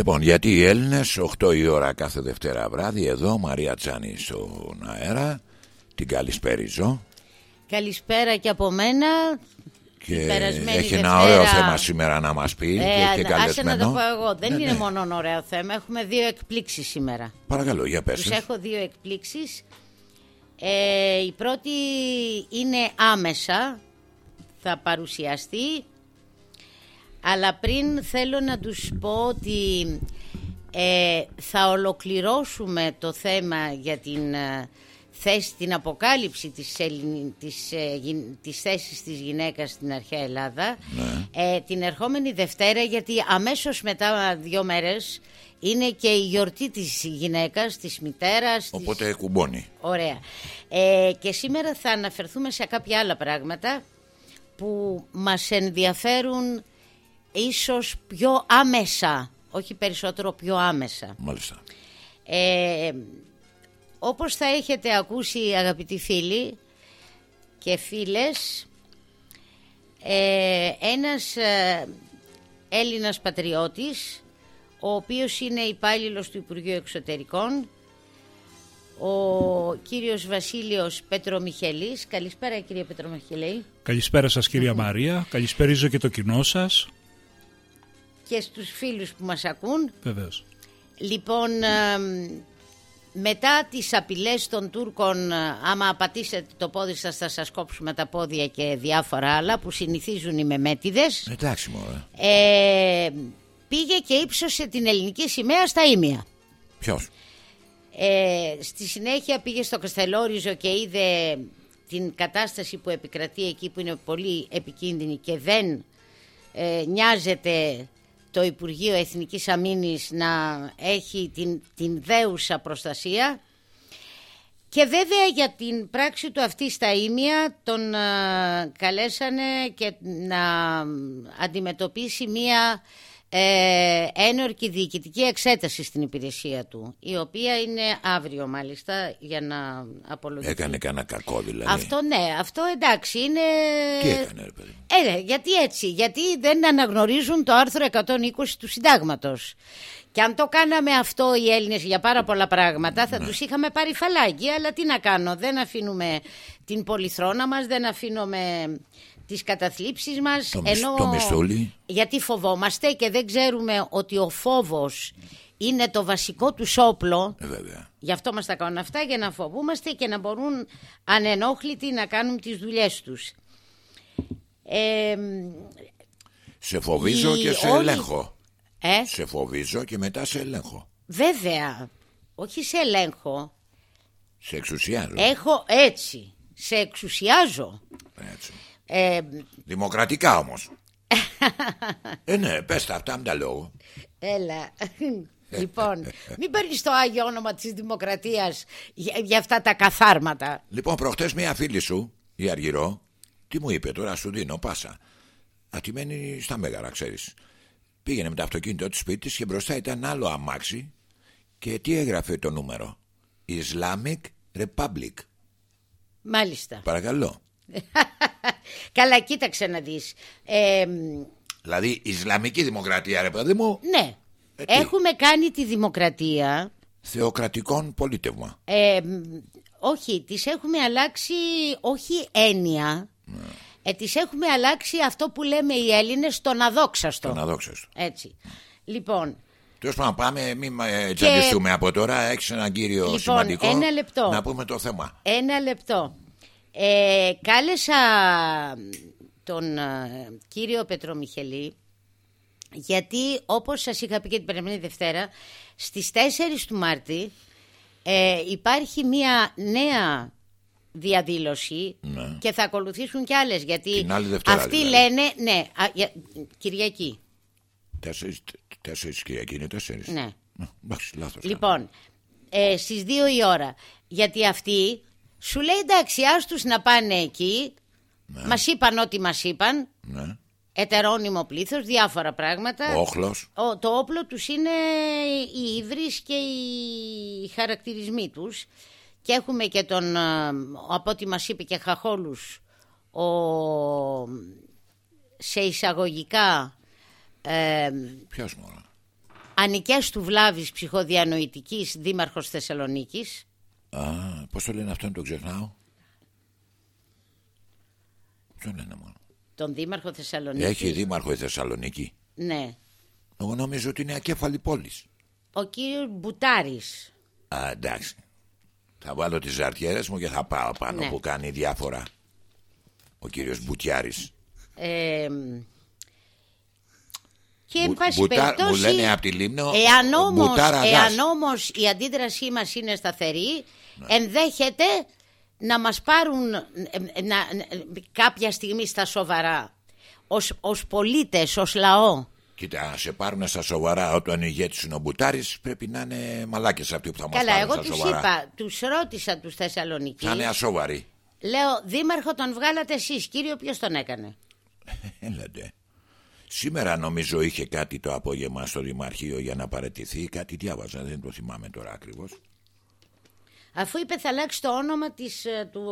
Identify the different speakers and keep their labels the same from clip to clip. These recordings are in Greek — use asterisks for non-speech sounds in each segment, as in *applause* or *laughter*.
Speaker 1: Λοιπόν, γιατί οι Έλληνες 8 η ώρα κάθε Δευτέρα βράδυ εδώ, Μαρία Τσάνη στον αέρα. Την καλησπέριζω.
Speaker 2: Καλησπέρα και από μένα.
Speaker 1: Και έχει ένα ωραίο θέμα σήμερα να μας πει.
Speaker 2: Ε,
Speaker 1: και, και
Speaker 2: άσε να το πω εγώ. Δεν ναι, είναι ναι. μόνο ωραίο θέμα. Έχουμε δύο εκπλήξεις σήμερα.
Speaker 1: Παρακαλώ, για πες.
Speaker 2: Τους έχω δύο εκπλήξεις. Ε, η πρώτη είναι άμεσα. Θα παρουσιαστεί αλλά πριν θέλω να τους πω ότι ε, θα ολοκληρώσουμε το θέμα για την ε, θέση, την αποκάλυψη της, της, ε, της θέσης της γυναίκας στην αρχαία Ελλάδα.
Speaker 1: Ναι.
Speaker 2: ε, την ερχόμενη Δευτέρα γιατί αμέσως μετά δύο μέρες είναι και η γιορτή της γυναίκας, της μητέρας
Speaker 1: Οπότε της... κουμπώνει
Speaker 2: Ωραία. Ε, Και σήμερα θα αναφερθούμε σε κάποια άλλα πράγματα που μας ενδιαφέρουν ίσως πιο άμεσα, όχι περισσότερο πιο άμεσα.
Speaker 1: Μάλιστα.
Speaker 2: Ε, όπως θα έχετε ακούσει αγαπητοί φίλοι και φίλες, ε, ένας ε, Έλληνας πατριώτης, ο οποίος είναι υπάλληλος του Υπουργείου Εξωτερικών, ο κύριος Βασίλειος Πετρομιχελής. Καλησπέρα κύριε Πετρομιχελή.
Speaker 3: Καλησπέρα σας κυρία Μαρία. Καλησπέριζω και το κοινό σας
Speaker 2: και στους φίλους που μας ακούν.
Speaker 3: Βεβαίως.
Speaker 2: Λοιπόν, μετά τις απειλές των Τούρκων, άμα απατήσετε το πόδι σας θα σας κόψουμε τα πόδια και διάφορα άλλα που συνηθίζουν οι μεμέτιδες.
Speaker 1: Εντάξει μωρέ.
Speaker 2: Ε, πήγε και ύψωσε την ελληνική σημαία στα Ήμια.
Speaker 1: Ποιος;
Speaker 2: Ε, στη συνέχεια πήγε στο Καστελόριζο και είδε την κατάσταση που επικρατεί εκεί που είναι πολύ επικίνδυνη και δεν ε, νοιάζεται το Υπουργείο Εθνικής Αμήνης να έχει την, την δέουσα προστασία. Και βέβαια για την πράξη του αυτή στα ίμια τον καλέσανε και να αντιμετωπίσει μία ε, ένορκη διοικητική εξέταση στην υπηρεσία του η οποία είναι αύριο μάλιστα για να απολογηθεί.
Speaker 1: Έκανε κανένα κακό δηλαδή.
Speaker 2: Αυτό ναι, αυτό εντάξει είναι...
Speaker 1: Τι έκανε ρε παιδί.
Speaker 2: Ε, γιατί έτσι, γιατί δεν αναγνωρίζουν το άρθρο 120 του συντάγματος. Και αν το κάναμε αυτό οι Έλληνες για πάρα πολλά πράγματα θα ναι. τους είχαμε πάρει φαλάκι αλλά τι να κάνω δεν αφήνουμε την πολυθρόνα μας δεν αφήνουμε τις καταθλίψεις μας
Speaker 1: το, ενώ... το
Speaker 2: γιατί φοβόμαστε και δεν ξέρουμε ότι ο φόβος είναι το βασικό του όπλο.
Speaker 1: Ε, βέβαια.
Speaker 2: γι' αυτό μας τα κάνουν αυτά για να φοβούμαστε και να μπορούν ανενόχλητοι να κάνουν τις δουλειές τους. Ε,
Speaker 1: σε φοβίζω και σε
Speaker 2: όλοι...
Speaker 1: ελέγχω.
Speaker 2: Ε;
Speaker 1: σε φοβίζω και μετά σε ελέγχω.
Speaker 2: Βέβαια. Όχι σε ελέγχω.
Speaker 1: Σε εξουσιάζω.
Speaker 2: Έχω έτσι. Σε εξουσιάζω.
Speaker 1: Έτσι
Speaker 2: ε,
Speaker 1: Δημοκρατικά όμως. Ε ναι πες τα αυτά με τα λόγο
Speaker 2: Έλα. Λοιπόν μην παίρνεις το Άγιο όνομα της Δημοκρατίας για, αυτά τα καθάρματα.
Speaker 1: Λοιπόν προχτές μια φίλη σου η Αργυρό Τι μου είπε τώρα σου δίνω πάσα. Ατυμένη στα Μέγαρα ξέρεις. Πήγαινε με το αυτοκίνητο του σπίτι και μπροστά ήταν άλλο αμάξι Και τι έγραφε το νούμερο; Islamic Republic.
Speaker 2: Μάλιστα.
Speaker 1: Παρακαλώ *laughs*
Speaker 2: Καλά, κοίταξε να δεις. Ε,
Speaker 1: δηλαδή, Ισλαμική δημοκρατία, ρε παιδί μου.
Speaker 2: Ναι. Ε, Έχουμε κάνει τη δημοκρατία.
Speaker 1: Θεοκρατικών πολίτευμα.
Speaker 2: Ε, όχι, τις έχουμε αλλάξει, όχι έννοια. Ναι. Ε, τις έχουμε αλλάξει αυτό που λέμε οι Έλληνες, τον αδόξαστο.
Speaker 1: Τον αδόξαστο.
Speaker 2: Έτσι. Λοιπόν,
Speaker 1: Τέλος πάντων, πάμε, μην τσαντιστούμε από τώρα. Έχεις έναν κύριο
Speaker 2: λοιπόν,
Speaker 1: σημαντικό.
Speaker 2: Ένα λεπτό.
Speaker 1: Να πούμε το θέμα.
Speaker 2: Ένα λεπτό. Ε, κάλεσα τον ε, κύριο Πετρομιχελή γιατί όπως σας είχα πει και την περασμένη Δευτέρα στις 4 του Μάρτη ε, υπάρχει μια νέα διαδήλωση
Speaker 1: Ναι.
Speaker 2: και θα ακολουθήσουν και άλλες γιατί
Speaker 1: Την άλλη Δευτέρα,
Speaker 2: αυτοί
Speaker 1: δηλαδή.
Speaker 2: λένε ναι, α, για- Κυριακή
Speaker 1: Τέσσερις, τέσσερις Κυριακή είναι τέσσερις.
Speaker 2: Ναι.
Speaker 1: Ε, Εντάξει, λάθος.
Speaker 2: Λοιπόν, ε, στις 2 η ώρα. Γιατί αυτοί σου λέει εντάξει, ας τους να πάνε εκεί. Μας είπαν ό,τι μας είπαν.
Speaker 1: Ναι.
Speaker 2: Ετερόνυμο πλήθος, διάφορα πράγματα.
Speaker 1: Ο όχλος.
Speaker 2: Ο- το όπλο τους είναι οι ύβρις και οι χαρακτηρισμοί τους. Και έχουμε και τον, ε, από ό,τι μας είπε και Χαχόλους, ο, σε εισαγωγικά ε,
Speaker 1: Ποιος μωρά;
Speaker 2: Ανικές του Βλάβης ψυχοδιανοητικής δήμαρχος Θεσσαλονίκης
Speaker 1: Α, πώς το λένε αυτόν, τον ξεχνάω; Πώς το λένε μόνο;
Speaker 2: τον δήμαρχο Θεσσαλονίκης
Speaker 1: Έχει δήμαρχο η Θεσσαλονίκη.
Speaker 2: Ναι
Speaker 1: Εγώ νομίζω ότι είναι ακέφαλη πόλης.
Speaker 2: Ο κύριος Μπουτάρης
Speaker 1: Α, εντάξει. Θα βάλω τις ζαρτιέρες μου και θα πάω πάνω
Speaker 2: Ναι.
Speaker 1: που κάνει διάφορα. Ο κύριος Μπουτιάρης.
Speaker 2: ε, και εν
Speaker 1: Μπου-
Speaker 2: πάση
Speaker 1: μπουτά-
Speaker 2: περιπτώσει
Speaker 1: μου λένε απ' τη Λίμνο,
Speaker 2: εάν
Speaker 1: ο-
Speaker 2: όμως,
Speaker 1: μπουτάρας
Speaker 2: εάν
Speaker 1: γας.
Speaker 2: όμως η αντίδρασή μας είναι σταθερή
Speaker 1: Ναι.
Speaker 2: Ενδέχεται να μας πάρουν ε, ε, να, ε, κάποια στιγμή στα σοβαρά ως, ως πολίτες, ως λαό
Speaker 1: Κοίτα, αν σε πάρουν στα σοβαρά όταν ο ηγέτης είναι ο Μπουτάρης πρέπει να είναι μαλάκες αυτοί που θα μας
Speaker 2: Καλά,
Speaker 1: πάρουν
Speaker 2: εγώ
Speaker 1: στα
Speaker 2: τους
Speaker 1: σοβαρά.
Speaker 2: είπα, τους ρώτησα τους Θεσσαλονικείς
Speaker 1: Θα είναι ασόβαροι.
Speaker 2: Λέω, δήμαρχο τον βγάλατε εσείς, κύριο ποιος τον έκανε;
Speaker 1: Έλατε. Σήμερα νομίζω είχε κάτι το απόγευμα στο Δημαρχείο για να παραιτηθεί. Κάτι διάβαζα, δεν το θυμάμαι τώρα ακριβώς.
Speaker 2: Αφού είπε θα αλλάξει το όνομα της, ε, του,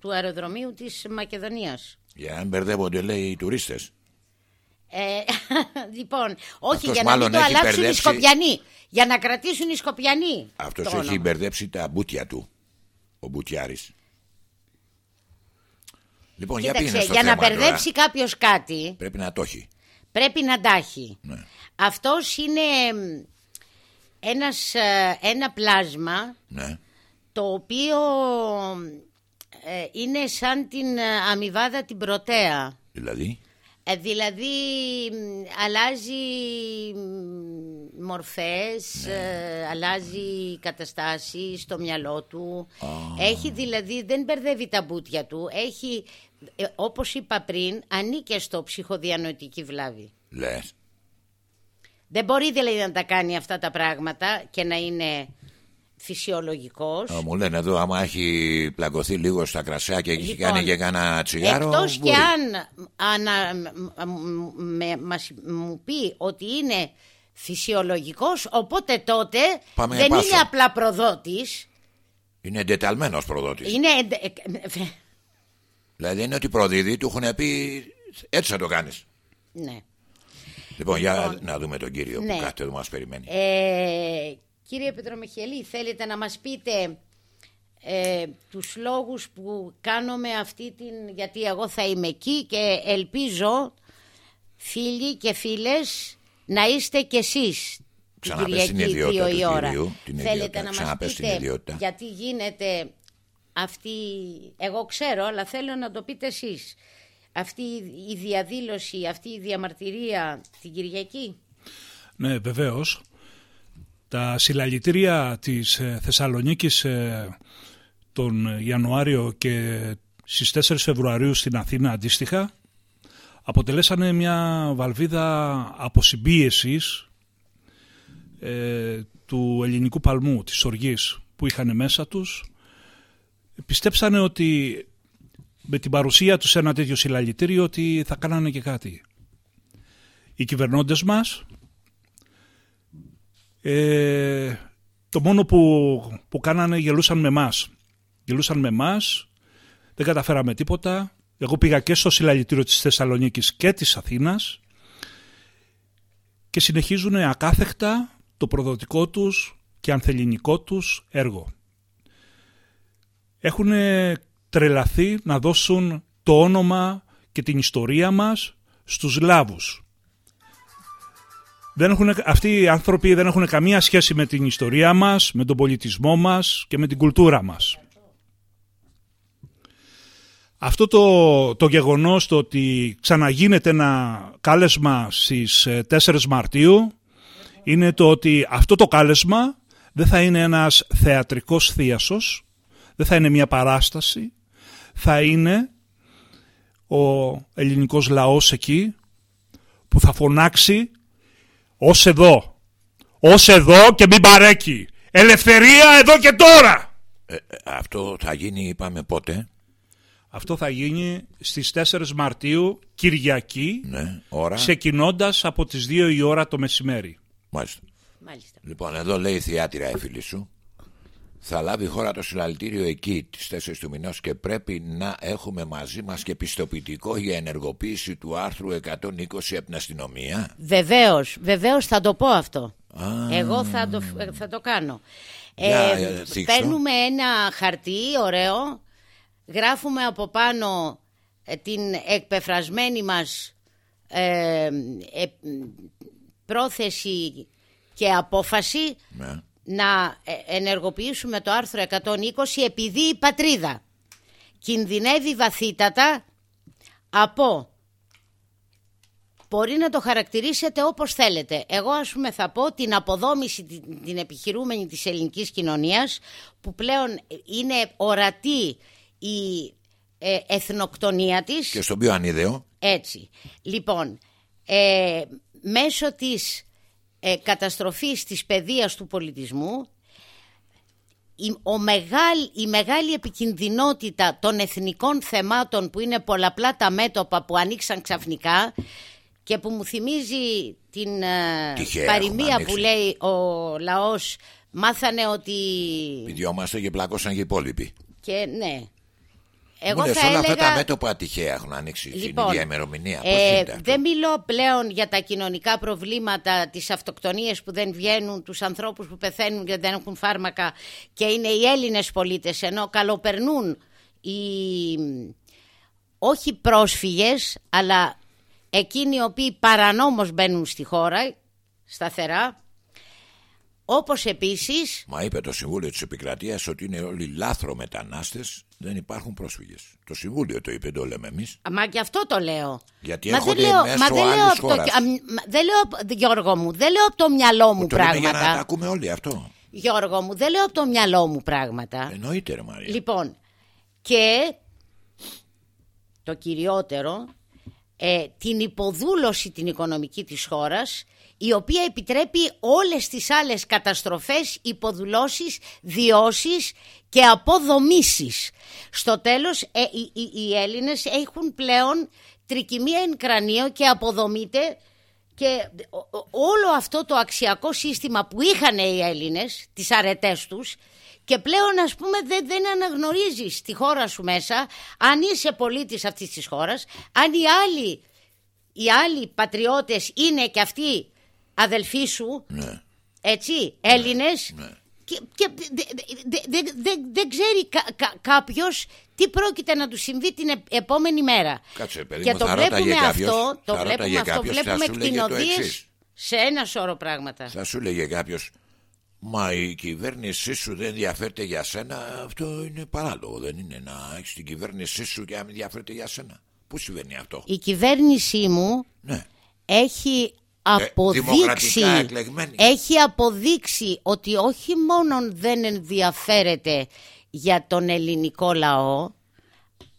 Speaker 2: του αεροδρομίου της Μακεδονίας.
Speaker 1: Για αν μπερδεύονται λέει οι τουρίστες.
Speaker 2: Ε, *laughs* λοιπόν, όχι
Speaker 1: Αυτός
Speaker 2: για να μην
Speaker 1: μάλλον
Speaker 2: το
Speaker 1: έχει
Speaker 2: αλλάξουν οι
Speaker 1: μπερδέψει-
Speaker 2: Σκοπιανοί. Για να κρατήσουν οι Σκοπιανοί.
Speaker 1: Αυτός
Speaker 2: το
Speaker 1: έχει
Speaker 2: όνομα.
Speaker 1: μπερδέψει τα μπούτια του. Ο Μπουτιάρης. Λοιπόν, για
Speaker 2: Κοίταξε,
Speaker 1: πήγαινε στο
Speaker 2: για να
Speaker 1: θέμα τώρα.
Speaker 2: μπερδέψει κάποιος κάτι,
Speaker 1: Πρέπει να το έχει.
Speaker 2: πρέπει να τα έχει.
Speaker 1: Ναι.
Speaker 2: Αυτός είναι μ, ένας, ε, ένα πλάσμα
Speaker 1: Ναι.
Speaker 2: Το οποίο ε, είναι σαν την ε, αμοιβάδα την πρωτέα.
Speaker 1: Δηλαδή;
Speaker 2: Ε, δηλαδή μ, αλλάζει μ, μορφές, ε, αλλάζει καταστάσεις στο μυαλό του. Έχει δηλαδή, δεν μπερδεύει τα μπούτια του. Έχει, ε, όπως είπα πριν, ανήκε στο ψυχοδιανοητική βλάβη.
Speaker 1: Λες.
Speaker 2: Δεν μπορεί δηλαδή να τα κάνει αυτά τα πράγματα και να είναι φυσιολογικός.
Speaker 1: Α, Μου λένε εδώ άμα έχει πλακωθεί λίγο στα κρασιά και έχει
Speaker 2: Λοιπόν,
Speaker 1: κάνει και κάνα τσιγάρο
Speaker 2: Εκτός
Speaker 1: μπορεί.
Speaker 2: και αν ανα, μ- μ- με- μας, μου πει ότι είναι φυσιολογικός, οπότε τότε
Speaker 1: Πάμε
Speaker 2: δεν
Speaker 1: πάσο.
Speaker 2: είναι απλά προδότης,
Speaker 1: Είναι εντεταλμένος προδότης
Speaker 2: είναι... εντε- ε, ε,
Speaker 1: Δηλαδή είναι ότι προδίδει του έχουν πει έτσι θα το κάνεις
Speaker 2: Ναι.
Speaker 1: Λοιπόν, για να δούμε τον κύριο
Speaker 2: Ναι.
Speaker 1: που κάθεται εδώ μας περιμένει
Speaker 2: Ε, κύριε Πετρομιχελή, θέλετε να μας πείτε ε, τους λόγους που κάνουμε αυτή την... Γιατί εγώ θα είμαι εκεί και ελπίζω φίλοι και φίλες να είστε κι εσείς την
Speaker 1: Ξαναπες την
Speaker 2: Κυριακή
Speaker 1: ιδιότητα
Speaker 2: 2
Speaker 1: του
Speaker 2: η ώρα.
Speaker 1: κυρίου, την
Speaker 2: Θέλετε
Speaker 1: ιδιότητα.
Speaker 2: να μας
Speaker 1: Ξαναπες την
Speaker 2: πείτε
Speaker 1: ιδιότητα.
Speaker 2: γιατί γίνεται αυτή... Εγώ ξέρω, αλλά θέλω να το πείτε εσείς. Αυτή η διαδήλωση, αυτή η διαμαρτυρία την Κυριακή.
Speaker 3: Ναι, βεβαίως. Τα συλλαλητήρια της ε, Θεσσαλονίκης ε, τον Ιανουάριο και στις 4 Φεβρουαρίου στην Αθήνα αντίστοιχα αποτελέσανε μια βαλβίδα αποσυμπίεσης ε, του ελληνικού παλμού, της οργής που είχαν μέσα τους. Πιστέψανε ότι με την παρουσία τους σε ένα τέτοιο συλλαλητήριο ότι θα κάνανε και κάτι. Οι κυβερνώντες μας ε, το μόνο που, που κάνανε γελούσαν με μας. Γελούσαν με μας, δεν καταφέραμε τίποτα. Εγώ πήγα και στο συλλαλητήριο της Θεσσαλονίκης και της Αθήνας και συνεχίζουν ακάθεκτα το προδοτικό τους και ανθεληνικό τους έργο. Έχουν τρελαθεί να δώσουν το όνομα και την ιστορία μας στους Λάβους. Δεν έχουν, αυτοί οι άνθρωποι δεν έχουν καμία σχέση με την ιστορία μας, με τον πολιτισμό μας και με την κουλτούρα μας. αυτό το, το γεγονός το ότι ξαναγίνεται ένα κάλεσμα στις 4 Μαρτίου είναι το ότι αυτό το κάλεσμα δεν θα είναι ένας θεατρικός θίασος, δεν θα είναι μια παράσταση, θα είναι ο ελληνικός λαός εκεί που θα φωνάξει ως εδώ, ως εδώ και μην παρέκει. Ελευθερία εδώ και τώρα.
Speaker 1: Ε, ε, αυτό θα γίνει είπαμε πότε;
Speaker 3: Αυτό θα γίνει στις 4 Μαρτίου Κυριακή
Speaker 1: ναι, ώρα.
Speaker 3: ξεκινώντας από τις 2 η ώρα το μεσημέρι.
Speaker 1: Μάλιστα.
Speaker 2: Μάλιστα.
Speaker 1: Λοιπόν εδώ λέει η θεάτηρα η φίλη σου θα λάβει χώρα το συλλαλητήριο εκεί τις 4 του μηνός και πρέπει να έχουμε μαζί μας και πιστοποιητικό για ενεργοποίηση του άρθρου 120 από την αστυνομία.
Speaker 2: Βεβαίως, βεβαίως θα το πω αυτό. Εγώ θα το, θα το κάνω.
Speaker 1: ε,
Speaker 2: παίρνουμε ένα χαρτί ωραίο, γράφουμε από πάνω ε, την εκπεφρασμένη μας ε, ε, πρόθεση και απόφαση
Speaker 1: ναι
Speaker 2: να ε, ενεργοποιήσουμε το άρθρο 120 επειδή η πατρίδα κινδυνεύει βαθύτατα από μπορεί να το χαρακτηρίσετε όπως θέλετε. Εγώ ας πούμε θα πω την αποδόμηση την επιχειρούμενη της ελληνικής κοινωνίας που πλέον είναι ορατή η ε, εθνοκτονία της.
Speaker 1: Και στον πιο ανίδεο.
Speaker 2: Έτσι. Λοιπόν, ε, μέσω της ε, καταστροφής της παιδείας του πολιτισμού. Η, ο μεγάλη, η μεγάλη επικινδυνότητα των εθνικών θεμάτων που είναι πολλαπλά τα μέτωπα που ανοίξαν ξαφνικά και που μου θυμίζει την ε, παροιμία που λέει ο λαός μάθανε ότι...
Speaker 1: Πηδιόμαστε και πλάκωσαν και οι υπόλοιποι.
Speaker 2: Και ναι,
Speaker 1: εγώ Μου θα όλα αυτά τα μέτωπα ατυχαία έχουν ανοίξει λοιπόν, στην ίδια ημερομηνία. Ε,
Speaker 2: δεν μιλώ πλέον για τα κοινωνικά προβλήματα, τις αυτοκτονίες που δεν βγαίνουν, τους ανθρώπους που πεθαίνουν γιατί δεν έχουν φάρμακα και είναι οι Έλληνες πολίτες ενώ καλοπερνούν οι όχι πρόσφυγες αλλά εκείνοι οι οποίοι παρανόμως μπαίνουν στη χώρα σταθερά όπως επίσης...
Speaker 1: Μα είπε το Συμβούλιο της Επικρατείας ότι είναι όλοι λάθρο μετανάστες, δεν υπάρχουν πρόσφυγες. Το Συμβούλιο το είπε, το λέμε εμείς.
Speaker 2: Μα και αυτό το λέω.
Speaker 1: Γιατί μα έρχονται λέω, μέσω μα δεν λέω, το,
Speaker 2: δεν λέω, Γιώργο μου, δεν λέω από το μυαλό μου το πράγματα.
Speaker 1: για να τα ακούμε όλοι αυτό.
Speaker 2: Γιώργο μου, δεν λέω από το μυαλό μου πράγματα.
Speaker 1: Εννοείται ρε Μαρία.
Speaker 2: Λοιπόν, και το κυριότερο, ε, την υποδούλωση την οικονομική της χώρας η οποία επιτρέπει όλες τις άλλες καταστροφές, υποδουλώσεις, διώσεις και αποδομήσεις. Στο τέλος ε, οι, οι, οι Έλληνες έχουν πλέον τρικυμία εν κρανίο και αποδομείται και όλο αυτό το αξιακό σύστημα που είχαν οι Έλληνες, τις αρετές τους και πλέον ας πούμε δεν, δεν αναγνωρίζεις τη χώρα σου μέσα αν είσαι πολίτης αυτής της χώρας, αν οι άλλοι, οι άλλοι πατριώτες είναι και αυτοί αδελφοί σου,
Speaker 1: ναι.
Speaker 2: έτσι, Έλληνες
Speaker 1: ναι.
Speaker 2: Και, και δεν ξέρει κα, κάποιος τι πρόκειται να του συμβεί την επόμενη μέρα.
Speaker 1: Κάτσε, παιδί
Speaker 2: και
Speaker 1: μου,
Speaker 2: το
Speaker 1: θα
Speaker 2: βλέπουμε
Speaker 1: κάποιος,
Speaker 2: αυτό, το
Speaker 1: θα
Speaker 2: βλέπουμε αυτό,
Speaker 1: κάποιος,
Speaker 2: βλέπουμε κτηνοδίες σε ένα σώρο πράγματα.
Speaker 1: Θα σου λέγε κάποιος, Μα η κυβέρνησή σου δεν ενδιαφέρεται για σένα, αυτό είναι παράλογο. Δεν είναι να έχεις την κυβέρνησή σου και να μην ενδιαφέρεται για σένα. Πού συμβαίνει αυτό;
Speaker 2: Η κυβέρνησή μου
Speaker 1: ναι.
Speaker 2: έχει αποδείξει, έχει αποδείξει ότι όχι μόνο δεν ενδιαφέρεται για τον ελληνικό λαό,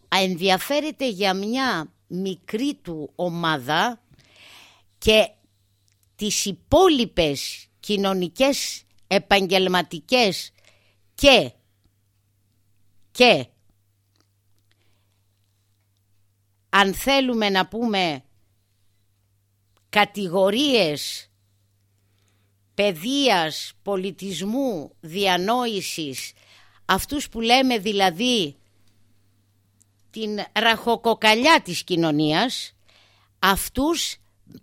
Speaker 2: ενδιαφέρεται για μια μικρή του ομάδα και τις υπόλοιπες κοινωνικές, επαγγελματικές και, και αν θέλουμε να πούμε κατηγορίες παιδείας, πολιτισμού, διανόησης, αυτούς που λέμε δηλαδή την ραχοκοκαλιά της κοινωνίας, αυτούς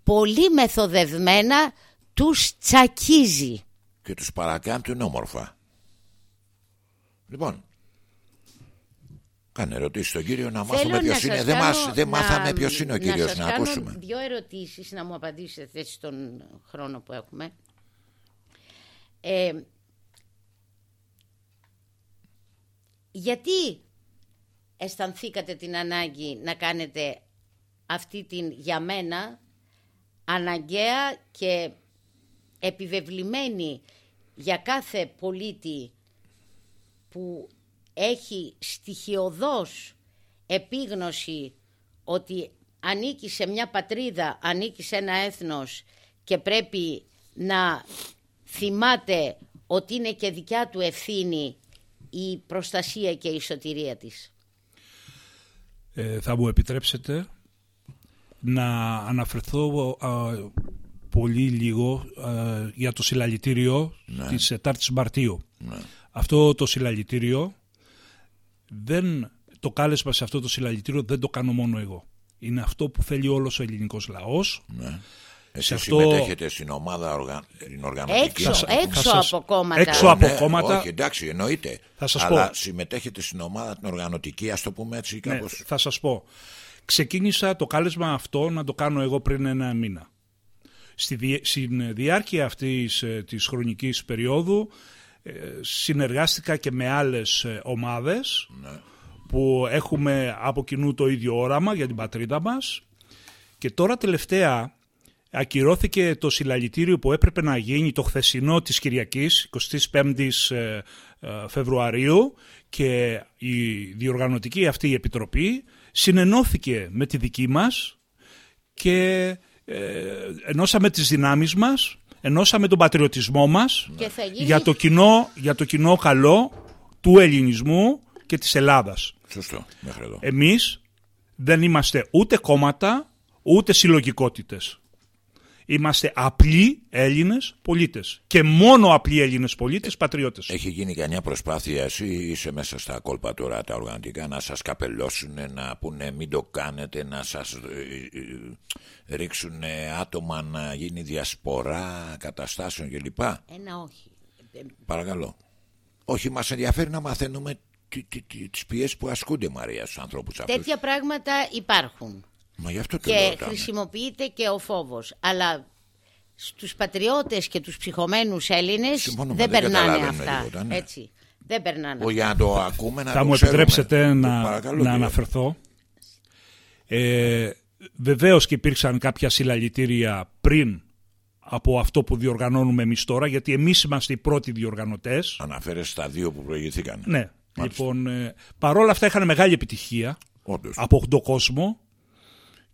Speaker 2: πολύ μεθοδευμένα τους τσακίζει.
Speaker 1: Και τους παρακάμπτουν όμορφα. Λοιπόν, Κάνε ερωτήσεις στον κύριο να μάθουμε ποιος είναι. Δεν, μας, δεν μάθαμε ποιος είναι ο κύριος, να, να ακούσουμε.
Speaker 2: Δύο ερωτήσεις να μου απαντήσετε θέση στον χρόνο που έχουμε. Ε, γιατί αισθανθήκατε την ανάγκη να κάνετε αυτή την για μένα αναγκαία και επιβεβλημένη για κάθε πολίτη που έχει στοιχειοδός επίγνωση ότι ανήκει σε μια πατρίδα, ανήκει σε ένα έθνος και πρέπει να θυμάται ότι είναι και δικιά του ευθύνη η προστασία και η σωτηρία της.
Speaker 3: Ε, θα μου επιτρέψετε να αναφερθώ πολύ λίγο για το συλλαλητήριο ναι. της 4ης Μαρτίου. Ναι. Αυτό το συλλαλητήριο δεν, το κάλεσμα σε αυτό το συλλαλητήριο δεν το κάνω μόνο εγώ. Είναι αυτό που θέλει όλος ο ελληνικός λαός.
Speaker 1: Ναι. Εσείς αυτό... συμμετέχετε στην ομάδα οργα... την οργανωτική.
Speaker 2: Έξω, έξω από κόμματα.
Speaker 3: Έξω από ναι, κόμματα.
Speaker 1: Όχι, εντάξει, εννοείται. Θα σας Αλλά πω. συμμετέχετε στην ομάδα την οργανωτική, ας το πούμε έτσι ναι, κάπως.
Speaker 3: Ναι, θα σας πω. Ξεκίνησα το κάλεσμα αυτό να το κάνω εγώ πριν ένα μήνα. Στη στην διάρκεια αυτής ε, της χρονικής περίοδου ε, συνεργάστηκα και με άλλες ε, ομάδες ναι. που έχουμε από κοινού το ίδιο όραμα για την πατρίδα μας και τώρα τελευταία ακυρώθηκε το συλλαλητήριο που έπρεπε να γίνει το χθεσινό της Κυριακής 25 Φεβρουαρίου και η διοργανωτική αυτή η επιτροπή συνενώθηκε με τη δική μας και ε, ενώσαμε τις δυνάμεις μας, ενώσαμε τον πατριωτισμό μας για, το κοινό, για το κοινό καλό του ελληνισμού και της Ελλάδας.
Speaker 1: Σωστό, μέχρι εδώ.
Speaker 3: Εμείς δεν είμαστε ούτε κόμματα, ούτε συλλογικότητες. Είμαστε απλοί Έλληνες πολίτες. Και μόνο απλοί Έλληνες πολίτες, πατριώτες.
Speaker 1: Έχει γίνει κανένα προσπάθεια, εσύ είσαι μέσα στα κόλπα τώρα τα οργανωτικά, να σας καπελώσουν, να πούνε μην το κάνετε, να σας ε, ε, ρίξουν άτομα να γίνει διασπορά καταστάσεων κλπ.
Speaker 2: Ένα όχι.
Speaker 1: Παρακαλώ. Όχι, μας ενδιαφέρει να μαθαίνουμε τις πιέσεις που ασκούνται, Μαρία, στους ανθρώπους αυτούς.
Speaker 2: Τέτοια πράγματα υπάρχουν.
Speaker 1: Μα γι αυτό
Speaker 2: και χρησιμοποιείται και ο φόβος. Αλλά στους πατριώτες και τους ψυχομένους Έλληνες δεν, περνάνε αυτά. Ναι. Έτσι. Δεν περνάνε.
Speaker 1: Ο, για να το ακούμε, να
Speaker 3: Θα
Speaker 1: το
Speaker 3: μου επιτρέψετε να, να αναφερθώ. Ε, Βεβαίως και υπήρξαν κάποια συλλαλητήρια πριν από αυτό που διοργανώνουμε εμείς τώρα, γιατί εμείς είμαστε οι πρώτοι διοργανωτές.
Speaker 1: Αναφέρεσαι στα δύο που προηγηθήκαν.
Speaker 3: Ναι. Λοιπόν, ε, παρόλα αυτά είχαν μεγάλη επιτυχία Όντως. από τον κόσμο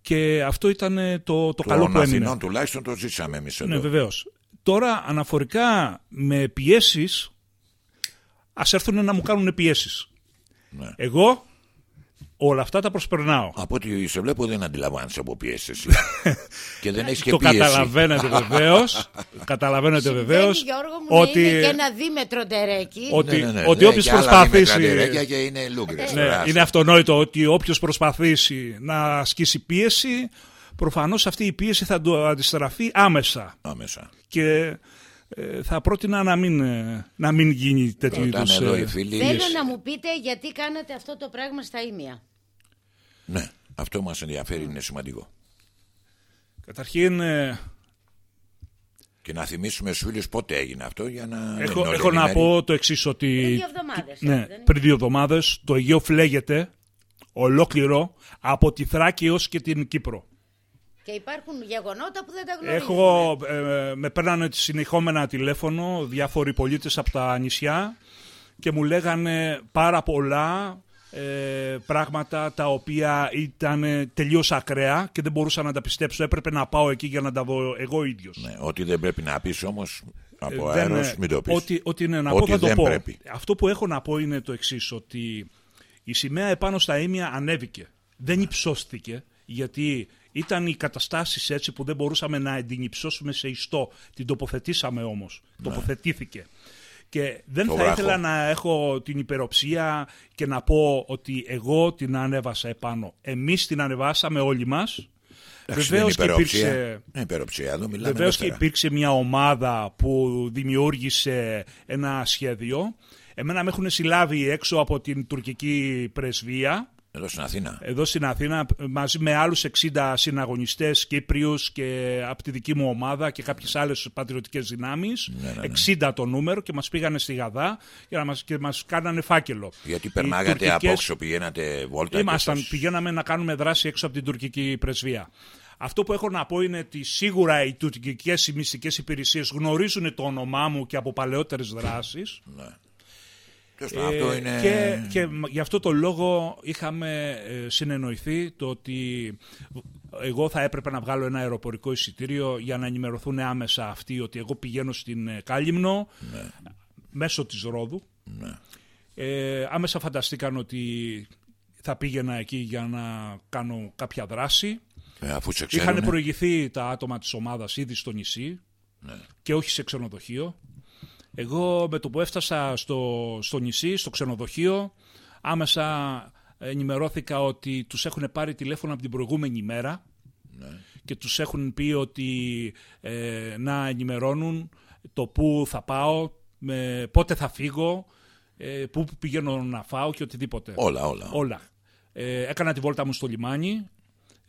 Speaker 3: και αυτό ήταν ε, το, το, καλό που έμεινε. Αθηνών
Speaker 1: τουλάχιστον το ζήσαμε εμείς
Speaker 3: εδώ. Ναι, βεβαίως. Τώρα αναφορικά με πιέσεις, ας έρθουν να μου κάνουν πιέσεις. Ναι. Εγώ Όλα αυτά τα προσπερνάω.
Speaker 1: Από ό,τι σε βλέπω δεν αντιλαμβάνει από πιέσει. *laughs* και δεν έχεις και
Speaker 3: το
Speaker 1: πίεση.
Speaker 3: Καταλαβαίνετε *laughs* βεβαίως. καταλαβαίνετε βεβαίως.
Speaker 2: Ότι είναι και ένα δίμετρο ντερέκι.
Speaker 3: Ότι, ναι, ναι, ναι, ότι ναι, όποιος προσπαθήσει.
Speaker 1: Και είναι, ναι,
Speaker 3: είναι αυτονόητο ότι όποιος προσπαθήσει να ασκήσει πίεση, προφανώς αυτή η πίεση θα το αντιστραφεί άμεσα.
Speaker 1: άμεσα.
Speaker 3: Και ε, θα πρότεινα να μην, ε, να μην γίνει τέτοιου είδους.
Speaker 2: Ε, Θέλω να μου πείτε γιατί κάνατε αυτό το πράγμα στα ίμια.
Speaker 1: Ναι, αυτό μας ενδιαφέρει, είναι σημαντικό.
Speaker 3: Καταρχήν... Ε,
Speaker 1: και να θυμίσουμε στους φίλους πότε έγινε αυτό για να...
Speaker 3: Έχω, έχω να πω το εξής ότι...
Speaker 2: Πριν δύο εβδομάδες.
Speaker 3: Ναι, πριν δύο εβδομάδες το Αιγαίο φλέγεται ολόκληρο από τη Θράκη έως και την Κύπρο.
Speaker 2: Και υπάρχουν γεγονότα που δεν τα γνωρίζουμε.
Speaker 3: Έχω, ε, με παίρνανε συνεχόμενα τηλέφωνο διάφοροι πολίτες από τα νησιά και μου λέγανε πάρα πολλά ε, πράγματα τα οποία ήταν τελείως ακραία και δεν μπορούσα να τα πιστέψω. Έπρεπε να πάω εκεί για να τα δω εγώ ίδιος.
Speaker 1: Ναι, ό,τι δεν πρέπει να πεις όμως από ε, αέρος, μην το πεις.
Speaker 3: Ό,τι, ό,τι είναι να πω, θα το πω. Αυτό που έχω να πω είναι το εξής, ότι η σημαία επάνω στα ίμια ανέβηκε. Δεν υψώστηκε, γιατί ήταν οι καταστάσεις έτσι που δεν μπορούσαμε να την υψώσουμε σε ιστό. Την τοποθετήσαμε όμως. Ναι. Τοποθετήθηκε. Και δεν θα ήθελα να έχω την υπεροψία και να πω ότι εγώ την ανέβασα επάνω. Εμείς την ανεβάσαμε όλοι μας.
Speaker 1: Βεβαίως και, υπήρξε...
Speaker 3: Βεβαίως και υπήρξε μια ομάδα που δημιούργησε ένα σχέδιο. Εμένα με έχουν συλλάβει έξω από την τουρκική πρεσβεία
Speaker 1: Εδώ στην Αθήνα.
Speaker 3: Εδώ στην Αθήνα μαζί με άλλους 60 συναγωνιστές Κύπριους και από τη δική μου ομάδα και κάποιες άλλες πατριωτικές δυνάμεις.
Speaker 1: Ναι, ναι, ναι.
Speaker 3: 60 το νούμερο και μας πήγανε στη Γαδά για να μας, και μας κάνανε φάκελο.
Speaker 1: Γιατί
Speaker 3: Οι
Speaker 1: περνάγατε
Speaker 3: τουρκικές-
Speaker 1: απόξω, πηγαίνατε βόλτα. και
Speaker 3: Ήμασταν,
Speaker 1: σας-
Speaker 3: πηγαίναμε να κάνουμε δράση έξω από την τουρκική πρεσβεία. Αυτό που έχω να πω είναι ότι σίγουρα οι τουρκικές οι μυστικές υπηρεσίες γνωρίζουν το όνομά μου και από παλαιότερες δράσεις.
Speaker 1: Τέλος πάντων, αυτό
Speaker 3: Ε,
Speaker 1: είναι...
Speaker 3: και, και μ- γι' αυτό το λόγο είχαμε ε, συνεννοηθεί το ότι εγώ θα έπρεπε να βγάλω ένα αεροπορικό εισιτήριο για να ενημερωθούν άμεσα αυτοί ότι εγώ πηγαίνω στην ε, Κάλυμνο μέσω της Ρόδου.
Speaker 1: Ναι.
Speaker 3: Ε, άμεσα φανταστήκαν ότι θα πήγαινα εκεί για να κάνω κάποια δράση.
Speaker 1: Ε, αφού σε
Speaker 3: Είχαν
Speaker 1: ξέρουν.
Speaker 3: προηγηθεί τα άτομα της ομάδας ήδη στο νησί
Speaker 1: Ναι.
Speaker 3: και όχι σε ξενοδοχείο. Εγώ με το που έφτασα στο, στο νησί, στο ξενοδοχείο, άμεσα ενημερώθηκα ότι τους έχουν πάρει τηλέφωνο από την προηγούμενη ημέρα και τους έχουν πει ότι ε, να ενημερώνουν το πού θα πάω, με, πότε θα φύγω, ε, πού πηγαίνω να φάω και οτιδήποτε.
Speaker 1: Όλα, όλα.
Speaker 3: Όλα. Ε, έκανα τη βόλτα μου στο λιμάνι.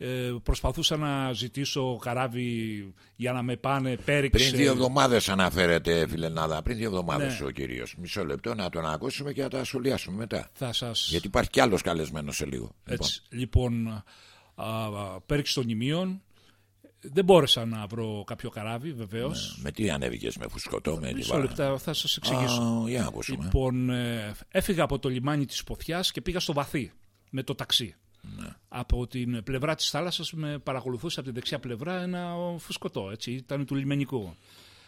Speaker 3: Ε, προσπαθούσα να ζητήσω καράβι για να με πάνε πέριξε.
Speaker 1: Πριν δύο εβδομάδες αναφέρεται, φιλενάδα. Πριν δύο εβδομάδες
Speaker 3: Ναι.
Speaker 1: ο κύριος. Μισό λεπτό να τον ακούσουμε και να τα σχολιάσουμε μετά.
Speaker 3: Θα σας...
Speaker 1: Γιατί υπάρχει κι άλλος καλεσμένος σε λίγο.
Speaker 3: Έτσι, λοιπόν, α, α, πέριξε των νημείων. Δεν μπόρεσα να βρω κάποιο καράβι, βεβαίως.
Speaker 1: Με τι ανέβηκες με φουσκωτό, με τι
Speaker 3: Μισό
Speaker 1: βάρα.
Speaker 3: λεπτά θα σας εξηγήσω.
Speaker 1: Α, για να ακούσουμε.
Speaker 3: Λοιπόν, ε, έφυγα από το λιμάνι της Ποθιάς και πήγα στο βαθύ με το ταξί.
Speaker 1: Ναι.
Speaker 3: Από την πλευρά της θάλασσας με παρακολουθούσε από τη δεξιά πλευρά ένα φουσκωτό, έτσι, ήταν του λιμενικού.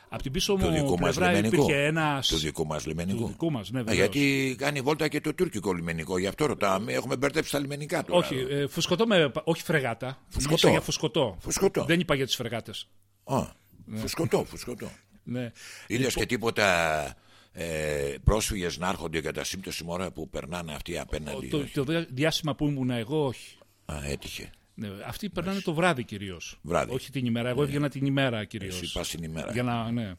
Speaker 3: Από την πίσω
Speaker 1: Του
Speaker 3: μου
Speaker 1: δικού μας
Speaker 3: πλευρά
Speaker 1: λιμενικού.
Speaker 3: υπήρχε ένας...
Speaker 1: Του δικού μας λιμενικού.
Speaker 3: Του δικού μας, ναι,
Speaker 1: Α,
Speaker 3: βεβαίως.
Speaker 1: γιατί κάνει βόλτα και το τουρκικό λιμενικό. Γι' αυτό ρωτάω. Μη Έχουμε μπερδέψει τα λιμενικά τώρα.
Speaker 3: Όχι, ε, φουσκωτό με, όχι φρεγάτα.
Speaker 1: Φουσκωτό.
Speaker 3: Μίλησα για φουσκωτό.
Speaker 1: Φουσκωτό.
Speaker 3: Δεν είπα για τις φρεγάτες.
Speaker 1: Α, Φουσκωτό, φουσκωτό.
Speaker 3: Ναι.
Speaker 1: Είδε και τίποτα ε, πρόσφυγες να έρχονται κατά σύμπτωση μόρα που περνάνε αυτοί απέναντι.
Speaker 3: Το, το διά- διάστημα που ήμουν εγώ, όχι.
Speaker 1: Α, έτυχε.
Speaker 3: Ναι, αυτοί περνάνε το βράδυ κυρίως.
Speaker 1: Βράδυ.
Speaker 3: Όχι την ημέρα. Εγώ έβγαινα την ημέρα κυρίως.
Speaker 1: Εσύ πας την ημέρα.
Speaker 3: Για να, ναι.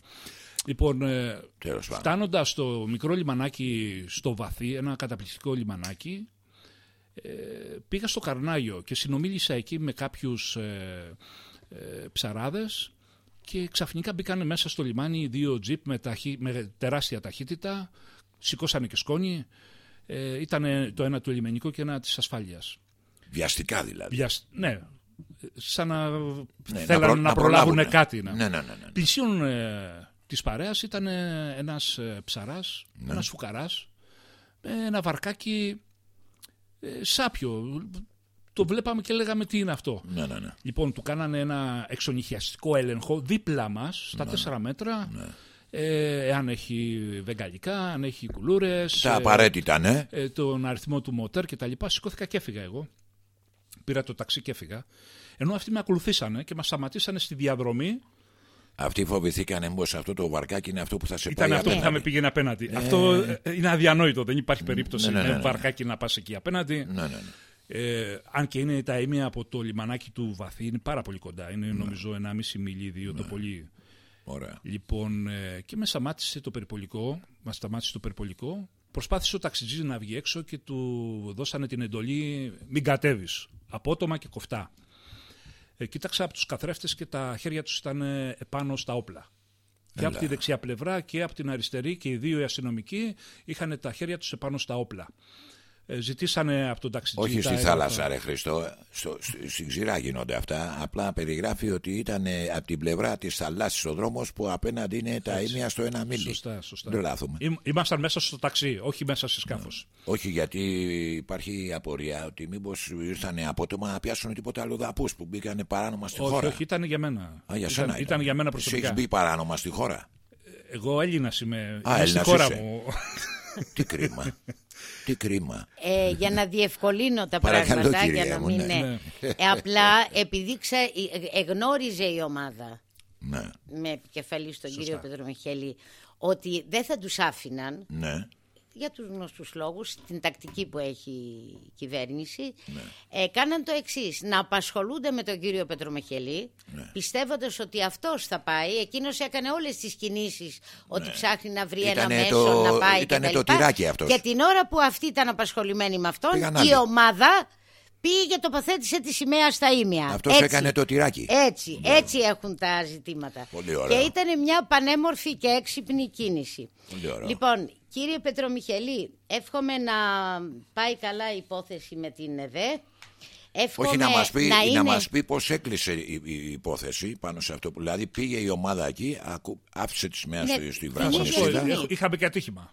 Speaker 3: Λοιπόν, ε,
Speaker 1: Τέλος πάντων.
Speaker 3: φτάνοντας στο μικρό λιμανάκι στο βαθύ, ένα καταπληκτικό λιμανάκι, ε, πήγα στο Καρνάγιο και συνομίλησα εκεί με κάποιους ε, ε, ψαράδες και ξαφνικά μπήκαν μέσα στο λιμάνι δύο τζιπ με, ταχύ- με τεράστια ταχύτητα, σηκώσανε και σκόνη, ε, ήταν το ένα του λιμενικού και ένα της ασφάλειας.
Speaker 1: Βιαστικά δηλαδή.
Speaker 3: Βιασ- Ναι, σαν να
Speaker 1: Ναι,
Speaker 3: θέλανε
Speaker 1: προ-
Speaker 3: να, προλάβουν
Speaker 1: προλάβουνε.
Speaker 3: κάτι. Ναι.
Speaker 1: Ναι, ναι, ναι. ναι.
Speaker 3: Πλησίον ε, της παρέας ήταν ε, ένας ε, ψαράς,
Speaker 1: Ναι.
Speaker 3: ένας φουκαράς, με ένα βαρκάκι ε, σάπιο. Το βλέπαμε και λέγαμε τι είναι αυτό.
Speaker 1: ναι, ναι, ναι.
Speaker 3: Λοιπόν, του κάνανε ένα εξονυχιαστικό έλεγχο δίπλα μας, στα τέσσερα μέτρα, ε, εάν έχει βεγγαλικά, αν έχει κουλούρες,
Speaker 1: Τα
Speaker 3: ε,
Speaker 1: απαραίτητα, ναι.
Speaker 3: ε, τον αριθμό του μοτέρ και τα λοιπά. Σηκώθηκα και έφυγα εγώ. Πήρα το ταξί και έφυγα. Ενώ αυτοί με ακολουθήσανε και μας σταματήσανε στη διαδρομή.
Speaker 1: Αυτοί φοβηθήκαν μήπως αυτό το βαρκάκι είναι αυτό που θα σε
Speaker 3: Ήταν
Speaker 1: πάει
Speaker 3: αυτό που θα με
Speaker 1: απέναντι.
Speaker 3: πήγαινε απέναντι. Αυτό ε, είναι αδιανόητο. Δεν υπάρχει περίπτωση
Speaker 1: ναι, ναι,
Speaker 3: με
Speaker 1: ναι, ναι.
Speaker 3: βαρκάκι να πας εκεί απέναντι.
Speaker 1: Ναι, ναι, ναι.
Speaker 3: Ε, αν και είναι τα ίμια από το λιμανάκι του βαθύ, είναι πάρα πολύ κοντά. Είναι νομίζω 1,5 μιλί, 2 το πολύ.
Speaker 1: Ωραία.
Speaker 3: Λοιπόν, ε, και με σταμάτησε το περιπολικό, μα σταμάτησε το περιπολικό. Προσπάθησε ο ταξιτζής να βγει έξω και του δώσανε την εντολή μην κατέβεις. Απότομα και κοφτά. Ε, κοίταξα από τους καθρέφτες και τα χέρια τους ήταν ε, επάνω στα όπλα. Και από τη δεξιά πλευρά και από την αριστερή και οι δύο οι αστυνομικοί είχαν τα χέρια τους επάνω στα όπλα. Ε, ζητήσανε από τον ταξιτζή...
Speaker 1: Όχι
Speaker 3: τα
Speaker 1: στη
Speaker 3: έγγραφα.
Speaker 1: θάλασσα, ρε Χριστό. Στο, στο- στην ξηρά γίνονται αυτά. Απλά περιγράφει ότι ήταν από την πλευρά της θαλάσσης ο δρόμος που απέναντι είναι τα ίμια στο ένα μίλι.
Speaker 3: Σωστά, σωστά.
Speaker 1: Δεν λάθουμε.
Speaker 3: Ήμ- Ήμασταν μέσα στο ταξί, όχι μέσα σε σκάφος.
Speaker 1: Όχι γιατί υπάρχει απορία ότι μήπως ήρθαν απότομα να πιάσουν τίποτα άλλο δαπούς που μπήκαν παράνομα στη
Speaker 3: όχι,
Speaker 1: χώρα.
Speaker 3: όχι, ήταν για μένα.
Speaker 1: Α, για
Speaker 3: ήταν,
Speaker 1: σένα
Speaker 3: ήταν για μένα
Speaker 1: Εσύ
Speaker 3: προσωπικά.
Speaker 1: έχεις μπει παράνομα στη χώρα.
Speaker 3: Εγώ Έλληνας είμαι.
Speaker 1: Α,
Speaker 3: είμαι στη
Speaker 1: Έλληνας
Speaker 3: χώρα
Speaker 1: είσαι.
Speaker 3: μου.
Speaker 1: Τι κρίμα. *laughs* Τι κρίμα.
Speaker 2: Ε, για να διευκολύνω τα
Speaker 1: Παρακαλώ,
Speaker 2: πράγματα,
Speaker 1: κυρία
Speaker 2: για να
Speaker 1: μου,
Speaker 2: μην
Speaker 1: ναι.
Speaker 2: είναι. Ε, απλά επειδή ξε, ε, εγνώριζε η ομάδα
Speaker 1: Ναι,
Speaker 2: με επικεφαλής στον κύριο Πετρομιχέλη ότι δεν θα τους άφηναν
Speaker 1: ναι.
Speaker 2: Για τους γνωστούς λόγους, την τακτική που έχει η κυβέρνηση,
Speaker 1: Ναι.
Speaker 2: ε, κάναν το εξής, να απασχολούνται με τον κύριο Πετρομεχελή,
Speaker 1: Ναι.
Speaker 2: πιστεύοντας ότι αυτός θα πάει. Εκείνος έκανε όλες τις κινήσεις ότι ψάχνει να βρει ένα
Speaker 1: Ναι. Ήτανε
Speaker 2: μέσο
Speaker 1: το-
Speaker 2: να πάει
Speaker 1: ήτανε
Speaker 2: και
Speaker 1: το τυράκι αυτός.
Speaker 2: Και την ώρα που αυτή ήταν απασχολημένη με αυτόν,
Speaker 1: Πήγαν
Speaker 2: η
Speaker 1: άλλοι.
Speaker 2: ομάδα πήγε τοποθέτησε τη σημαία στα ίμια.
Speaker 1: Αυτός
Speaker 2: Έτσι.
Speaker 1: έκανε το τυράκι.
Speaker 2: Έτσι, έτσι έχουν τα ζητήματα.
Speaker 1: Πολύ ωραία.
Speaker 2: Και ήταν μια πανέμορφη και έξυπνη κίνηση.
Speaker 1: Πολύ ωραία.
Speaker 2: Λοιπόν, κύριε Πετρομιχελή, εύχομαι να πάει καλά η υπόθεση με την ΕΔΕ. Εύχομαι
Speaker 1: Όχι να μας πει,
Speaker 2: να
Speaker 1: να
Speaker 2: είναι...
Speaker 1: μας πει πώς έκλεισε η, η υπόθεση πάνω σε αυτό που δηλαδή πήγε η ομάδα εκεί, ακου- άφησε τη σημαία
Speaker 2: Ναι,
Speaker 1: στη, στη
Speaker 2: δεν
Speaker 3: Θα σας πω,
Speaker 2: είχε
Speaker 1: βραχονισίδα.
Speaker 2: γίνει.
Speaker 3: έχω- είχαμε και ατύχημα.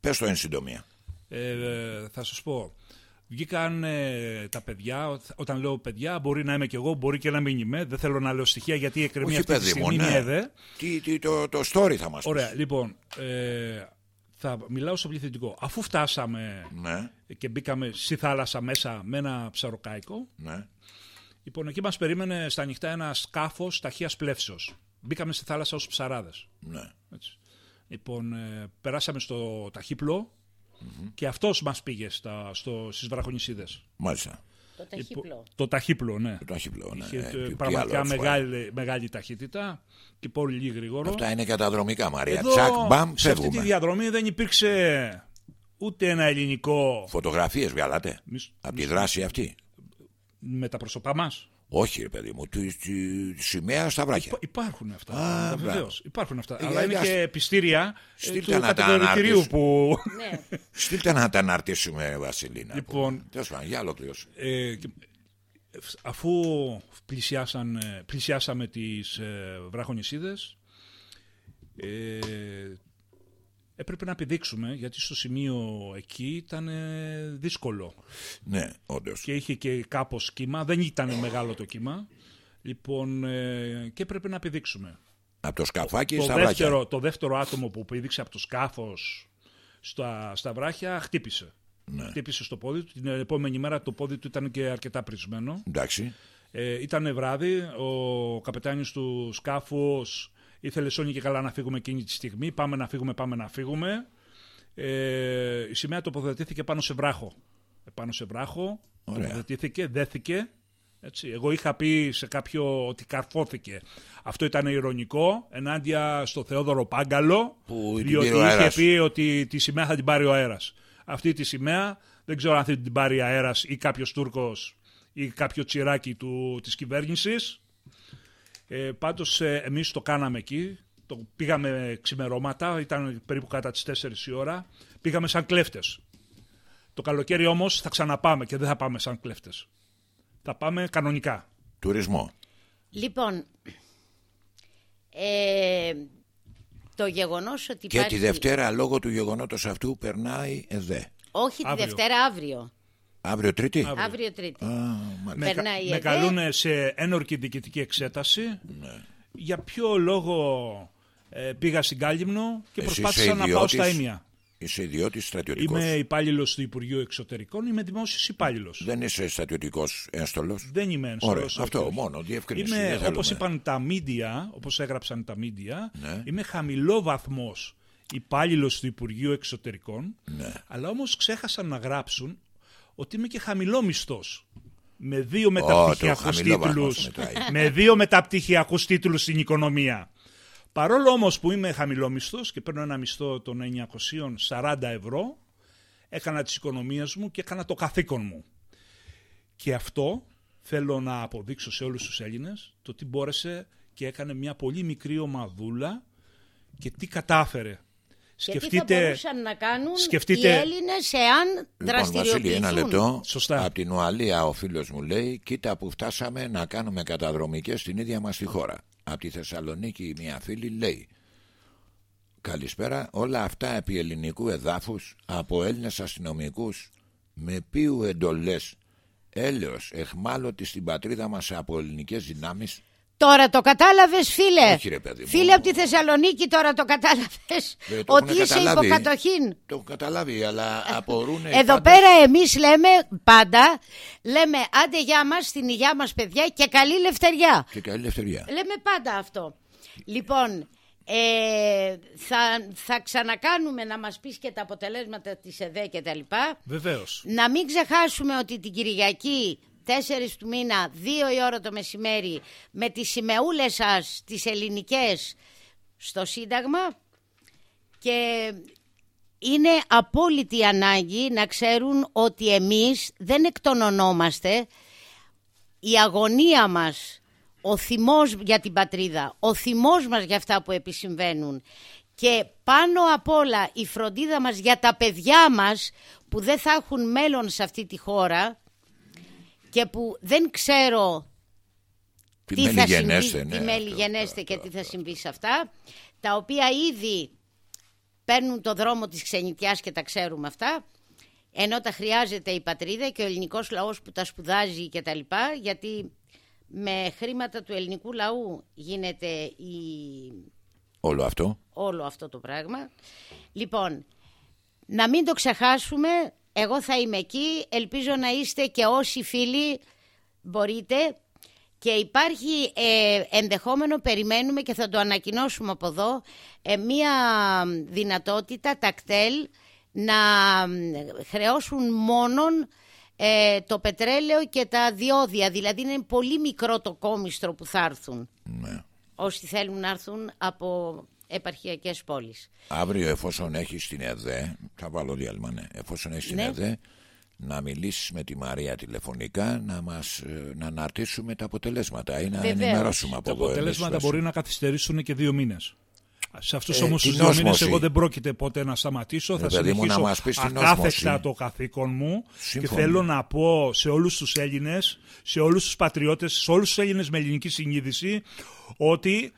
Speaker 1: Πες το εν συντομία.
Speaker 3: Ε, θα σας πω. Βγήκαν ε, τα παιδιά, ό- όταν λέω παιδιά μπορεί να είμαι κι εγώ, μπορεί και να μην είμαι. Δεν θέλω να λέω στοιχεία γιατί εκκρεμεί
Speaker 1: Όχι
Speaker 3: αυτή τη
Speaker 1: παιδί μου,
Speaker 3: στιγμή
Speaker 1: ναι.
Speaker 3: μια ΕΔΕ.
Speaker 1: Τι, τι, το, το story θα μας
Speaker 3: Ωραία,
Speaker 1: πεις.
Speaker 3: λοιπόν, ε, θα μιλάω στο πληθυντικό. Αφού φτάσαμε
Speaker 1: Ναι,
Speaker 3: και μπήκαμε στη θάλασσα μέσα με ένα ψαροκάικο,
Speaker 1: ναι.
Speaker 3: λοιπόν, εκεί μας περίμενε στα ανοιχτά ένα σκάφος ταχείας πλεύσεως. Μπήκαμε στη θάλασσα ως ψαράδες.
Speaker 1: ναι.
Speaker 3: Έτσι. Λοιπόν, ε, περάσαμε στο ταχυπλο και αυτός μας πήγε στα, στο, στις βραχονισίδες.
Speaker 1: Μάλιστα.
Speaker 2: Το ταχύπλο.
Speaker 3: Το ταχύπλο, ναι.
Speaker 1: Το ταχύπλο, ναι.
Speaker 3: Είχε
Speaker 1: Ε,
Speaker 3: ε,
Speaker 1: τι- τι
Speaker 3: πραγματικά
Speaker 1: άλλο,
Speaker 3: μεγάλη, μεγάλη ταχύτητα και πολύ γρήγορο.
Speaker 1: Αυτά είναι καταδρομικά, Μαρία.
Speaker 3: Εδώ,
Speaker 1: Τσακ, μπαμ,
Speaker 3: σε αυτή τη
Speaker 1: φεύγουμε.
Speaker 3: διαδρομή δεν υπήρξε ούτε ένα ελληνικό
Speaker 1: Φωτογραφίες βγάλατε
Speaker 3: Μισ-
Speaker 1: από τη δράση αυτή;
Speaker 3: με τα πρόσωπά μας.
Speaker 1: Όχι, ρε παιδί μου, τη, τη, τη σημαία στα βράχια.
Speaker 3: Υπά- Υπάρχουν αυτά.
Speaker 1: Α,
Speaker 3: Βεβαίως,
Speaker 1: μπράβο.
Speaker 3: υπάρχουν αυτά.
Speaker 1: Ε,
Speaker 3: Αλλά είναι
Speaker 1: για-
Speaker 3: και πιστήρια ε,
Speaker 1: Στείλτε
Speaker 3: του
Speaker 1: να τα
Speaker 3: κατηγορητηρίου
Speaker 1: αναρτήσουμε.
Speaker 3: που...
Speaker 2: Ναι. *laughs*
Speaker 1: Στείλτε να τα αναρτήσουμε, Βασιλίνα.
Speaker 3: Λοιπόν.
Speaker 1: Τέλος πάντων, για ολοκλήρωση.
Speaker 3: Ε, και- αφού πλησιάσαν, ε, πλησιάσαμε τις ε, βράχονισίδες ε, έπρεπε να επιδείξουμε γιατί στο σημείο εκεί ήταν ε, δύσκολο
Speaker 1: Ναι, όντως.
Speaker 3: και είχε και κάπως κύμα, δεν ήταν μεγάλο το κύμα λοιπόν ε, και έπρεπε να επιδείξουμε.
Speaker 1: Από το σκαφάκι
Speaker 3: Το
Speaker 1: στα βράχια.
Speaker 3: δεύτερο, το δεύτερο άτομο που πήδηξε από το σκάφος στα, στα βράχια χτύπησε.
Speaker 1: Ναι.
Speaker 3: Χτύπησε στο πόδι του. Την επόμενη μέρα το πόδι του ήταν και αρκετά πρισμένο.
Speaker 1: Εντάξει.
Speaker 3: Ε, ήταν βράδυ, ο καπετάνιος του σκάφους ήθελε σώνει και καλά να φύγουμε εκείνη τη στιγμή. Πάμε να φύγουμε, πάμε να φύγουμε. Ε, η σημαία τοποθετήθηκε πάνω σε βράχο. Ε, πάνω σε βράχο,
Speaker 1: Ωραία.
Speaker 3: τοποθετήθηκε, δέθηκε. Έτσι. Εγώ είχα πει σε κάποιο ότι καρφώθηκε. Αυτό ήταν ηρωνικό ενάντια στο Θεόδωρο Πάγκαλο,
Speaker 1: Που την
Speaker 3: διότι
Speaker 1: πήρε ο
Speaker 3: είχε
Speaker 1: αέρας.
Speaker 3: πει ότι τη σημαία θα την πάρει ο αέρας. Αυτή τη σημαία δεν ξέρω αν θα την πάρει αέρας ή κάποιος Τούρκος ή κάποιο τσιράκι του, της κυβέρνησης. Ε, πάντως ε, εμείς το κάναμε εκεί, το πήγαμε ξημερώματα, ήταν περίπου κατά τις 4 η ώρα, πήγαμε σαν κλέφτες. Το καλοκαίρι όμως θα ξαναπάμε και δεν θα πάμε σαν κλέφτες. Θα πάμε κανονικά.
Speaker 1: Τουρισμό.
Speaker 2: Λοιπόν, ε, το γεγονός ότι
Speaker 1: Και
Speaker 2: υπάρχει...
Speaker 1: τη Δευτέρα, λόγω του γεγονότος αυτού, περνάει ΕΔΕ.
Speaker 2: Όχι
Speaker 3: Αύριο.
Speaker 2: τη Δευτέρα, αύριο.
Speaker 1: Αύριο Τρίτη;
Speaker 3: Αύριο.
Speaker 2: Αύριο Τρίτη.
Speaker 1: Α, μάλιστα.
Speaker 3: Με,
Speaker 2: Περνάει η
Speaker 3: με
Speaker 2: ΕΔΕ.
Speaker 3: καλούν σε ένορκη διοικητική εξέταση.
Speaker 1: Ναι.
Speaker 3: Για ποιο λόγο ε, πήγα στην Κάλυμνο και
Speaker 1: Εσύ
Speaker 3: προσπάθησα
Speaker 1: είσαι
Speaker 3: να πάω
Speaker 1: ιδιώτης,
Speaker 3: στα Ήμια.
Speaker 1: Είσαι ιδιώτης στρατιωτικός.
Speaker 3: Είμαι υπάλληλος του Υπουργείου Εξωτερικών, είμαι δημόσιος υπάλληλος.
Speaker 1: Δεν είσαι στρατιωτικός ένστολο.
Speaker 3: Δεν είμαι
Speaker 1: Ωραία.
Speaker 3: ένστολος,
Speaker 1: Αυτό
Speaker 3: όχι.
Speaker 1: μόνο. Διευκρίνηση.
Speaker 3: Είμαι,
Speaker 1: δεν
Speaker 3: όπως
Speaker 1: θέλουμε.
Speaker 3: είπαν τα μίντια, όπως έγραψαν τα μίντια,
Speaker 1: Ναι.
Speaker 3: είμαι χαμηλό βαθμός υπάλληλος του Υπουργείου Εξωτερικών,
Speaker 1: Ναι.
Speaker 3: αλλά όμως ξέχασαν να γράψουν ότι είμαι και χαμηλό μισθός. Με δύο
Speaker 1: το
Speaker 3: μεταπτυχιακούς
Speaker 1: χαμηλό βαθμός
Speaker 3: τίτλους,
Speaker 1: μετράει.
Speaker 3: με δύο μεταπτυχιακούς τίτλους στην οικονομία. Παρόλο όμως που είμαι χαμηλό μισθός και παίρνω ένα μισθό των 940 ευρώ, έκανα τις οικονομίες μου και έκανα το καθήκον μου. Και αυτό θέλω να αποδείξω σε όλους τους Έλληνες το τι μπόρεσε και έκανε μια πολύ μικρή ομαδούλα και τι κατάφερε.
Speaker 2: Και τι θα μπορούσαν να κάνουν
Speaker 3: σκεφτείτε-
Speaker 2: οι Έλληνες εάν
Speaker 1: Λοιπόν, Βασίλη,
Speaker 2: δραστηριοποιηθούν.
Speaker 1: ένα λεπτό.
Speaker 3: Σωστά.
Speaker 1: Από την Ουαλία ο φίλος μου λέει: Κοίτα που φτάσαμε να κάνουμε καταδρομικές στην ίδια μας τη χώρα. Από τη Θεσσαλονίκη μια φίλη λέει: Καλησπέρα. Όλα αυτά επί ελληνικού εδάφους από Έλληνες αστυνομικούς με ποιου εντολές έλεος εχμάλωτης στην πατρίδα μας από ελληνικές δυνάμεις
Speaker 2: Τώρα το κατάλαβες φίλε.
Speaker 1: Όχι, ρε, παιδί μου.
Speaker 2: Φίλε από τη Θεσσαλονίκη τώρα το κατάλαβες.
Speaker 1: Ε, το
Speaker 2: ότι
Speaker 1: έχουνε
Speaker 2: είσαι
Speaker 1: καταλάβει.
Speaker 2: υποκατοχήν.
Speaker 1: Το έχω καταλάβει αλλά απορούν οι
Speaker 2: Εδώ
Speaker 1: πάντες-
Speaker 2: πέρα εμείς λέμε πάντα, λέμε άντε γεια μας στην υγειά μας παιδιά και καλή λευτεριά.
Speaker 1: Και καλή ελευθερία
Speaker 2: Λέμε πάντα αυτό. Λοιπόν, Ε, θα, θα ξανακάνουμε να μας πεις και τα αποτελέσματα της ΕΔΕ και τα λοιπά.
Speaker 3: Βεβαίως.
Speaker 2: Να μην ξεχάσουμε ότι την Κυριακή 4 του μήνα, 2 η ώρα το μεσημέρι, με τις σημεούλες σας, τις ελληνικές, στο Σύνταγμα και είναι απόλυτη ανάγκη να ξέρουν ότι εμείς δεν εκτονωνόμαστε. Η αγωνία μας, ο θυμός για την πατρίδα, ο θυμός μας για αυτά που επισυμβαίνουν και πάνω απ' όλα η φροντίδα μας για τα παιδιά μας που δεν θα έχουν μέλλον σε αυτή τη χώρα και που δεν ξέρω
Speaker 1: Τι
Speaker 2: τι θα
Speaker 1: μελιγενέστε,
Speaker 2: συμβεί,
Speaker 1: ναι,
Speaker 2: τι
Speaker 1: αυτό,
Speaker 2: μελιγενέστε και
Speaker 1: αυτό,
Speaker 2: τι θα συμβεί σε αυτά, τα οποία ήδη παίρνουν το δρόμο της ξενιτιάς και τα ξέρουμε αυτά, ενώ τα χρειάζεται η πατρίδα και ο ελληνικός λαός που τα σπουδάζει και τα λοιπά, γιατί με χρήματα του ελληνικού λαού γίνεται η...
Speaker 1: Όλο αυτό.
Speaker 2: όλο αυτό το πράγμα. Λοιπόν, να μην το ξεχάσουμε, εγώ θα είμαι εκεί, ελπίζω να είστε και όσοι φίλοι μπορείτε και υπάρχει ε, ενδεχόμενο, περιμένουμε και θα το ανακοινώσουμε από εδώ, ε, μία δυνατότητα τα κτέλ να μ, χρεώσουν μόνον ε, το πετρέλαιο και τα διόδια. Δηλαδή είναι πολύ μικρό το κόμιστρο που θα έρθουν
Speaker 1: Ναι.
Speaker 2: όσοι θέλουν να έρθουν από επαρχιακές πόλεις.
Speaker 1: Αύριο, εφόσον έχεις την ΕΔΕ, θα βάλω διάλειμμα, ναι. Εφόσον έχεις την
Speaker 2: Ναι.
Speaker 1: ΕΔΕ, να μιλήσεις με τη Μαρία τηλεφωνικά, να μας ε, να αναρτήσουμε τα αποτελέσματα ή να
Speaker 2: Βεβαίως.
Speaker 1: ενημερώσουμε από
Speaker 3: Τα
Speaker 1: εδώ.
Speaker 3: αποτελέσματα
Speaker 1: εμείς,
Speaker 3: μπορεί να καθυστερήσουν και δύο μήνες. Σε αυτούς
Speaker 1: Ε,
Speaker 3: όμως
Speaker 1: την
Speaker 3: τους δύο μήνες,
Speaker 1: όσμωση.
Speaker 3: εγώ δεν πρόκειται ποτέ να σταματήσω.
Speaker 1: Ρε
Speaker 3: θα
Speaker 1: παιδί μου, να
Speaker 3: συνεχίσω
Speaker 1: μας πεις την
Speaker 3: ακάθεκτα
Speaker 1: όσμωση.
Speaker 3: το καθήκον μου
Speaker 1: Σύμφωνο.
Speaker 3: και θέλω να πω σε όλους τους Έλληνες, σε όλους τους πατριώτες, σε όλους τους Έλληνες με ελληνική συνείδηση ότι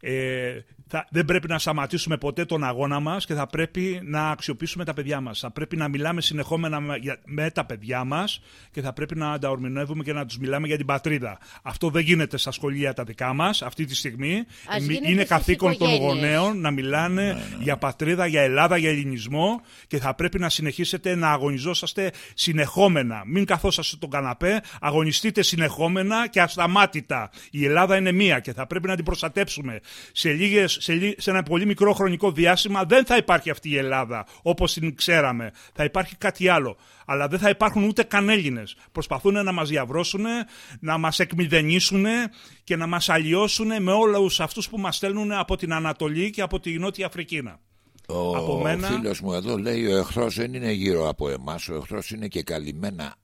Speaker 3: ε, θα, δεν πρέπει να σταματήσουμε ποτέ τον αγώνα μας και θα πρέπει να αξιοποιήσουμε τα παιδιά μας. Θα πρέπει να μιλάμε συνεχόμενα με, για- με τα παιδιά μας και θα πρέπει να τα ορμηνεύουμε και να τους μιλάμε για την πατρίδα. Αυτό δεν γίνεται στα σχολεία τα δικά μας αυτή τη στιγμή.
Speaker 2: Ας
Speaker 3: Μη-
Speaker 2: γίνεται
Speaker 3: Είναι
Speaker 2: στις
Speaker 3: καθήκον των
Speaker 2: οικογένειες.
Speaker 3: γονέων να μιλάνε για πατρίδα, για Ελλάδα, για ελληνισμό και θα πρέπει να συνεχίσετε να αγωνιζόσαστε συνεχόμενα. Μην καθόσαστε στον καναπέ, αγωνιστείτε συνεχόμενα και ασταμάτητα. Η Ελλάδα είναι μία και θα πρέπει να την προστατέψουμε. Σε, λίγες, σε, λί- σε ένα πολύ μικρό χρονικό διάστημα δεν θα υπάρχει αυτή η Ελλάδα όπως την ξέραμε. Θα υπάρχει κάτι άλλο. Αλλά δεν θα υπάρχουν ούτε καν Έλληνες. Προσπαθούν να μας διαβρώσουν, να μας εκμηδενήσουν και να μας αλλοιώσουν με όλους αυτούς που μας στέλνουν από την Ανατολή και από τη Νότια Αφρικίνα.
Speaker 1: Ο
Speaker 3: Από μένα-
Speaker 1: φίλος μου εδώ λέει ο εχθρός δεν είναι γύρω από εμάς, ο εχθρός είναι και καλυμμένα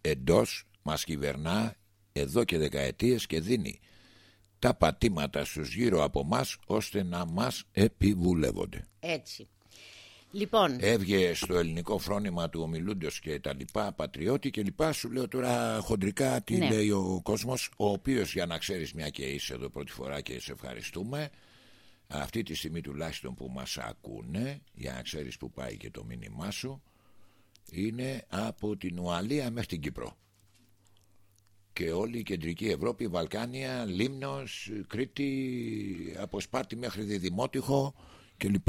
Speaker 1: εντός, μας κυβερνά εδώ και δεκαετίες και δίνει τα πατήματα στους γύρω από μας ώστε να μας επιβουλεύονται.
Speaker 2: Έτσι. Λοιπόν,
Speaker 1: Έβγε στο ελληνικό φρόνημα του ομιλούντος και τα λοιπά, πατριώτη και λοιπά. Σου λέω τώρα χοντρικά τι
Speaker 2: Ναι.
Speaker 1: λέει ο κόσμος, ο οποίος για να ξέρεις μια και είσαι εδώ πρώτη φορά και σε ευχαριστούμε, αυτή τη στιγμή τουλάχιστον που μας ακούνε, για να ξέρεις που πάει και το μήνυμά σου, είναι από την Ουαλία μέχρι την Κύπρο. Και όλη η κεντρική Ευρώπη, Βαλκάνια, Λίμνος, Κρήτη, από Σπάρτη μέχρι Διδημότυχο κλπ.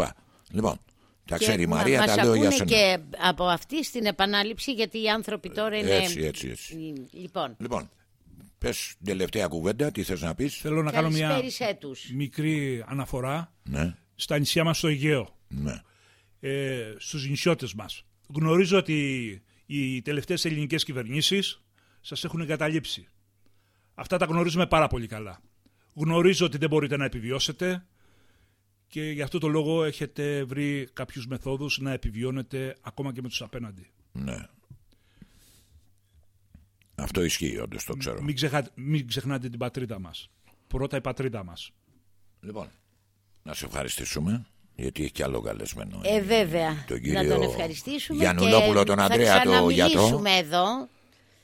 Speaker 1: Λοιπόν, τα
Speaker 2: και
Speaker 1: ξέρει η
Speaker 2: μα-
Speaker 1: Μαρία,
Speaker 2: μας
Speaker 1: τα λέω για
Speaker 2: ακούνε
Speaker 1: σένα.
Speaker 2: και από αυτή στην επανάληψη γιατί οι άνθρωποι τώρα είναι...
Speaker 1: Έτσι, έτσι, έτσι.
Speaker 2: Λοιπόν,
Speaker 1: Λοιπόν, πες την τελευταία κουβέντα, τι θες να πεις;
Speaker 3: Θέλω να κάνω μια
Speaker 2: καλησπέρισέ τους.
Speaker 3: μικρή αναφορά
Speaker 1: Ναι,
Speaker 3: στα νησιά μας στο Αιγαίο.
Speaker 1: ναι.
Speaker 3: ε, στους νησιώτες μας. Γνωρίζω ότι οι τελευταίες ελληνικές κυβερνήσεις σας έχουν εγκαταλείψει. Αυτά τα γνωρίζουμε πάρα πολύ καλά. Γνωρίζω ότι δεν μπορείτε να επιβιώσετε και γι' αυτό το λόγο έχετε βρει κάποιους μεθόδους να επιβιώνετε ακόμα και με τους απέναντι.
Speaker 1: ναι. Αυτό ισχύει, όντως το ξέρω.
Speaker 3: Μην, ξεχα... μην ξεχνάτε την πατρίδα μας. Πρώτα η πατρίδα μας.
Speaker 1: Λοιπόν, να σε ευχαριστήσουμε, γιατί έχει κι άλλο καλεσμένο.
Speaker 2: Ε, βέβαια.
Speaker 1: τον
Speaker 2: να
Speaker 1: κύριο
Speaker 2: τον ευχαριστήσουμε
Speaker 1: Γιαννουλόπουλο,
Speaker 2: και
Speaker 1: τον
Speaker 2: θα
Speaker 1: Ανδρέα, τον γιατρό.
Speaker 2: ξαναμιλήσουμε εδώ.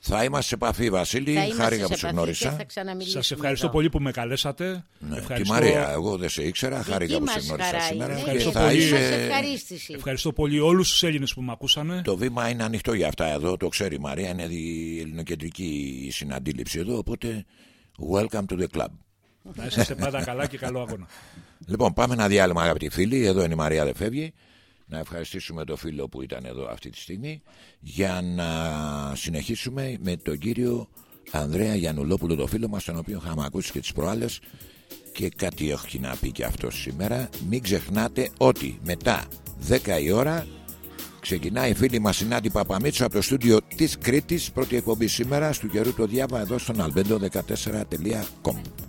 Speaker 1: Θα είμαστε σε επαφή, Βασίλη.
Speaker 2: Θα είμαστε
Speaker 1: Χάρηκα
Speaker 2: σε
Speaker 1: που σε
Speaker 2: επαφή και
Speaker 1: γνώρισα.
Speaker 2: θα ξαναμιλήσουμε
Speaker 3: Σας ευχαριστώ
Speaker 2: εδώ.
Speaker 3: πολύ που με καλέσατε.
Speaker 1: Ναι,
Speaker 3: ευχαριστώ...
Speaker 1: Τη Μαρία, εγώ δεν σε ήξερα. Χάρηκα που σε
Speaker 2: μας
Speaker 1: γνώρισα
Speaker 2: χαρά
Speaker 1: σήμερα.
Speaker 2: είναι
Speaker 3: Ευχαριστώ
Speaker 2: και
Speaker 1: θα
Speaker 3: πολύ.
Speaker 2: δική μας
Speaker 1: είσαι...
Speaker 2: ευχαρίστηση.
Speaker 3: ευχαριστώ πολύ όλους τους Έλληνες που με ακούσανε.
Speaker 1: Το βήμα είναι ανοιχτό για αυτά εδώ, το ξέρει η Μαρία, είναι η ελληνοκεντρική συναντήληψη εδώ, οπότε welcome to the club.
Speaker 3: Να είσαστε πάντα καλά και καλό αγώνα.
Speaker 1: Λοιπόν, πάμε ένα διάλειμμα, αγαπητοί φίλοι. Εδώ είναι η Μαρία, δεν φεύγει. Να ευχαριστήσουμε τον φίλο που ήταν εδώ αυτή τη στιγμή για να συνεχίσουμε με τον κύριο Ανδρέα Γιαννουλόπουλο, το φίλο μας, τον οποίο είχαμε ακούσει και τις προάλλες.
Speaker 4: Και κάτι έχει να πει και αυτός σήμερα. Μην ξεχνάτε ότι μετά 10 η ώρα ξεκινάει η φίλη μας Συνάντη Παπαμίτσου από το στούντιο της Κρήτης. Πρώτη εκπομπή σήμερα του καιρού το διάβα εδώ στον albedo14.com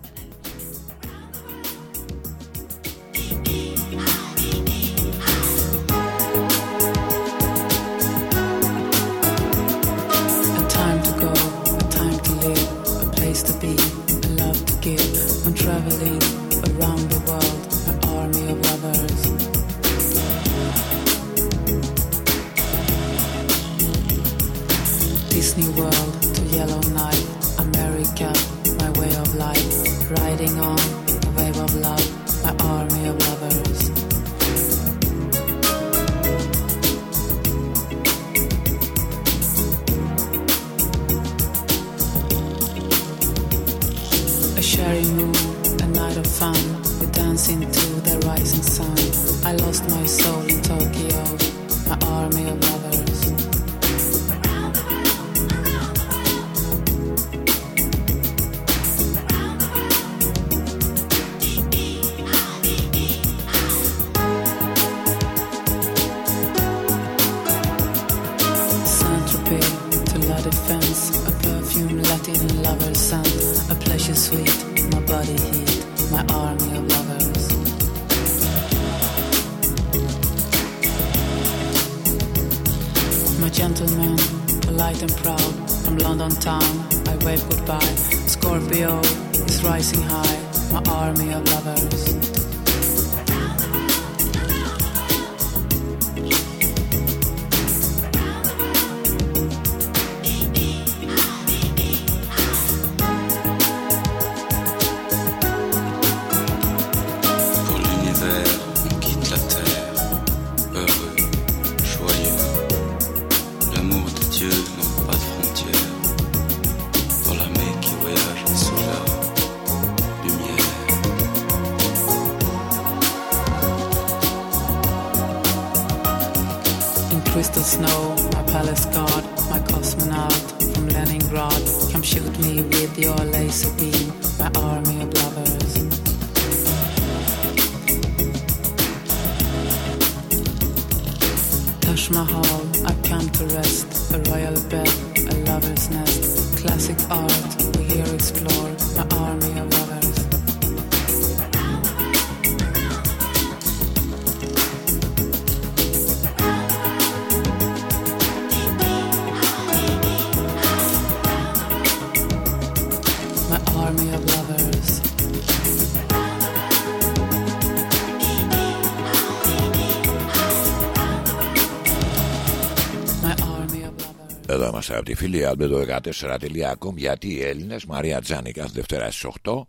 Speaker 4: από τη φίλη albedo14.com γιατί οι Έλληνες Μαρία Τζάνη κάθε Δευτέρα στις 8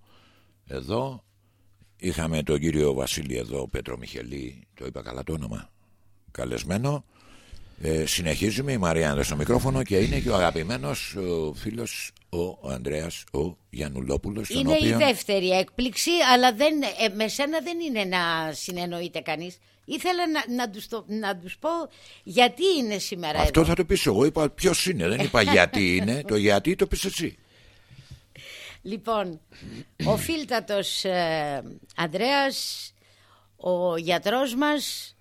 Speaker 4: εδώ είχαμε τον κύριο Βασίλη εδώ Πέτρο Μιχελή το είπα καλά το όνομα καλεσμένο. Ε, συνεχίζουμε η Μαρία στο μικρόφωνο και είναι και ο αγαπημένος ο φίλος ο Ανδρέας ο Γιαννουλόπουλος
Speaker 2: Είναι η δεύτερη έκπληξη αλλά δεν, ε, με σένα δεν είναι να συνεννοείται κανείς Ήθελα να, να, τους να τους πω γιατί είναι σήμερα
Speaker 4: Αυτό θα το πεις εγώ, είπα ποιος είναι, δεν είπα γιατί είναι, το γιατί το πεις εσύ.
Speaker 2: Λοιπόν, ο φίλτατος ε, Ανδρέας, ο γιατρός μας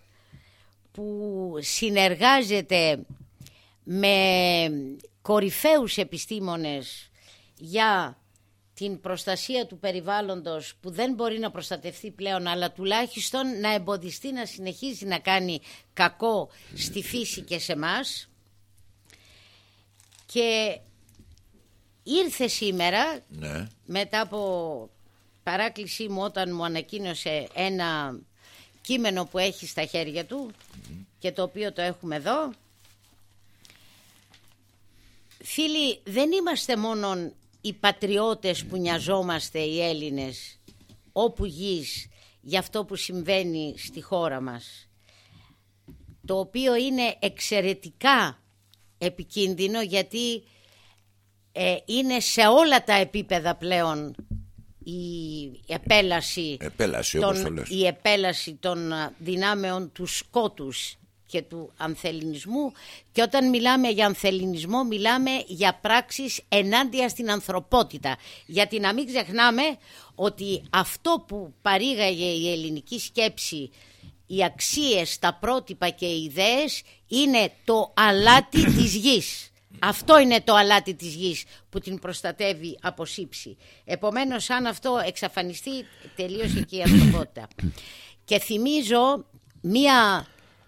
Speaker 2: που συνεργάζεται με κορυφαίους επιστήμονες για την προστασία του περιβάλλοντος που δεν μπορεί να προστατευτεί πλέον αλλά τουλάχιστον να εμποδιστεί να συνεχίζει να κάνει κακό στη φύση και σε μας και ήρθε σήμερα
Speaker 4: ναι.
Speaker 2: μετά από παράκλησή μου όταν μου ανακοίνωσε ένα κείμενο που έχει στα χέρια του και το οποίο το έχουμε εδώ. Φίλοι, δεν είμαστε μόνο οι πατριώτες που νοιαζόμαστε οι Έλληνες όπου γης για αυτό που συμβαίνει στη χώρα μας το οποίο είναι εξαιρετικά επικίνδυνο γιατί ε, είναι σε όλα τα επίπεδα πλέον η επέλαση,
Speaker 4: επέλαση
Speaker 2: των, η επέλαση των δυνάμεων του σκότους και του ανθεληνισμού και όταν μιλάμε για ανθεληνισμό μιλάμε για πράξεις ενάντια στην ανθρωπότητα γιατί να μην ξεχνάμε ότι αυτό που παρήγαγε η ελληνική σκέψη οι αξίες, τα πρότυπα και οι ιδέες είναι το αλάτι της γης. Αυτό είναι το αλάτι της γης που την προστατεύει από σύψη. Επομένως αν αυτό εξαφανιστεί τελείωσε και η ανθρωπότητα. Και θυμίζω μία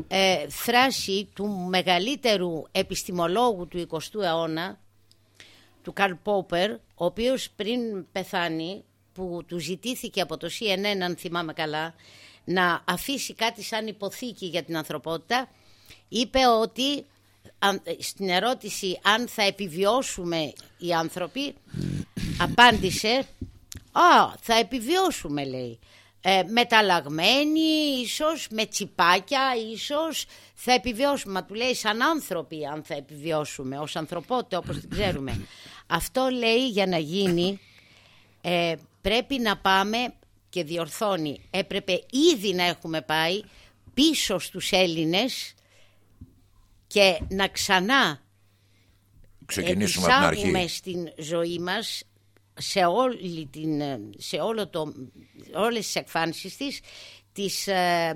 Speaker 2: ε, φράση του μεγαλύτερου επιστημολόγου του 20ου αιώνα, του Καρλ Πόπερ, ο οποίος πριν πεθάνει, που του ζητήθηκε από το CNN, αν θυμάμαι καλά, να αφήσει κάτι σαν υποθήκη για την ανθρωπότητα, είπε ότι στην ερώτηση αν θα επιβιώσουμε οι άνθρωποι, απάντησε «Α, θα επιβιώσουμε» λέει. Ε, μεταλλαγμένοι ίσως, με τσιπάκια ίσως θα επιβιώσουμε. Μα του λέει σαν άνθρωποι αν θα επιβιώσουμε, ως ανθρωπότητα όπως την ξέρουμε. *laughs* Αυτό λέει για να γίνει ε, πρέπει να πάμε και διορθώνει. Έπρεπε ήδη να έχουμε πάει πίσω στους Έλληνες και να ξανά
Speaker 1: Ξεκινήσουμε από την
Speaker 2: αρχή. στην ζωή μας σε, όλη την, σε όλο το, όλες τις εκφάνσεις της τις ε,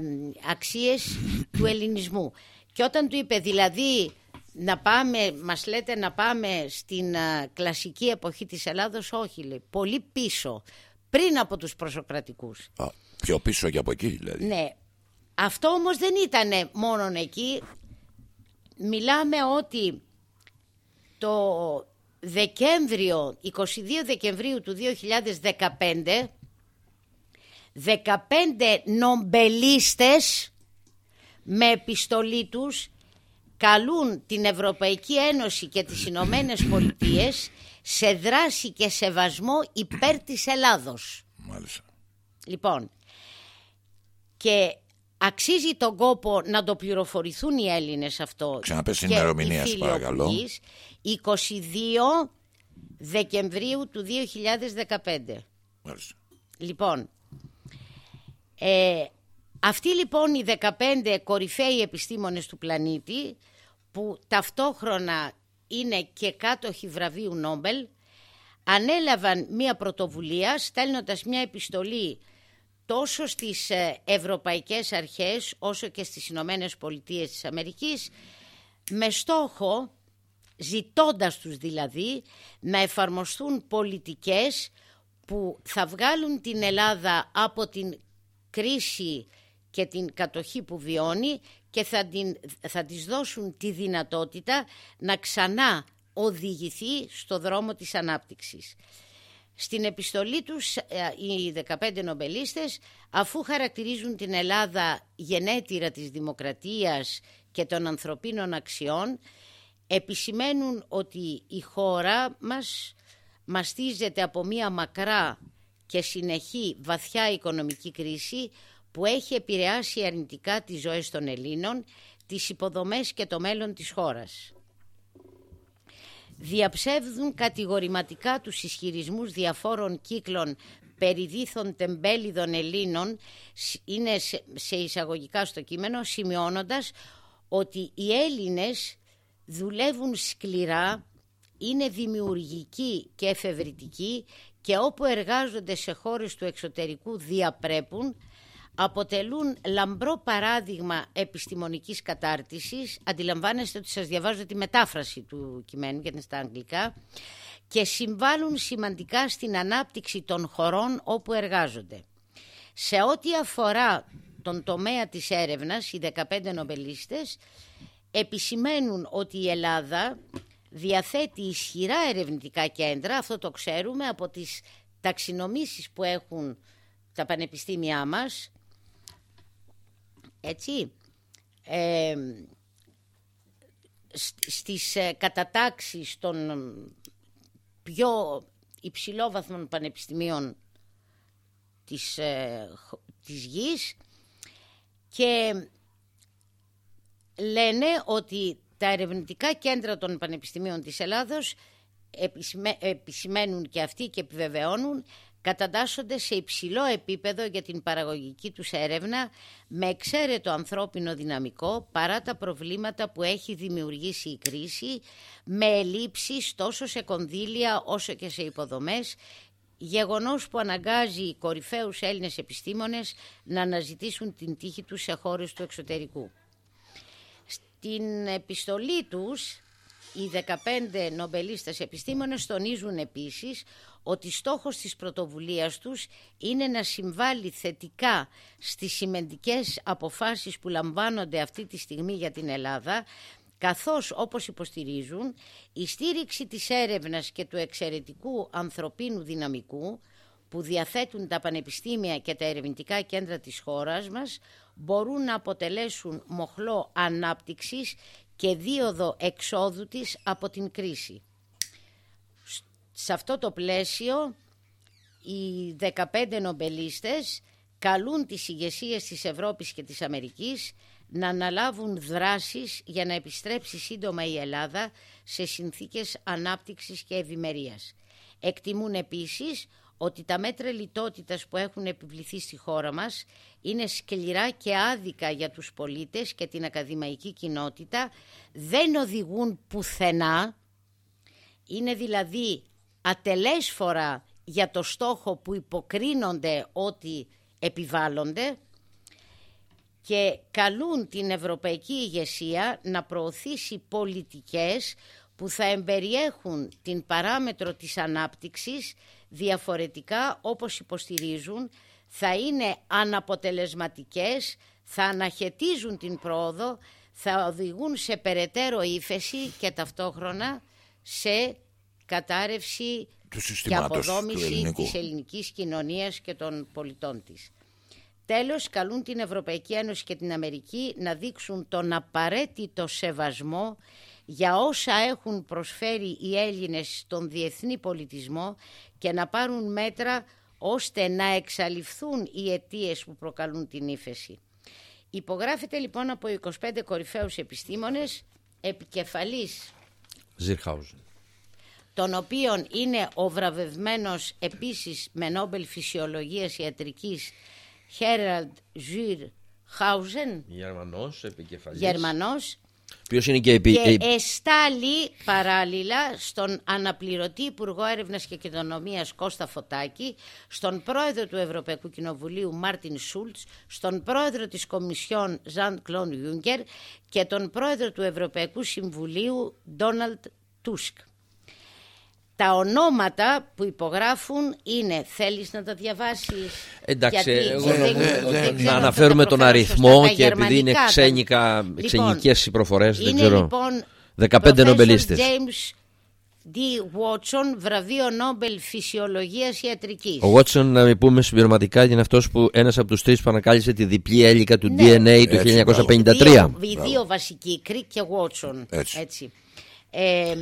Speaker 2: αξίες του ελληνισμού. Και όταν του είπε δηλαδή να πάμε, μας λέτε να πάμε στην ε, κλασική εποχή της Ελλάδος, όχι λέει, πολύ πίσω, πριν από τους προσοκρατικούς.
Speaker 1: Α, πιο πίσω και από εκεί δηλαδή.
Speaker 2: Ναι, αυτό όμως δεν ήταν μόνο εκεί. Μιλάμε ότι το Δεκέμβριο, 22 Δεκεμβρίου του 2015 15 νομπελίστες με επιστολή τους καλούν την Ευρωπαϊκή Ένωση και τις Ηνωμένες Πολιτείες σε δράση και σεβασμό υπέρ της Ελλάδος.
Speaker 1: Μάλιστα.
Speaker 2: Λοιπόν, και αξίζει τον κόπο να το πληροφορηθούν οι Έλληνες αυτό.
Speaker 1: Ξαναπες την ημερομηνία, παρακαλώ.
Speaker 2: 22 Δεκεμβρίου του 2015.
Speaker 1: Μάλιστα.
Speaker 2: Λοιπόν, ε, αυτοί λοιπόν οι 15 κορυφαίοι επιστήμονες του πλανήτη που ταυτόχρονα είναι και κάτοχοι βραβείου Νόμπελ ανέλαβαν μία πρωτοβουλία στέλνοντας μια επιστολή τόσο στις ε, ευρωπαϊκές αρχές όσο και στις Ηνωμένες Πολιτείες της Αμερικής με στόχο ζητώντας τους δηλαδή να εφαρμοστούν πολιτικές που θα βγάλουν την Ελλάδα από την κρίση και την κατοχή που βιώνει και θα, την, θα της δώσουν τη δυνατότητα να ξανά οδηγηθεί στο δρόμο της ανάπτυξης. Στην επιστολή τους ε, οι 15 νομπελίστες αφού χαρακτηρίζουν την Ελλάδα γενέτειρα της δημοκρατίας και των ανθρωπίνων αξιών επισημαίνουν ότι η χώρα μας μαστίζεται από μία μακρά και συνεχή βαθιά οικονομική κρίση που έχει επηρεάσει αρνητικά τις ζωές των Ελλήνων, τις υποδομές και το μέλλον της χώρας. Διαψεύδουν κατηγορηματικά τους ισχυρισμούς διαφόρων κύκλων περιδίθων τεμπέλιδων Ελλήνων, είναι σε εισαγωγικά στο κείμενο, σημειώνοντας ότι οι Έλληνες δουλεύουν σκληρά, είναι δημιουργικοί και εφευρετικοί και όπου εργάζονται σε χώρες του εξωτερικού διαπρέπουν, αποτελούν λαμπρό παράδειγμα επιστημονικής κατάρτισης. Αντιλαμβάνεστε ότι σας διαβάζω τη μετάφραση του κειμένου γιατί είναι στα αγγλικά και συμβάλλουν σημαντικά στην ανάπτυξη των χωρών όπου εργάζονται. Σε ό,τι αφορά τον τομέα της έρευνας, οι 15 νομπελίστες επισημαίνουν ότι η Ελλάδα διαθέτει ισχυρά ερευνητικά κέντρα, αυτό το ξέρουμε από τις ταξινομήσεις που έχουν τα πανεπιστήμια μας, έτσι, ε, στις ε, κατατάξεις των πιο υψηλόβαθμων πανεπιστημίων της, ε, της γης. Και λένε ότι τα ερευνητικά κέντρα των πανεπιστημίων της Ελλάδος επισημένουν και αυτοί και επιβεβαιώνουν κατατάσσονται σε υψηλό επίπεδο για την παραγωγική τους έρευνα με εξαίρετο ανθρώπινο δυναμικό παρά τα προβλήματα που έχει δημιουργήσει η κρίση με ελλείψεις τόσο σε κονδύλια όσο και σε υποδομές γεγονός που αναγκάζει οι κορυφαίους Έλληνες επιστήμονες να αναζητήσουν την τύχη τους σε χώρες του εξωτερικού. Στην επιστολή τους οι 15 νομπελίστες επιστήμονες τονίζουν επίσης ότι στόχος της πρωτοβουλίας τους είναι να συμβάλλει θετικά στις σημαντικές αποφάσεις που λαμβάνονται αυτή τη στιγμή για την Ελλάδα καθώς όπως υποστηρίζουν η στήριξη της έρευνας και του εξαιρετικού ανθρωπίνου δυναμικού που διαθέτουν τα πανεπιστήμια και τα ερευνητικά κέντρα της χώρας μας μπορούν να αποτελέσουν μοχλό ανάπτυξης και δίωδο εξόδου της από την κρίση. Σε αυτό το πλαίσιο οι 15 νομπελίστες καλούν τις ηγεσίες της Ευρώπης και της Αμερικής να αναλάβουν δράσεις για να επιστρέψει σύντομα η Ελλάδα σε συνθήκες ανάπτυξης και ευημερίας. Εκτιμούν επίσης ότι τα μέτρα λιτότητας που έχουν επιβληθεί στη χώρα μας είναι σκληρά και άδικα για τους πολίτες και την ακαδημαϊκή κοινότητα, δεν οδηγούν πουθενά, είναι δηλαδή ατελέσφορα για το στόχο που υποκρίνονται ότι επιβάλλονται και καλούν την Ευρωπαϊκή ηγεσία να προωθήσει πολιτικές που θα εμπεριέχουν την παράμετρο της ανάπτυξης διαφορετικά όπως υποστηρίζουν θα είναι αναποτελεσματικές, θα αναχαιτίζουν την πρόοδο, θα οδηγούν σε περαιτέρω ύφεση και ταυτόχρονα σε κατάρρευση και αποδόμηση της ελληνικής κοινωνίας και των πολιτών της. Τέλος, καλούν την Ευρωπαϊκή Ένωση και την Αμερική να δείξουν τον απαραίτητο σεβασμό για όσα έχουν προσφέρει οι Έλληνες στον διεθνή πολιτισμό και να πάρουν μέτρα ώστε να εξαλειφθούν οι αιτίες που προκαλούν την ύφεση. Υπογράφεται λοιπόν από 25 κορυφαίους επιστήμονες επικεφαλής
Speaker 5: Ζιρχάουζεν
Speaker 2: των οποίων είναι ο βραβευμένος επίσης με Νόμπελ Φυσιολογίας Ιατρικής Χέραλντ Ζιρ Χάουζεν
Speaker 5: Γερμανός επικεφαλής.
Speaker 2: Γερμανός
Speaker 5: Ποιος είναι και, επί...
Speaker 2: και εστάλει παράλληλα στον αναπληρωτή Υπουργό Έρευνας και Κοινωνίας Κώστα Φωτάκη, στον πρόεδρο του Ευρωπαϊκού Κοινοβουλίου Μάρτιν Σούλτς, στον πρόεδρο της Κομισιόν Ζαν Κλον Ιούγκερ και τον πρόεδρο του Ευρωπαϊκού Συμβουλίου Ντόναλτ Τούσκ. Τα ονόματα που υπογράφουν είναι, θέλεις να τα διαβάσεις
Speaker 5: Εντάξει,
Speaker 2: γιατί
Speaker 5: εγώ
Speaker 2: δεν-
Speaker 5: νομίζω-
Speaker 2: δεν
Speaker 5: να
Speaker 2: ξέρω αν θα
Speaker 5: αναφέρουμε
Speaker 2: τα
Speaker 5: τον
Speaker 2: προφέρω
Speaker 5: αριθμό
Speaker 2: σωστά. Τα
Speaker 5: και επειδή είναι
Speaker 2: γερμανικά,
Speaker 5: ξένικα,
Speaker 2: Λοιπόν,
Speaker 5: ξενικές οι προφορές, δεν
Speaker 2: είναι
Speaker 5: ξέρω.
Speaker 2: λοιπόν
Speaker 5: 15
Speaker 2: Professor
Speaker 5: νομπελίστες.
Speaker 2: James D. Watson, βραβείο Νόμπελ Φυσιολογίας Ιατρικής.
Speaker 5: Ο Watson, να μην πούμε συμπληρωματικά, είναι αυτός που ένας από τους τρεις που ανακάλυψε τη διπλή έλικα του
Speaker 2: Ναι.
Speaker 5: DNA το
Speaker 1: Έτσι,
Speaker 5: 1953.
Speaker 2: Δύο, οι δύο βασικοί, Crick και Watson.
Speaker 1: Έτσι.
Speaker 2: Ε,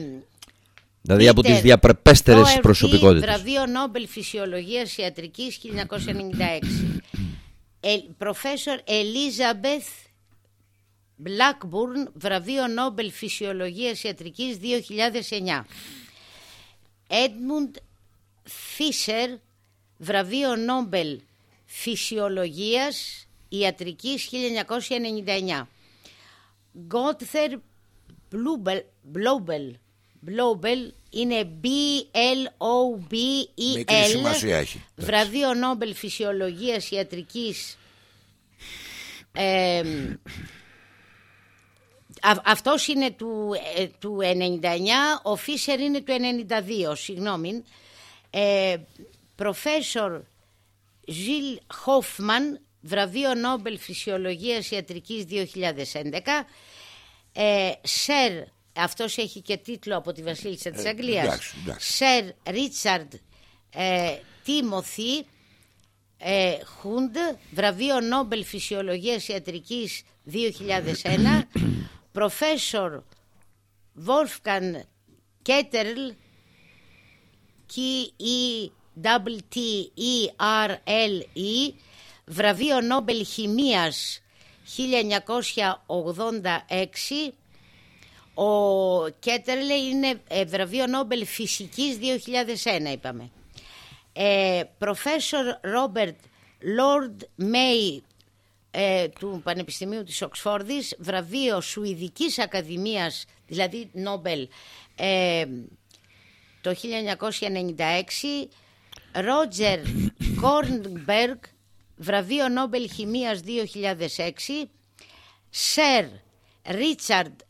Speaker 5: Δηλαδή από
Speaker 2: Peter
Speaker 5: τις διαπρεπέστερες
Speaker 2: Doherty,
Speaker 5: προσωπικότητες.
Speaker 2: Βραβείο Νόμπελ Φυσιολογίας Ιατρικής 1996. Ε, Προφέσορ Ελίζαμπεθ Blackburn, βραβείο Νόμπελ Φυσιολογίας Ιατρικής 2009. Έντμουντ Φίσερ, βραβείο Νόμπελ Φυσιολογίας Ιατρικής 1999. Γκότθερ Μπλόμπελ. Μπλόμπελ είναι
Speaker 1: Μικρή
Speaker 2: B-L-O-B-E-L.
Speaker 1: σημασία έχει.
Speaker 2: Βραβείο Νόμπελ Φυσιολογίας Ιατρικής. Ε, α- αυτός είναι του, ε, του 99, ο Φίσερ είναι του 92, συγγνώμη. Ε, Προφέσορ Ζιλ Χόφμαν, βραβείο Νόμπελ Φυσιολογίας Ιατρικής 2011. Ε, Σερ, αυτός έχει και τίτλο από τη Βασίλισσα της
Speaker 1: Ε,
Speaker 2: Αγγλίας.
Speaker 1: εντάξει, εντάξει.
Speaker 2: Σερ Ρίτσαρντ ε, Τίμωθη ε, Χούντ, βραβείο Νόμπελ Φυσιολογίας Ιατρικής 2001. *coughs* Προφέσορ Βόλφκαν Κέτερλ K-E-T-T-E-R-L-E βραβείο Νόμπελ Χημίας 1986 ο Κέτερλε είναι ε, βραβείο Νόμπελ Φυσικής 2001 είπαμε. Ε, Professor Robert Lord May ε, του Πανεπιστημίου της Οξφόρδης, βραβείο Σουηδικής Ακαδημίας, δηλαδή Νόμπελ, ε, το 1996, Ρότζερ Κόρνμπεργκ, βραβείο Νόμπελ Χημίας 2006, Σερ Ρίτσαρντ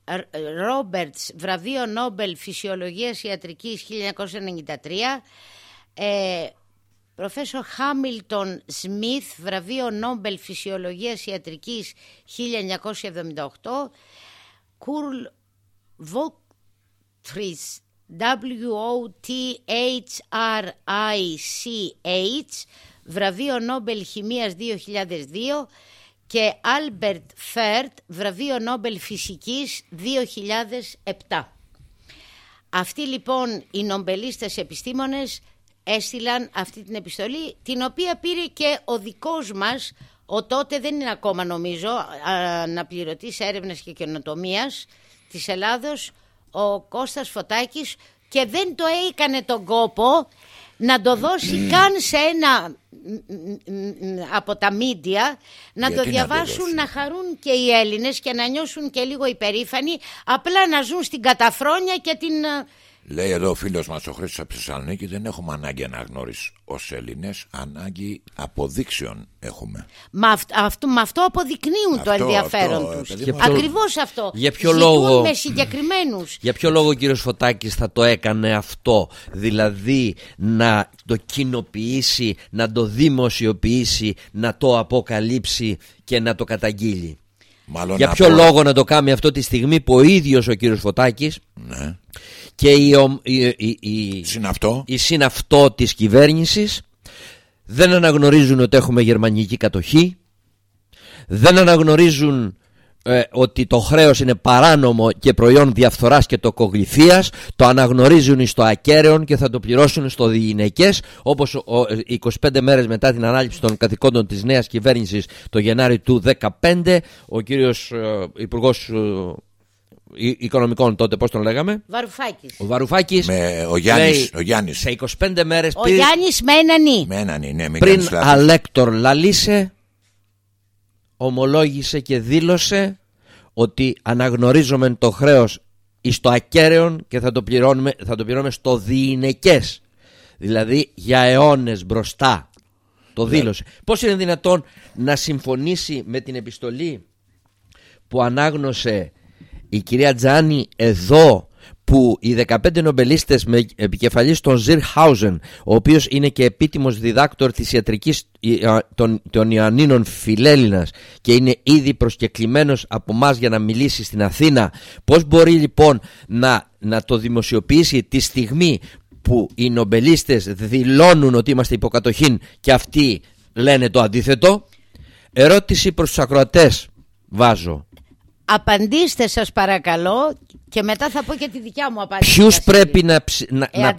Speaker 2: Ρόμπερτς, βραβείο Νόμπελ Φυσιολογίας Ιατρικής 1993, ε, Professor Χάμιλτον Σμιθ, βραβείο Νόμπελ Φυσιολογίας Ιατρικής 1978, Κουρτ Βούτριχ, W-O-T-H-R-I-C-H, βραβείο Νόμπελ Χημίας 2002 και Άλμπερτ Φερτ, βραβείο Νόμπελ Φυσικής 2007. Αυτοί λοιπόν οι νομπελίστες επιστήμονες έστειλαν αυτή την επιστολή την οποία πήρε και ο δικός μας ο τότε δεν είναι ακόμα νομίζω αναπληρωτής έρευνας και καινοτομίας της Ελλάδος ο Κώστας Φωτάκης και δεν το έκανε τον κόπο να το δώσει καν σε ένα από τα μίντια να το διαβάσουν να, χαρούν και οι Έλληνες και να νιώσουν και λίγο υπερήφανοι απλά να ζουν στην καταφρόνια και την
Speaker 1: Λέει εδώ ο φίλος μας ο Χρήστος από Θεσσαλονίκη: Δεν έχουμε ανάγκη αναγνώρισης ως Έλληνες, ανάγκη αποδείξεων έχουμε.
Speaker 2: Μα αυτό, με αυτό αποδεικνύουν αυτό, το ενδιαφέρον τους. Ακριβώς αυτό.
Speaker 5: Για ποιο λόγο.
Speaker 2: με συγκεκριμένους.
Speaker 5: Για ποιο λόγο ο κύριος Φωτάκης θα το έκανε αυτό, δηλαδή να το κοινοποιήσει, να το δημοσιοποιήσει, να το αποκαλύψει και να το καταγγείλει;
Speaker 1: Μάλλον
Speaker 5: Για ποιο λόγο να το κάνει αυτό τη στιγμή που ο ίδιος ο κύριος Φωτάκης
Speaker 1: ναι
Speaker 5: και η, η, η,
Speaker 1: συναυτό.
Speaker 5: η συναυτό της κυβέρνησης. Δεν αναγνωρίζουν ότι έχουμε γερμανική κατοχή. Δεν αναγνωρίζουν ε, ότι το χρέος είναι παράνομο και προϊόν διαφθοράς και τοκογλυφίας. Το αναγνωρίζουν στο ακέραιο και θα το πληρώσουν στο διηνεκές όπως ο, 25 μέρες μετά την ανάληψη των καθηκόντων της νέας κυβέρνησης το Γενάρη του 2015 ο κύριος ε, Υπουργός ε, οικονομικών τότε, πώς τον λέγαμε;
Speaker 2: Βαρουφάκης.
Speaker 5: Ο Βαρουφάκης.
Speaker 1: Με ο Γιάννης. Ο Γιάννης.
Speaker 5: Σε 25 μέρες.
Speaker 2: Ο πριν... Γιάννης με έναν νι.
Speaker 1: Με έναν νι, ναι, μην
Speaker 5: Πριν αλέκτορ λαλίσε, ομολόγησε και δήλωσε ότι αναγνωρίζουμε το χρέος εις το ακέραιο και θα το πληρώνουμε, θα το πληρώνουμε στο διηνεκές. Δηλαδή για αιώνες μπροστά. Το ναι. δήλωσε. Πώς είναι δυνατόν να συμφωνήσει με την επιστολή που ανάγνωσε η κυρία Τζάνι εδώ που οι 15 νομπελίστες με επικεφαλής τον Ζιρ Χάουζεν ο οποίος είναι και επίτιμος διδάκτορ της ιατρικής των, των Ιωαννίνων Φιλέλληνας και είναι ήδη προσκεκλημένος από μας για να μιλήσει στην Αθήνα πώς μπορεί λοιπόν να, να το δημοσιοποιήσει τη στιγμή που οι νομπελίστες δηλώνουν ότι είμαστε υποκατοχήν και αυτοί λένε το αντίθετο; Ερώτηση προς τους ακροατές βάζω
Speaker 2: Απαντήστε σας παρακαλώ και μετά θα πω και τη δικιά μου απάντηση.
Speaker 5: Ποιους πρέπει να, να,
Speaker 2: ε,
Speaker 5: να,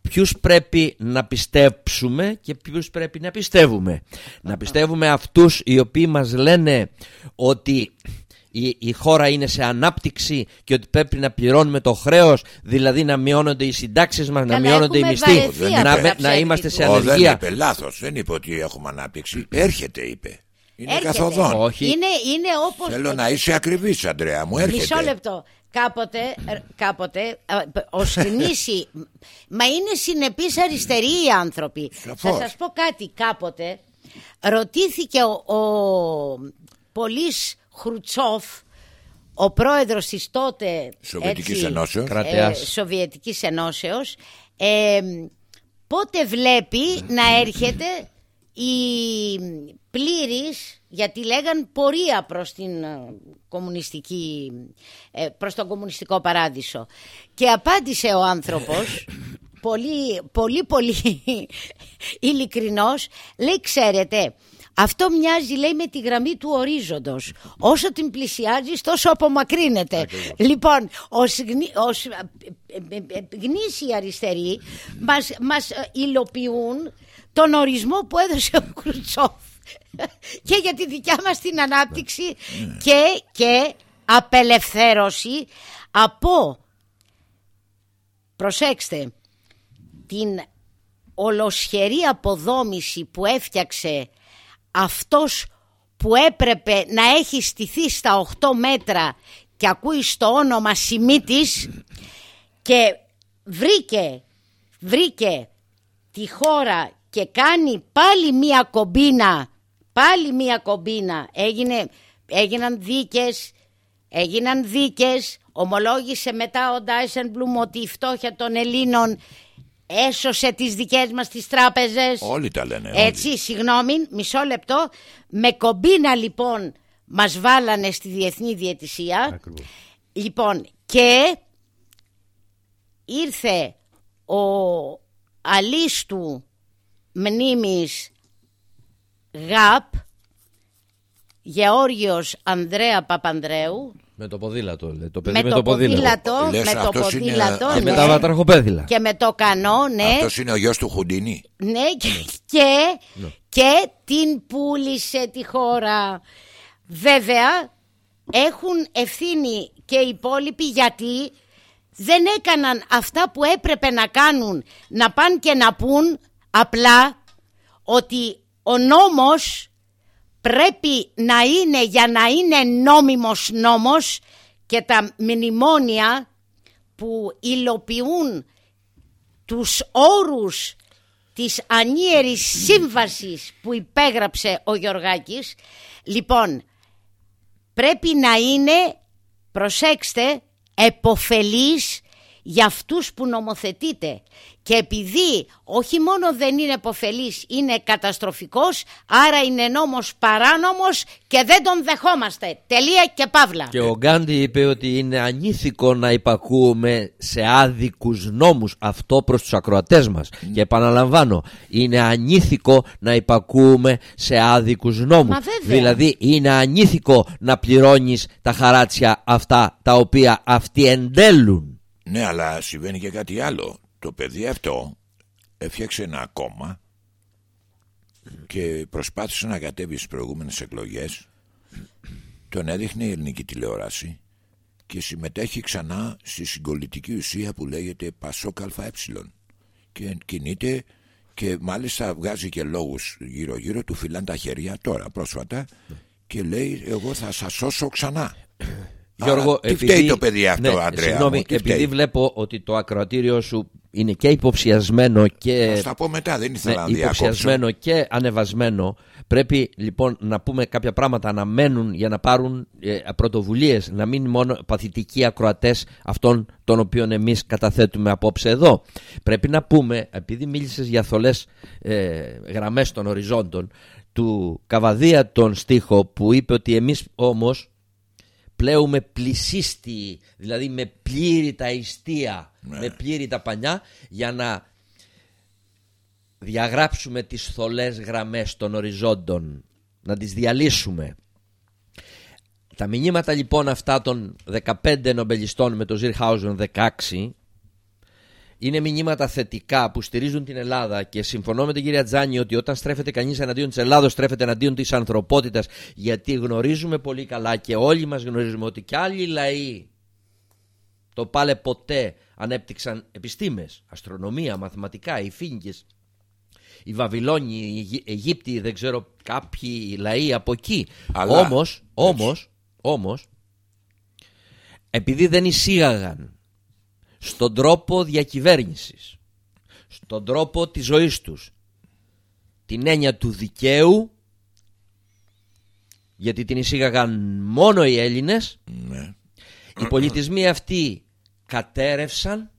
Speaker 5: ποιους πρέπει να πιστέψουμε και ποιους πρέπει να πιστεύουμε. Να πιστεύουμε αυτούς οι οποίοι μας λένε ότι η, η χώρα είναι σε ανάπτυξη και ότι πρέπει να πληρώνουμε το χρέος δηλαδή να μειώνονται οι συντάξεις μας, να μειώνονται οι μισθοί, να, να, είμαστε σε ανεργία.
Speaker 1: δεν είπε λάθος, δεν είπε ότι έχουμε ανάπτυξη, έρχεται είπε. Είναι έρχεται. καθοδόν.
Speaker 5: Όχι.
Speaker 2: Είναι, είναι όπως...
Speaker 1: Θέλω να είσαι ακριβής, Αντρέα μου. Έρχεται.
Speaker 2: Μισό λεπτό. Κάποτε, ε, κάποτε ο Σινήση, μα είναι συνεπείς αριστεροί οι άνθρωποι. Θα σας πω κάτι. Κάποτε ρωτήθηκε ο, ο Πολύς Χρουτσόφ, ο πρόεδρος της τότε
Speaker 1: Σοβιετικής Ενώσεως,
Speaker 2: ε, Σοβιετικής Ενώσεως ε, πότε βλέπει να έρχεται η πλήρης γιατί λέγαν πορεία προς, την ε, κομμουνιστική, ε, προς τον κομμουνιστικό παράδεισο. Και απάντησε ο άνθρωπος *coughs* πολύ πολύ πολύ *laughs* ειλικρινός λέει ξέρετε αυτό μοιάζει λέει με τη γραμμή του ορίζοντος. Όσο την πλησιάζεις τόσο απομακρύνεται Λοιπόν ως, ως ε, γνήσιοι αριστεροί μας, μας υλοποιούν τον ορισμό που έδωσε ο Κρουτσόφ *laughs* και για τη δικιά μας την ανάπτυξη και, και απελευθέρωση από προσέξτε την ολοσχερή αποδόμηση που έφτιαξε αυτός που έπρεπε να έχει στηθεί στα 8 μέτρα και ακούει στο όνομα Σιμίτης και βρήκε, βρήκε τη χώρα και κάνει πάλι μία κομπίνα, πάλι μία κομπίνα, έγινε, έγιναν δίκες, έγιναν δίκες, ομολόγησε μετά ο Ντάισενμπλουμ ότι η φτώχεια των Ελλήνων έσωσε τις δικές μας τις τράπεζες.
Speaker 1: Όλοι τα λένε.
Speaker 2: Έτσι, συγγνώμη, μισό λεπτό. Με κομπίνα λοιπόν μας βάλανε στη Διεθνή Διαιτησία. Λοιπόν, και ήρθε ο αλίστου μνήμης ΓΑΠ Γεώργιος Ανδρέα Παπανδρέου
Speaker 5: Με το ποδήλατο, λέει. Το παιδί
Speaker 2: με,
Speaker 5: με,
Speaker 2: το,
Speaker 5: το ποδήλατο.
Speaker 2: ποδήλατο,
Speaker 1: Λες,
Speaker 2: με το
Speaker 1: αυτός είναι-
Speaker 2: ποδήλατο
Speaker 1: και
Speaker 5: Και
Speaker 2: ναι.
Speaker 5: με τα βατραχοπέδιλα.
Speaker 2: και με το κανό ναι,
Speaker 1: Αυτός είναι ο γιος του Χουντίνη.
Speaker 2: ναι και, και, και την πούλησε τη χώρα βέβαια έχουν ευθύνη και οι υπόλοιποι γιατί δεν έκαναν αυτά που έπρεπε να κάνουν να πάνε και να πούν απλά ότι ο νόμος πρέπει να είναι για να είναι νόμιμος νόμος και τα μνημόνια που υλοποιούν τους όρους της ανίερης σύμβασης που υπέγραψε ο Γιωργάκης. Λοιπόν πρέπει να είναι προσέξτε εποφελής για αυτούς που νομοθετείτε. Και επειδή όχι μόνο δεν είναι εποφελής είναι καταστροφικός άρα είναι νόμος παράνομος και δεν τον δεχόμαστε. Τελεία και παύλα.
Speaker 5: Και ο Γκάντι είπε ότι είναι ανήθικο να υπακούουμε σε άδικους νόμους. Αυτό προς τους ακροατές μας. Και επαναλαμβάνω είναι ανήθικο να υπακούουμε σε άδικους νόμους.
Speaker 2: Μα βέβαια.
Speaker 5: δηλαδή είναι ανήθικο να πληρώνεις τα χαράτσια αυτά τα οποία αυτοί εντέλουν
Speaker 1: Ναι, αλλά συμβαίνει και κάτι άλλο. Το παιδί αυτό έφτιαξε ένα κόμμα και προσπάθησε να κατέβει στις προηγούμενες εκλογές. Τον έδειχνε η ελληνική τηλεόραση και συμμετέχει ξανά στη συγκολητική ουσία που λέγεται Πασόκ ΑΕ. Και κινείται και μάλιστα βγάζει και λόγους γύρω γύρω του φυλάν τα χέρια τώρα πρόσφατα και λέει εγώ θα σας σώσω ξανά.
Speaker 5: Γιώργο,
Speaker 1: Άρα, τι φταίει το παιδί αυτό,
Speaker 5: ναι,
Speaker 1: Αντρέα
Speaker 5: συγγνώμη,
Speaker 1: μου, τι
Speaker 5: επειδή
Speaker 1: φταίει;
Speaker 5: βλέπω ότι το ακροατήριο σου είναι και υποψιασμένο και
Speaker 1: Θα στα πω μετά, δεν ήθελα
Speaker 5: ναι,
Speaker 1: να διακόψω.
Speaker 5: υποψιασμένο και ανεβασμένο. Πρέπει λοιπόν να πούμε κάποια πράγματα να μένουν για να πάρουν ε, πρωτοβουλίες, να μην μόνο παθητικοί ακροατές αυτών των οποίων εμείς καταθέτουμε απόψε εδώ. Πρέπει να πούμε, επειδή μίλησες για θολές ε, γραμμές των οριζόντων, του Καβαδία τον στίχο που είπε ότι εμείς όμως πλέουμε πλησίστη, δηλαδή με πλήρη τα ιστία, με πλήρη τα πανιά, για να διαγράψουμε τις θολές γραμμές των οριζόντων, να τις διαλύσουμε. Τα μηνύματα λοιπόν αυτά των 15 νομπελιστών με το Ζιρχάουζεν 16 είναι μηνύματα θετικά που στηρίζουν την Ελλάδα και συμφωνώ με την κυρία Τζάνη ότι όταν στρέφεται κανείς εναντίον της Ελλάδος στρέφεται εναντίον της ανθρωπότητας γιατί γνωρίζουμε πολύ καλά και όλοι μας γνωρίζουμε ότι και άλλοι λαοί το πάλε ποτέ ανέπτυξαν επιστήμες, αστρονομία, μαθηματικά, οι Φίνγκες, οι Βαβυλώνοι, οι Αιγυ- Αιγύπτιοι, δεν ξέρω κάποιοι λαοί από εκεί.
Speaker 1: Αλλά-
Speaker 5: Όμως, όμως, όμως, επειδή δεν εισήγαγαν στον τρόπο διακυβέρνησης, στον τρόπο της ζωής τους, την έννοια του δικαίου, γιατί την εισήγαγαν μόνο οι Έλληνες,
Speaker 1: Ναι.
Speaker 5: οι πολιτισμοί αυτοί κατέρευσαν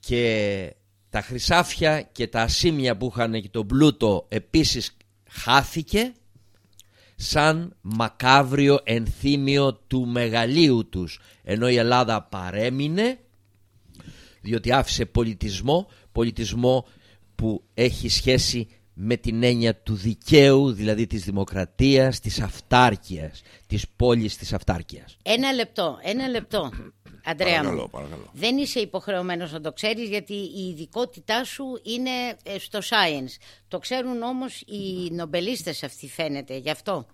Speaker 5: και τα χρυσάφια και τα ασήμια που είχαν και τον πλούτο επίσης χάθηκε σαν μακάβριο ενθύμιο του μεγαλείου τους. Ενώ η Ελλάδα παρέμεινε διότι άφησε πολιτισμό πολιτισμό που έχει σχέση με την έννοια του δικαίου δηλαδή της δημοκρατίας, της αυτάρκειας της πόλης της αυτάρκειας.
Speaker 2: Ένα λεπτό, ένα λεπτό, Αντρέα
Speaker 1: Παρακαλώ,
Speaker 2: μου.
Speaker 1: παρακαλώ.
Speaker 2: Δεν είσαι υποχρεωμένος να το ξέρεις γιατί η ειδικότητά σου είναι ε, στο science. Το ξέρουν όμως οι νομπελίστες αυτοί φαίνεται, γι' αυτό.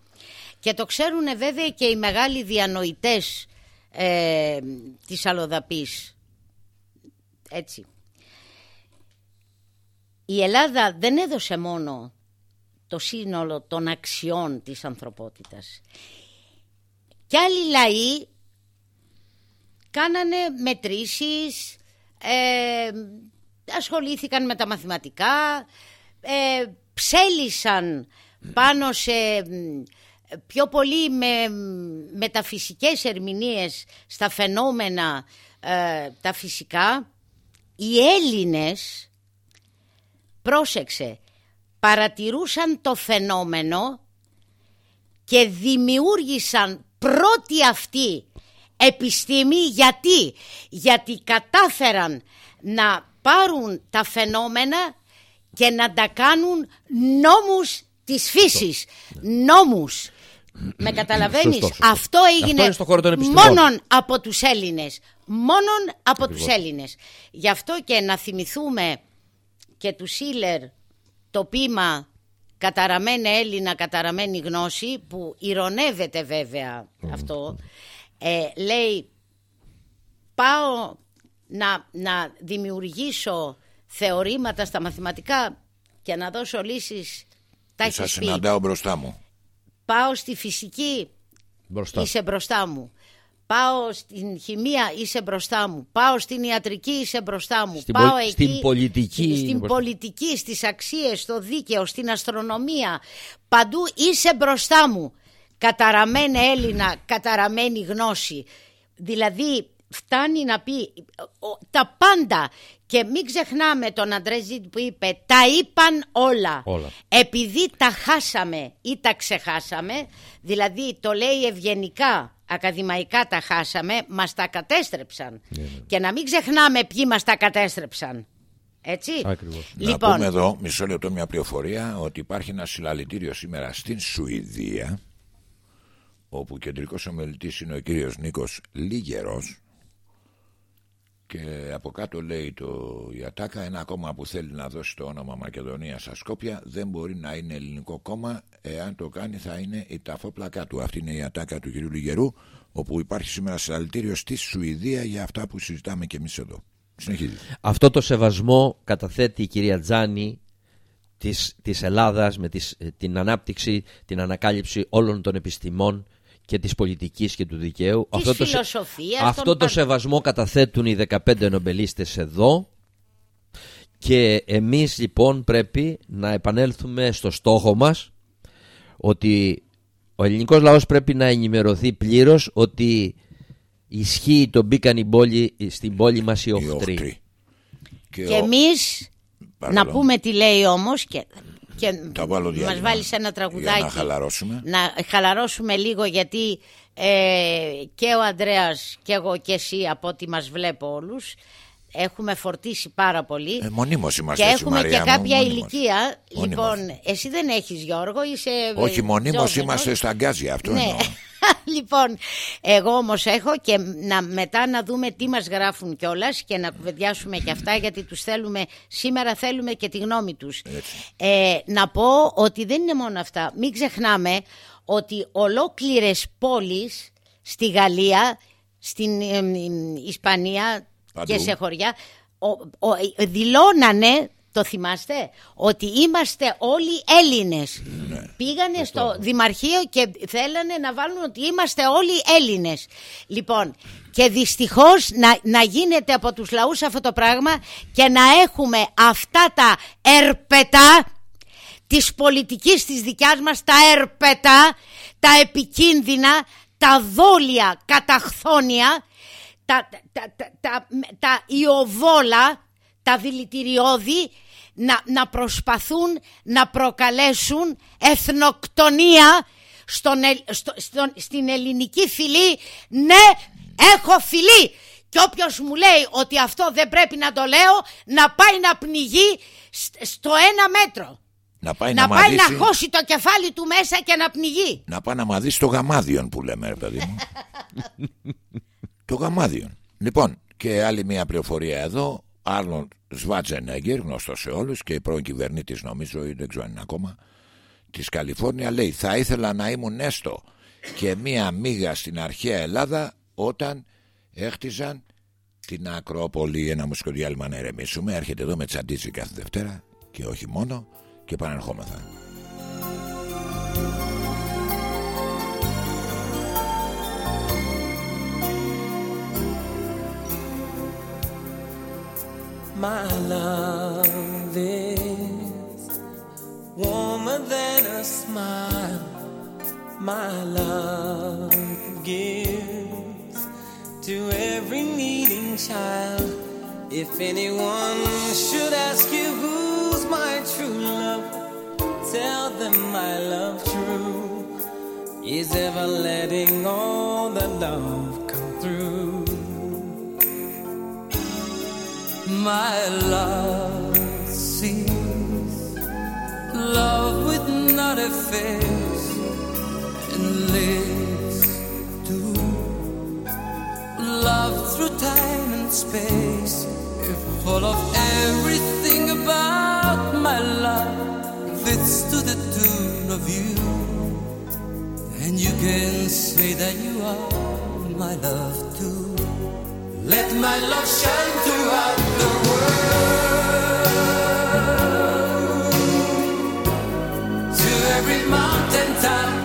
Speaker 2: Και το ξέρουν βέβαια και οι μεγάλοι διανοητές ε, της Αλοδαπής. Έτσι. η Ελλάδα δεν έδωσε μόνο το σύνολο των αξιών της ανθρωπότητας. Κι άλλοι λαοί κάνανε μετρήσεις, ε, ασχολήθηκαν με τα μαθηματικά, ε, ψέλισαν πάνω σε πιο πολύ με μεταφυσικές ερμηνείες στα φαινόμενα ε, τα φυσικά. Οι Έλληνες, πρόσεξε, παρατηρούσαν το φαινόμενο και δημιούργησαν πρώτη αυτή επιστήμη γιατί, γιατί κατάφεραν να πάρουν τα φαινόμενα και να τα κάνουν νόμους της φύσης, νόμους. Με καταλαβαίνεις, αυτό έγινε
Speaker 5: Αυτό
Speaker 2: μόνον από τους Έλληνες. Μόνον από τους Έλληνες. Γι' αυτό και να θυμηθούμε και του Σίλερ το πείμα «Καταραμένη Έλληνα, καταραμένη γνώση» που ηρωνεύεται βέβαια αυτό. Ε, λέει πάω να, να δημιουργήσω θεωρήματα στα μαθηματικά και να δώσω λύσεις τα
Speaker 1: Σας συναντάω μπροστά μου.
Speaker 2: Πάω στη φυσική,
Speaker 5: Μπροστά.
Speaker 2: είσαι μπροστά μου. Πάω στην χημεία, είσαι μπροστά μου. Πάω στην ιατρική, είσαι μπροστά μου.
Speaker 5: Στην
Speaker 2: Πάω
Speaker 5: πολ-
Speaker 2: εκεί,
Speaker 5: στην πολιτική είναι
Speaker 2: Στην
Speaker 5: μπροστά.
Speaker 2: πολιτική, στις αξίες, στο δίκαιο, στην αστρονομία. Παντού είσαι μπροστά μου. Καταραμένη Έλληνα, καταραμένη γνώση. Δηλαδή φτάνει να πει ο- τα πάντα και μην ξεχνάμε τον Αντρέζιτ που είπε τα είπαν όλα.
Speaker 5: Όλα.
Speaker 2: Επειδή τα χάσαμε ή τα ξεχάσαμε, δηλαδή το λέει ευγενικά, ακαδημαϊκά τα χάσαμε, μας τα κατέστρεψαν. Και να μην ξεχνάμε ποιοι μας τα κατέστρεψαν. Έτσι.
Speaker 5: Ακριβώς.
Speaker 1: Να
Speaker 2: Λοιπόν,
Speaker 1: πούμε εδώ, μισό λεπτό μια πληροφορία, ότι υπάρχει ένα συλλαλητήριο σήμερα στην Σουηδία, όπου κεντρικός ομιλητής είναι ο κύριος Νίκος Λίγερος και από κάτω λέει το η Ατάκα ένα κόμμα που θέλει να δώσει το όνομα Μακεδονία στα Σκόπια δεν μπορεί να είναι ελληνικό κόμμα. Εάν το κάνει θα είναι η ταφόπλακά του αυτή είναι η Ατάκα του κυρίου Λιγερού όπου υπάρχει σήμερα συλλαλητήριο στη Σουηδία για αυτά που συζητάμε και εμείς εδώ. Συνεχίζει.
Speaker 5: Αυτό το σεβασμό καταθέτει η κυρία Τζάνη της, της Ελλάδας με τις, ε, την ανάπτυξη, την ανακάλυψη όλων των επιστημών και της πολιτικής και του δικαίου.
Speaker 2: Της
Speaker 5: αυτό το, σε-
Speaker 2: φιλοσοφίας,
Speaker 5: αυτό
Speaker 2: των
Speaker 5: το
Speaker 2: πάντων.
Speaker 5: σεβασμό καταθέτουν οι 15 νομπελίστες εδώ και εμείς λοιπόν πρέπει να επανέλθουμε στο στόχο μας ότι ο ελληνικός λαός πρέπει να ενημερωθεί πλήρως ότι ισχύει το μπήκαν οι πόλη, στην πόλη μας οι
Speaker 1: οι
Speaker 5: οχτροί.
Speaker 1: οχτροί. και,
Speaker 2: Και
Speaker 1: ο-
Speaker 2: εμείς
Speaker 1: Παρακαλώ.
Speaker 2: να πούμε τι λέει όμως και, και
Speaker 1: Τα βάλω
Speaker 2: μας
Speaker 1: διάλειμμα
Speaker 2: βάλεις ένα τραγουδάκι
Speaker 1: για να χαλαρώσουμε.
Speaker 2: να χαλαρώσουμε λίγο γιατί ε, και ο Ανδρέας και εγώ και εσύ από ό,τι μας βλέπω όλους έχουμε φορτίσει πάρα πολύ
Speaker 1: Ε, μονίμως είμαστε
Speaker 2: και
Speaker 1: έτσι,
Speaker 2: έχουμε
Speaker 1: Μαρία
Speaker 2: και
Speaker 1: μου,
Speaker 2: κάποια
Speaker 1: μονίμως.
Speaker 2: ηλικία
Speaker 1: Μονίμως.
Speaker 2: λοιπόν εσύ δεν έχεις Γιώργο είσαι
Speaker 1: όχι μονίμως
Speaker 2: τζόβενος.
Speaker 1: είμαστε στα γκάζια αυτό
Speaker 2: Ναι.
Speaker 1: εννοώ. *laughs*
Speaker 2: λοιπόν, εγώ όμως έχω και να, μετά να δούμε τι μας γράφουν κιόλας και να κουβεντιάσουμε και αυτά γιατί τους θέλουμε, σήμερα θέλουμε και τη γνώμη τους. Ε, να πω ότι δεν είναι μόνο αυτά. Μην ξεχνάμε ότι ολόκληρες πόλεις στη Γαλλία, στην ε, ε, Ισπανία
Speaker 1: Παντού.
Speaker 2: και σε χωριά. Ο, ο, ε, δηλώνανε το θυμάστε ότι είμαστε όλοι Έλληνες. Πήγανε στο Δημαρχείο και θέλανε να βάλουν ότι είμαστε όλοι Έλληνες. Λοιπόν και δυστυχώς να, να γίνεται από τους λαούς αυτό το πράγμα και να έχουμε αυτά τα ερπετά της πολιτικής της δικιάς μας τα ερπετά, τα επικίνδυνα, τα δόλια καταχθόνια, τα, τα, τα, τα, τα ιοβόλα, τα δηλητηριώδη να, να προσπαθούν να προκαλέσουν εθνοκτονία στον, ελ- στο- στον- στην ελληνική φυλή. Ναι, έχω φυλή. Και όποιος μου λέει ότι αυτό δεν πρέπει να το λέω, να πάει να πνιγεί σ- στο ένα μέτρο.
Speaker 1: να πάει
Speaker 2: Να,
Speaker 1: να,
Speaker 2: πάει
Speaker 1: μαδίσει,
Speaker 2: να χώσει το κεφάλι του μέσα και να πνιγεί.
Speaker 1: να πάει να μαδίσει το γαμάδιον που λέμε ρε παιδί μου *laughs* το γαμάδιον λοιπόν και άλλη μια πληροφορία εδώ. Άρνον Σβάτζενέγκερ γνωστός σε όλους και πρώην κυβερνήτης νομίζω ή δεν ξέρω αν είναι ακόμα της Καλιφόρνια λέει θα ήθελα να ήμουν έστω και μία μίγα στην αρχαία Ελλάδα όταν έχτιζαν την Ακρόπολη ένα μουσικό διάλειμμα να ερεμήσουμε έρχεται εδώ με τσαντίζει κάθε Δευτέρα και όχι μόνο και επανερχόμεθα.
Speaker 6: My love is warmer than a smile. My love gives to every needing child. If anyone should ask you who's my true love, tell them my love true is ever letting all the love come through. My love sees love with not a face and lives to love through time and space. If full of everything about my love fits to the tune of you, and you can say that you are my love too. Let my love shine throughout the world. To every mountain top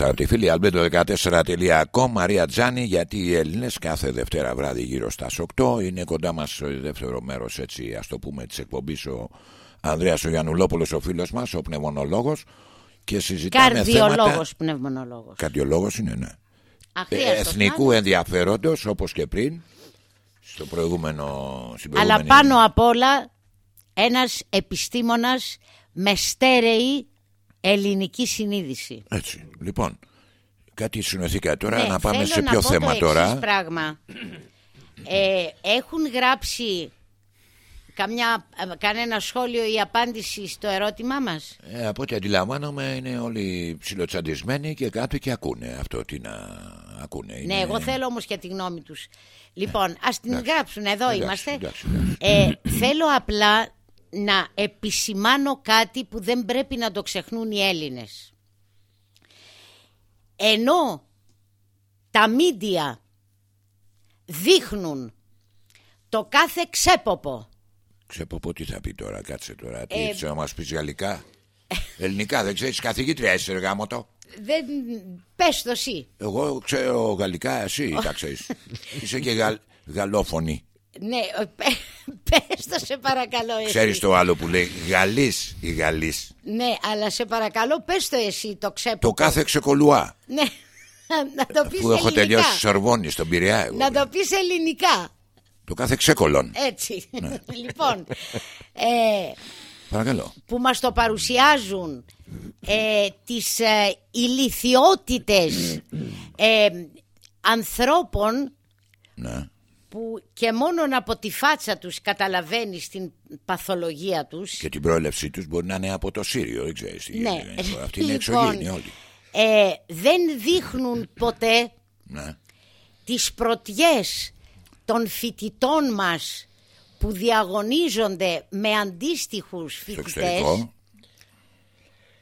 Speaker 1: είμαστε αγαπητοί φίλοι. Αλμπέντο14.com Μαρία Τζάνη, γιατί οι Έλληνες κάθε Δευτέρα βράδυ γύρω στα 8 είναι κοντά μας στο δεύτερο μέρος, έτσι ας το πούμε, της εκπομπής ο Ανδρέας ο Γιαννουλόπουλος, ο φίλος μας, ο πνευμονολόγος. Και συζητάμε
Speaker 2: Καρδιολόγος
Speaker 1: θέματα.
Speaker 2: πνευμονολόγος.
Speaker 1: Καρδιολόγος είναι, ναι.
Speaker 2: Αχρίαστος
Speaker 1: Εθνικού
Speaker 2: να είναι.
Speaker 1: ενδιαφέροντος, όπως και πριν, στο προηγούμενο. Στην
Speaker 2: Αλλά
Speaker 1: προηγούμενη-
Speaker 2: πάνω απ' όλα ένας επιστήμονας με στέρεη ελληνική συνείδηση.
Speaker 1: Έτσι. Λοιπόν, κάτι συνοηθήκα τώρα
Speaker 2: Ναι,
Speaker 1: να πάμε
Speaker 2: θέλω
Speaker 1: σε
Speaker 2: να
Speaker 1: ποιο
Speaker 2: πω
Speaker 1: θέμα
Speaker 2: το
Speaker 1: τώρα.
Speaker 2: εξής πράγμα. Ε, έχουν γράψει καμιά, ε, κανένα σχόλιο ή απάντηση στο ερώτημά μας;
Speaker 1: Ε, από ό,τι αντιλαμβάνομαι είναι όλοι ψιλοτσαντισμένοι και κάτω και ακούνε αυτό τι να ακούνε.
Speaker 2: Ναι,
Speaker 1: Είναι-
Speaker 2: εγώ θέλω όμως και τη γνώμη τους. Λοιπόν, ας την
Speaker 1: Εντάξει.
Speaker 2: γράψουν, εδώ
Speaker 1: Εντάξει,
Speaker 2: είμαστε.
Speaker 1: εντάξει, εντάξει.
Speaker 2: Ε, θέλω απλά να επισημάνω κάτι που δεν πρέπει να το ξεχνούν οι Έλληνες. Ενώ τα μίντια δείχνουν το κάθε ξέποπο
Speaker 1: Ξέπω τι θα πει τώρα, κάτσε τώρα. Τι
Speaker 2: Ε,
Speaker 1: ήρθες να μας πεις γαλλικά. Ελληνικά δεν ξέρεις καθηγήτρια είσαι γάμο το.
Speaker 2: δεν... Πες το εσύ
Speaker 1: Εγώ ξέρω γαλλικά, εσύ τα ξέρεις. είσαι και γαλ, γαλλόφωνη.
Speaker 2: Ναι, ε, πε- πες το σε παρακαλώ εσύ
Speaker 1: Ξέρεις το άλλο που λέει γαλλής ή γαλλής.
Speaker 2: Ναι, αλλά σε παρακαλώ πες το εσύ το ξέποπο
Speaker 1: Το κάθε ξεκολουά.
Speaker 2: Ναι, να το πεις
Speaker 1: Που έχω
Speaker 2: ελληνικά
Speaker 1: τελειώσει Σορβόνη στον Πειραιά. εγώ.
Speaker 2: Να το πεις ελληνικά
Speaker 1: Το κάθε ξεκολόν.
Speaker 2: Έτσι *laughs* Λοιπόν ε,
Speaker 1: Παρακαλώ.
Speaker 2: Που μας το παρουσιάζουν ε, Τις ε, ηλικιότητες ε, Ανθρώπων
Speaker 1: Ναι.
Speaker 2: Που και μόνο από τη φάτσα τους καταλαβαίνεις την παθολογία τους
Speaker 1: Και την προέλευσή τους μπορεί να είναι από το Σύριο, δεν ξέρεις τι
Speaker 2: Ναι.
Speaker 1: γίνεται. Αυτή είναι
Speaker 2: Λοιπόν,
Speaker 1: εξωγήινη όλοι.
Speaker 2: ε, δεν δείχνουν *laughs* ποτέ
Speaker 1: Ναι.
Speaker 2: τις πρωτιές των φοιτητών μας που διαγωνίζονται με αντίστοιχους
Speaker 1: Στο
Speaker 2: φοιτητές
Speaker 1: εξωτερικό.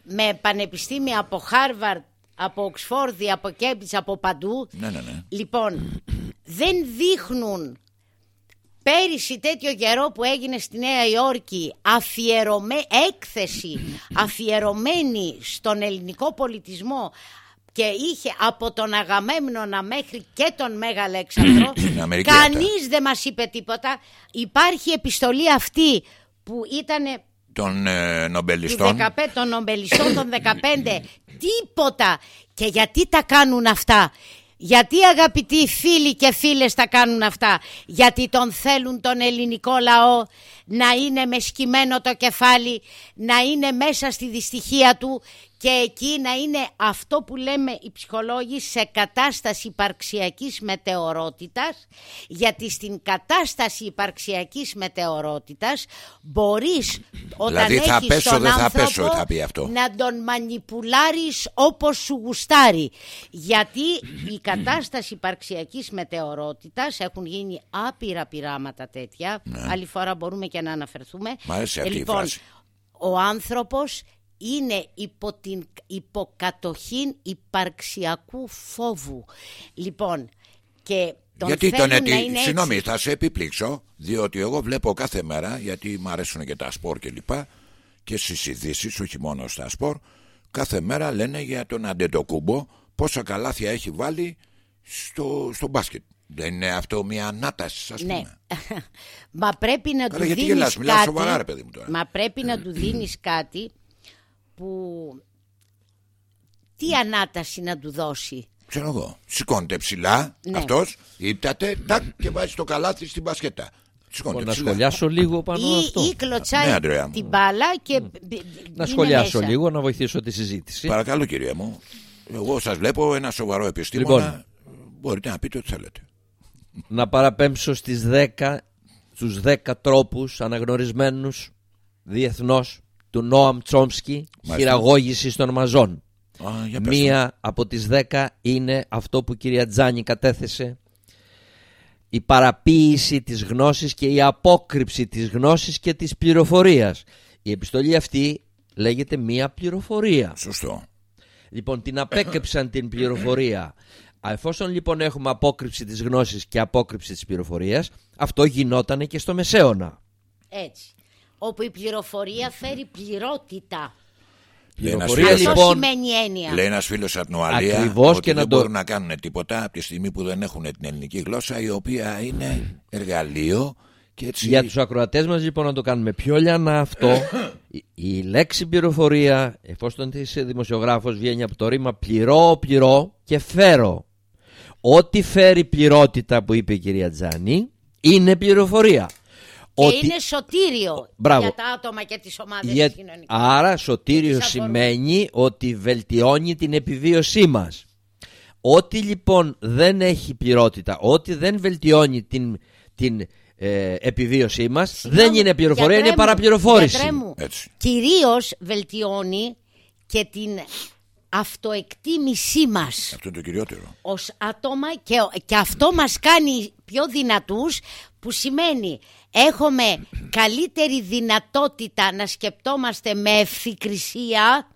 Speaker 2: με πανεπιστήμια από Χάρβαρτ, από Οξφόρδη, από Κέμπιτς, από παντού.
Speaker 1: Ναι, ναι, ναι.
Speaker 2: Λοιπόν, δεν δείχνουν πέρυσι τέτοιο καιρό που έγινε στη Νέα Υόρκη αφιερωμέ, έκθεση αφιερωμένη στον ελληνικό πολιτισμό και είχε από τον Αγαμέμνονα μέχρι και τον Μέγα Αλέξανδρο *clears throat*
Speaker 1: Στην Αμερική
Speaker 2: κανείς δεν μας είπε τίποτα. Υπάρχει επιστολή αυτή που ήταν
Speaker 1: Των ε,
Speaker 2: του
Speaker 1: νομπελιστών.
Speaker 2: 15, των νομπελιστών των 15 τίποτα. Και γιατί τα κάνουν αυτά; Γιατί αγαπητοί φίλοι και φίλες τα κάνουν αυτά; Γιατί τον θέλουν τον ελληνικό λαό να είναι με σκυμμένο το κεφάλι να είναι μέσα στη δυστυχία του και εκεί να είναι αυτό που λέμε οι ψυχολόγοι σε κατάσταση υπαρξιακής μετεωρότητας γιατί στην κατάσταση υπαρξιακής μετεωρότητας μπορείς όταν
Speaker 1: Δηλαδή θα
Speaker 2: έχεις
Speaker 1: πέσω,
Speaker 2: τον
Speaker 1: δεν θα
Speaker 2: άνθρωπο
Speaker 1: πέσω, θα πει αυτό.
Speaker 2: να τον μανιπουλάρεις όπως σου γουστάρει γιατί η *clears throat* κατάσταση υπαρξιακής μετεωρότητας έχουν γίνει άπειρα πειράματα τέτοια άλλη φορά μπορούμε και να αναφερθούμε
Speaker 1: Ναι. Μ' αρέσει αυτή η
Speaker 2: λοιπόν,
Speaker 1: φράση.
Speaker 2: ο άνθρωπος είναι υπό την υποκατοχή υπαρξιακού φόβου λοιπόν και τον
Speaker 1: γιατί τον
Speaker 2: θέλουν
Speaker 1: ετι...
Speaker 2: να είναι
Speaker 1: Συγγνώμη,
Speaker 2: έτσι.
Speaker 1: θα σε επιπλήξω. Διότι εγώ βλέπω κάθε μέρα, γιατί μου αρέσουν και τα σπορ και λοιπά, και στις ειδήσεις, όχι μόνο στα σπορ, κάθε μέρα λένε για τον Αντετοκούμπο πόσα καλάθια έχει βάλει στο, στο μπάσκετ. Δεν είναι αυτό μια ανάταση, ας
Speaker 2: Ναι.
Speaker 1: πούμε. *laughs*
Speaker 2: Μα πρέπει να
Speaker 1: Καλά,
Speaker 2: του
Speaker 1: γιατί
Speaker 2: δίνεις
Speaker 1: γελάς, μιλάω
Speaker 2: κάτι.
Speaker 1: σοβαρά, ρε παιδί μου, τώρα.
Speaker 2: Μα πρέπει να του δίνεις κάτι που... Τι ανάταση να του δώσει.
Speaker 1: Ξέρω εγώ. Σηκώνεται ψηλά
Speaker 2: Ναι.
Speaker 1: αυτός, ύπταται, τάκ και βάζει το καλάθι στην μπασκετά. Σηκώνεται
Speaker 5: να
Speaker 1: ψηλά.
Speaker 5: σχολιάσω λίγο πάνω
Speaker 2: Ή,
Speaker 5: αυτό.
Speaker 2: ή κλωτσάει
Speaker 1: Ναι, Αντρέα μου.
Speaker 2: την μπάλα και μπ-
Speaker 5: Να
Speaker 2: είναι
Speaker 5: σχολιάσω
Speaker 2: μέσα.
Speaker 5: λίγο, να βοηθήσω τη συζήτηση.
Speaker 1: Παρακαλώ, κυρία μου. Εγώ σας βλέπω ένα σοβαρό επιστήμονα.
Speaker 5: Λοιπόν.
Speaker 1: Μπορείτε να πείτε ό,τι θέλετε.
Speaker 5: να παραπέμψω στις 10, στους 10 τρόπους αναγνωρισμένους διεθνώς του Νόαμ Τσόμσκι
Speaker 1: Μάλιστα.
Speaker 5: χειραγώγησης των μαζών.
Speaker 1: Α, για πες
Speaker 5: Μία από τις 10 είναι αυτό που η κυρία Τζάνη κατέθεσε η παραποίηση της γνώσης και η απόκρυψη της γνώσης και της πληροφορίας. Η επιστολή αυτή λέγεται μία πληροφορία.
Speaker 1: μου. Σωστό.
Speaker 5: Λοιπόν, την απέκρυψαν την πληροφορία. Α, Εφόσον λοιπόν έχουμε απόκρυψη της γνώσης και απόκρυψη της πληροφορίας, αυτό γινότανε και στο Μεσαίωνα.
Speaker 2: Έτσι. Όπου η πληροφορία φέρει πληρότητα.
Speaker 5: Πληροφορία
Speaker 1: φίλος
Speaker 2: Αυτό
Speaker 5: λοιπόν.
Speaker 2: σημαίνει έννοια.
Speaker 1: Λέει ένας φίλος από την Ουαλία
Speaker 5: Ακριβώς
Speaker 1: ότι
Speaker 5: και
Speaker 1: δεν
Speaker 5: να το-
Speaker 1: μπορούν να κάνουν τίποτα από τη στιγμή που δεν έχουν την ελληνική γλώσσα, η οποία είναι εργαλείο και έτσι.
Speaker 5: Για τους ακροατές μας λοιπόν να το κάνουμε πιο λιανά αυτό η, η λέξη πληροφορία εφόσον είσαι δημοσιογράφος βγαίνει από το ρήμα πληρώ, πληρώ και φέρω Ό,τι φέρει πληρότητα που είπε η κυρία Τζάνη είναι πληροφορία
Speaker 2: Και
Speaker 5: Ότι-
Speaker 2: είναι σωτήριο
Speaker 5: Μπράβο.
Speaker 2: για τα άτομα και τις ομάδες
Speaker 5: Για-
Speaker 2: κοινωνικές.
Speaker 5: Άρα σωτήριο
Speaker 2: Τις αφορούν.
Speaker 5: σημαίνει ότι βελτιώνει την επιβίωσή μας Ό,τι λοιπόν δεν έχει πληρότητα Ό,τι δεν βελτιώνει την, την ε, επιβίωσή μας
Speaker 2: Συγγνώμη,
Speaker 5: Δεν είναι πληροφορία,
Speaker 2: γιατρέ
Speaker 5: είναι
Speaker 2: μου,
Speaker 5: παραπληροφόρηση
Speaker 2: γιατρέ μου,
Speaker 1: Έτσι.
Speaker 2: Κυρίως βελτιώνει και την αυτοεκτίμησή μας
Speaker 1: Αυτό είναι το κυριότερο.
Speaker 2: ως άτομα και, και αυτό μας κάνει πιο δυνατούς που σημαίνει έχουμε καλύτερη δυνατότητα να σκεπτόμαστε με ευθυκρισία.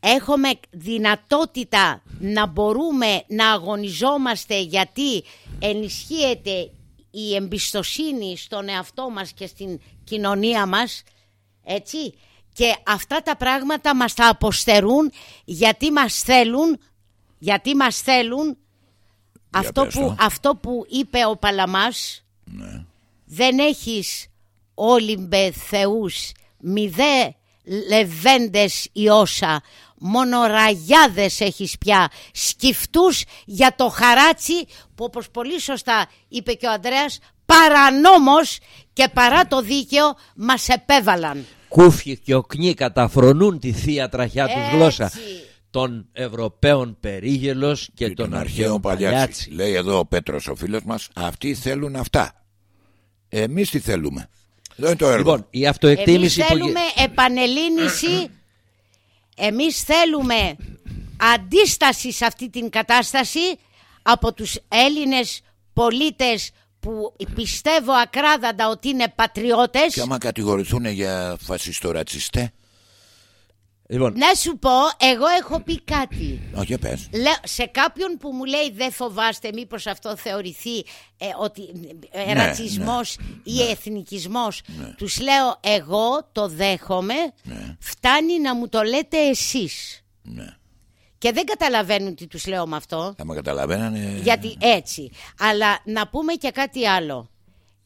Speaker 2: Έχουμε δυνατότητα να μπορούμε να αγωνιζόμαστε γιατί ενισχύεται η εμπιστοσύνη στον εαυτό μας και στην κοινωνία μας έτσι. Και αυτά τα πράγματα μας τα αποστερούν γιατί μας θέλουν γιατί μας θέλουν αυτό
Speaker 1: πες
Speaker 2: που,
Speaker 1: το.
Speaker 2: αυτό που είπε ο Παλαμάς δεν έχεις όλυμπε θεούς μη δε λεβέντες η όσα μόνο ραγιάδες έχεις πια σκυφτούς για το χαράτσι που όπως πολύ σωστά είπε και ο Ανδρέας παρανόμως και παρά το δίκαιο μας επέβαλαν.
Speaker 5: Κούφι και οκνί καταφρονούν τη θεία τραχιά τους
Speaker 2: Έτσι.
Speaker 5: γλώσσα των Ευρωπαίων περίγελος και,
Speaker 1: Και
Speaker 5: των
Speaker 1: τον αρχαίο
Speaker 5: αρχαίων
Speaker 1: παλιάτσι.
Speaker 5: παλιάτσι.
Speaker 1: Λέει εδώ ο Πέτρος ο φίλος μας, αυτοί θέλουν αυτά. Εμείς τι θέλουμε. Εδώ είναι το έργο.
Speaker 5: Λοιπόν, η
Speaker 2: Εμείς
Speaker 5: αυτοεκτίμηση που...
Speaker 2: θέλουμε επανελίνηση, εμείς θέλουμε αντίσταση σε αυτή την κατάσταση από τους Έλληνες πολίτες που πιστεύω ακράδαντα ότι είναι πατριώτες.
Speaker 1: Και άμα κατηγορηθούν για φασιστορατσιστέ,
Speaker 5: Λοιπόν,
Speaker 2: Να σου πω, εγώ έχω πει κάτι.
Speaker 1: όχι πες.
Speaker 2: Λέω, σε κάποιον που μου λέει δεν φοβάστε μήπως αυτό θεωρηθεί ε, ότι ε,
Speaker 1: Ναι,
Speaker 2: ρατσισμός ή εθνικισμός τους λέω εγώ το δέχομαι φτάνει να μου το λέτε εσείς
Speaker 1: Ναι.
Speaker 2: και δεν καταλαβαίνουν τι τους λέω με αυτό.
Speaker 1: Άμα καταλαβαίνανε.
Speaker 2: γιατί έτσι. Αλλά να πούμε και κάτι άλλο.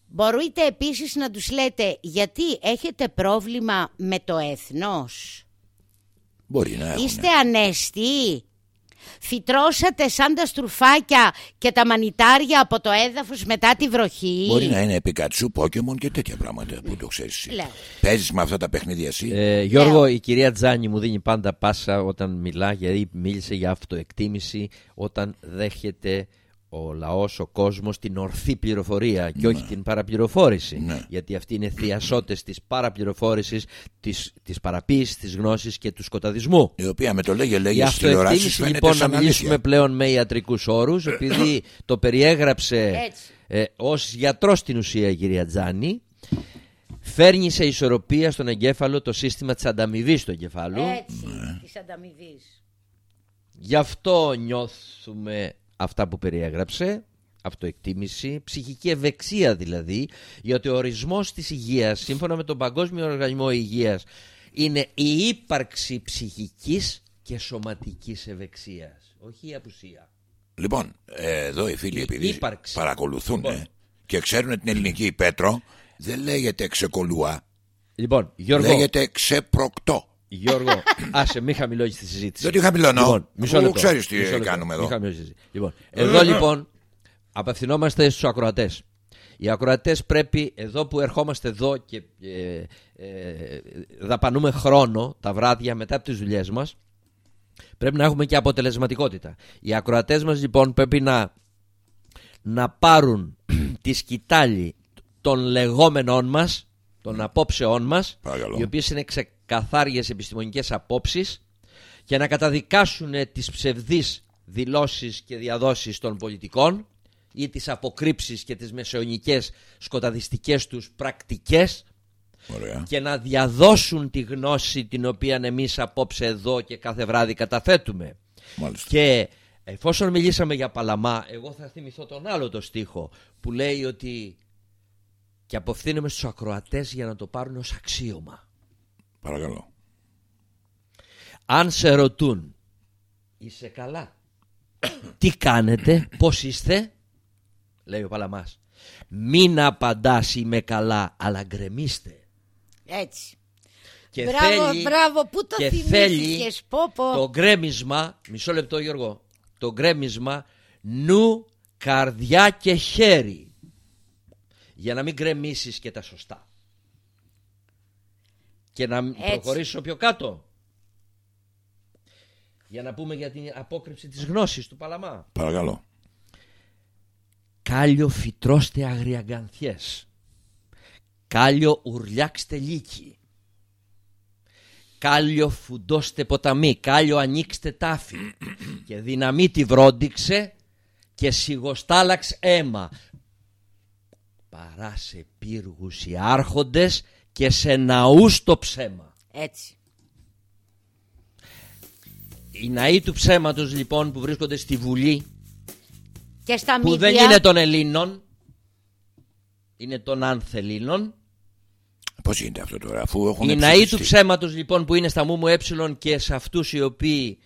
Speaker 2: Μπορείτε επίσης να τους λέτε γιατί έχετε πρόβλημα με το έθνος
Speaker 1: Μπορεί να έχουν.
Speaker 2: Είστε ανέστοι. Φυτρώσατε σαν τα στρουφάκια και τα μανιτάρια από το έδαφος μετά τη βροχή.
Speaker 1: Μπορεί να είναι Πικατσού, Πόκεμον και τέτοια πράγματα που το ξέρεις.
Speaker 2: Λέω.
Speaker 1: Παίζεις με αυτά τα παιχνίδια εσύ;
Speaker 5: ε, Γιώργο,
Speaker 2: Λέω.
Speaker 5: η κυρία Τζάνη μου δίνει πάντα πάσα όταν μιλά γιατί μίλησε για αυτοεκτίμηση όταν δέχεται ο λαός, ο κόσμος την ορθή πληροφορία και όχι την παραπληροφόρηση
Speaker 1: Ναι.
Speaker 5: γιατί αυτοί είναι θειασότες της παραπληροφόρησης της, της παραποίησης, της γνώσης και του σκοταδισμού
Speaker 1: Η οποία με το λέγε
Speaker 5: Η
Speaker 1: λέγε στι τηλεοράσεις
Speaker 5: αυτοεκτίμηση
Speaker 1: φαίνεται
Speaker 5: λοιπόν να
Speaker 1: σαν
Speaker 5: μιλήσουμε
Speaker 1: αλήθεια.
Speaker 5: πλέον με ιατρικούς όρους επειδή το περιέγραψε
Speaker 2: Έτσι.
Speaker 5: ε, ως γιατρός στην ουσία η κυρία Τζάνη φέρνει σε ισορροπία στον εγκέφαλο το σύστημα της ανταμοιβής του εγκεφάλου
Speaker 2: Έτσι,
Speaker 1: Ναι.
Speaker 2: της ανταμοιβής.
Speaker 5: γι' αυτό νιώθουμε αυτά που περιέγραψε αυτοεκτίμηση, ψυχική ευεξία δηλαδή γιατί ο ορισμός της υγείας σύμφωνα με τον Παγκόσμιο Οργανισμό Υγείας είναι η ύπαρξη ψυχικής και σωματικής ευεξίας όχι η απουσία
Speaker 1: Λοιπόν, ε, εδώ οι φίλοι
Speaker 5: Η
Speaker 1: επειδή
Speaker 5: ύπαρξη.
Speaker 1: παρακολουθούν
Speaker 5: Λοιπόν.
Speaker 1: και ξέρουν την ελληνική Πέτρο, δεν λέγεται ξεκολουά,
Speaker 5: Λοιπόν, Γιώργο,
Speaker 1: λέγεται ξεπροκτό.
Speaker 5: Γιώργο, άσε μη χαμηλώσει τη συζήτηση.
Speaker 1: Δεν τη χαμηλώνω.
Speaker 5: Λοιπόν, μισό
Speaker 1: Αφού
Speaker 5: λεπτό.
Speaker 1: ξέρεις τι
Speaker 5: Μισό λεπτό.
Speaker 1: κάνουμε εδώ.
Speaker 5: Μη χαμηλώσεις τη συζήτηση. Λοιπόν, εδώ λοιπόν απευθυνόμαστε στους ακροατές. Οι ακροατές πρέπει εδώ που ερχόμαστε εδώ και ε, ε, δαπανούμε χρόνο τα βράδια μετά από τις δουλειές μας πρέπει να έχουμε και αποτελεσματικότητα. Οι ακροατές μας λοιπόν πρέπει να, να πάρουν *clears throat* τη σκητάλη των λεγόμενών μας, των απόψεών μας,
Speaker 1: Παρακαλώ.
Speaker 5: οι οποίες είναι ξεκαθάριες επιστημονικές απόψεις και να καταδικάσουν τις ψευδείς δηλώσεις και διαδόσεις των πολιτικών ή τις αποκρύψεις και τις μεσαιωνικές σκοταδιστικές τους πρακτικές
Speaker 1: Ωραία.
Speaker 5: και να διαδώσουν τη γνώση την οποία εμείς απόψε εδώ και κάθε βράδυ καταθέτουμε.
Speaker 1: Μάλιστα.
Speaker 5: Και εφόσον μιλήσαμε για Παλαμά, εγώ θα θυμηθώ τον άλλο το στίχο που λέει ότι και αποφθήνουμε στους ακροατές για να το πάρουν ως αξίωμα.
Speaker 1: Παρακαλώ.
Speaker 5: Αν σε ρωτούν Είσαι καλά; *coughs* Τι κάνετε; Πώς είστε; Λέει ο Παλαμάς Μην απαντάς είμαι καλά Αλλά γκρεμίστε
Speaker 2: Έτσι.
Speaker 5: και
Speaker 2: μπράβο,
Speaker 5: θέλει,
Speaker 2: μπράβο, πού το
Speaker 5: και
Speaker 2: θυμήθηκες,
Speaker 5: θέλει
Speaker 2: πω, πω.
Speaker 5: το γκρέμισμα Μισό λεπτό Γιώργο Το γκρέμισμα Νου, καρδιά και χέρι Για να μην γκρεμίσεις και τα σωστά Και να μην
Speaker 2: Έτσι.
Speaker 5: προχωρήσω πιο κάτω. Για να πούμε για την απόκρυψη της γνώσης του Παλαμά.
Speaker 1: Παρακαλώ.
Speaker 5: Κάλιο φυτρώστε αγριαγκανθιές. Κάλιο ουρλιάξτε λύκη. Κάλιο φουντώστε ποταμί. Κάλιο ανοίξτε τάφη. Και δυναμίτη βρόντιξε Και σιγοστάλαξ αίμα. Παρά σε πύργους οι άρχοντες Και σε ναούς το ψέμα
Speaker 2: Έτσι.
Speaker 5: Οι ναοί του ψέματος λοιπόν που βρίσκονται στη Βουλή
Speaker 2: Και στα
Speaker 5: Που
Speaker 2: μύδια.
Speaker 5: δεν είναι των Ελλήνων Είναι των Ανθελήνων
Speaker 1: Πώς γίνεται αυτό τώρα, αφού έχουν
Speaker 5: Οι ναοί
Speaker 1: ψηφιστεί.
Speaker 5: του ψέματος λοιπόν που είναι στα μου ε και σε αυτούς οι οποίοι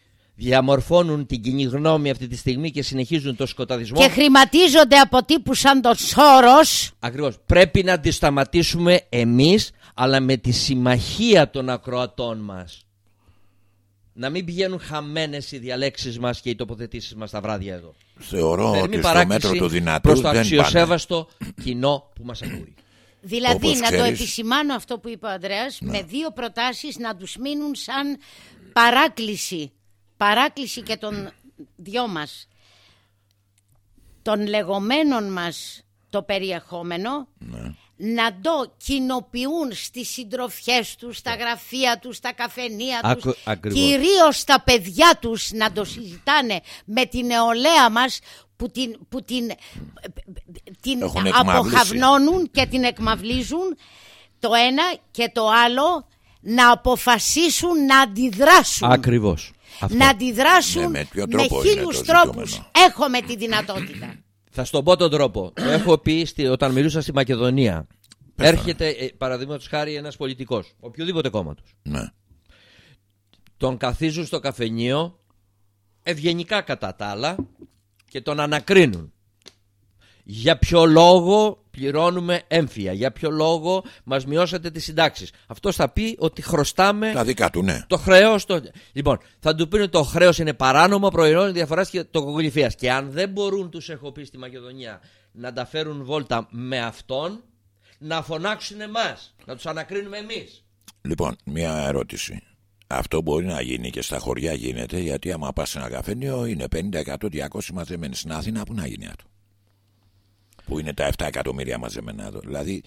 Speaker 5: διαμορφώνουν την κοινή γνώμη αυτή τη στιγμή και συνεχίζουν το σκοταδισμό.
Speaker 2: Και χρηματίζονται από τύπους σαν τον Σόρος.
Speaker 5: Ακριβώς. Πρέπει να τη σταματήσουμε εμείς αλλά με τη συμμαχία των ακροατών μας. Να μην πηγαίνουν χαμένες οι διαλέξεις μας και οι τοποθετήσεις μας τα βράδια εδώ.
Speaker 1: Θεωρώ
Speaker 5: Θερμή
Speaker 1: ότι στο
Speaker 5: παράκληση
Speaker 1: μέτρο του δυνατού
Speaker 5: προς το
Speaker 1: δεν πάνε.
Speaker 5: αξιοσέβαστο κοινό που μας ακούει. *clears throat*
Speaker 2: Δηλαδή
Speaker 1: Όπως
Speaker 2: να το
Speaker 1: ξέρεις.
Speaker 2: επισημάνω αυτό που είπε ο Ανδρέας με δύο προτάσεις να τους μείνουν σαν παράκληση. Παράκληση και των δυο μας. Των λεγόμενων μας το περιεχόμενο να το κοινοποιούν στις συντροφιές τους, στα γραφεία τους, στα καφενεία τους,
Speaker 5: Ακου- ακριβώς.
Speaker 2: κυρίως τα παιδιά τους να το συζητάνε με την νεολαία μας που την, που την, την
Speaker 1: Έχουν εκμαυλίσει.
Speaker 2: αποχαυνώνουν και την εκμαυλίζουν το ένα και το άλλο να αποφασίσουν να αντιδράσουν.
Speaker 5: Ακριβώς. Αυτό.
Speaker 2: Να αντιδράσουν
Speaker 1: Ναι, με ποιο τρόπο είναι
Speaker 2: χίλιους
Speaker 1: το
Speaker 2: τρόπους.
Speaker 1: ζητούμενο;
Speaker 2: Έχουμε τη δυνατότητα. *clears throat*
Speaker 5: Θα στον πω τον τρόπο. Το έχω πει στη, όταν μιλούσα στη Μακεδονία. Έρχεται, ε, παραδείγματος χάρη, ένας πολιτικός, οποιοδήποτε κόμματος.
Speaker 1: Ναι.
Speaker 5: Τον καθίζουν στο καφενείο, ευγενικά κατά τα άλλα, και τον ανακρίνουν. Για ποιο λόγο πληρώνουμε έμφυα, για ποιο λόγο μας μειώσατε τις συντάξεις; Αυτός θα πει ότι χρωστάμε
Speaker 1: Τα δικά του, ναι.
Speaker 5: το χρέος. Το... Λοιπόν, θα του πούνε το χρέος είναι παράνομο προϊόν διαφοράς και τοκογλυφία. Και αν δεν μπορούν, τους έχω πει στη Μακεδονία, να τα φέρουν βόλτα με αυτόν, να φωνάξουν εμάς. Να τους ανακρίνουμε εμείς.
Speaker 1: Λοιπόν, μια ερώτηση. Αυτό μπορεί να γίνει και στα χωριά γίνεται, γιατί άμα πας σε ένα καφενείο είναι 50, 100, 200 μαζεμένοι. Στην Αθήνα που να γίνει αυτό; Που είναι τα 7 εκατομμύρια μαζεμένα εδώ. Δηλαδή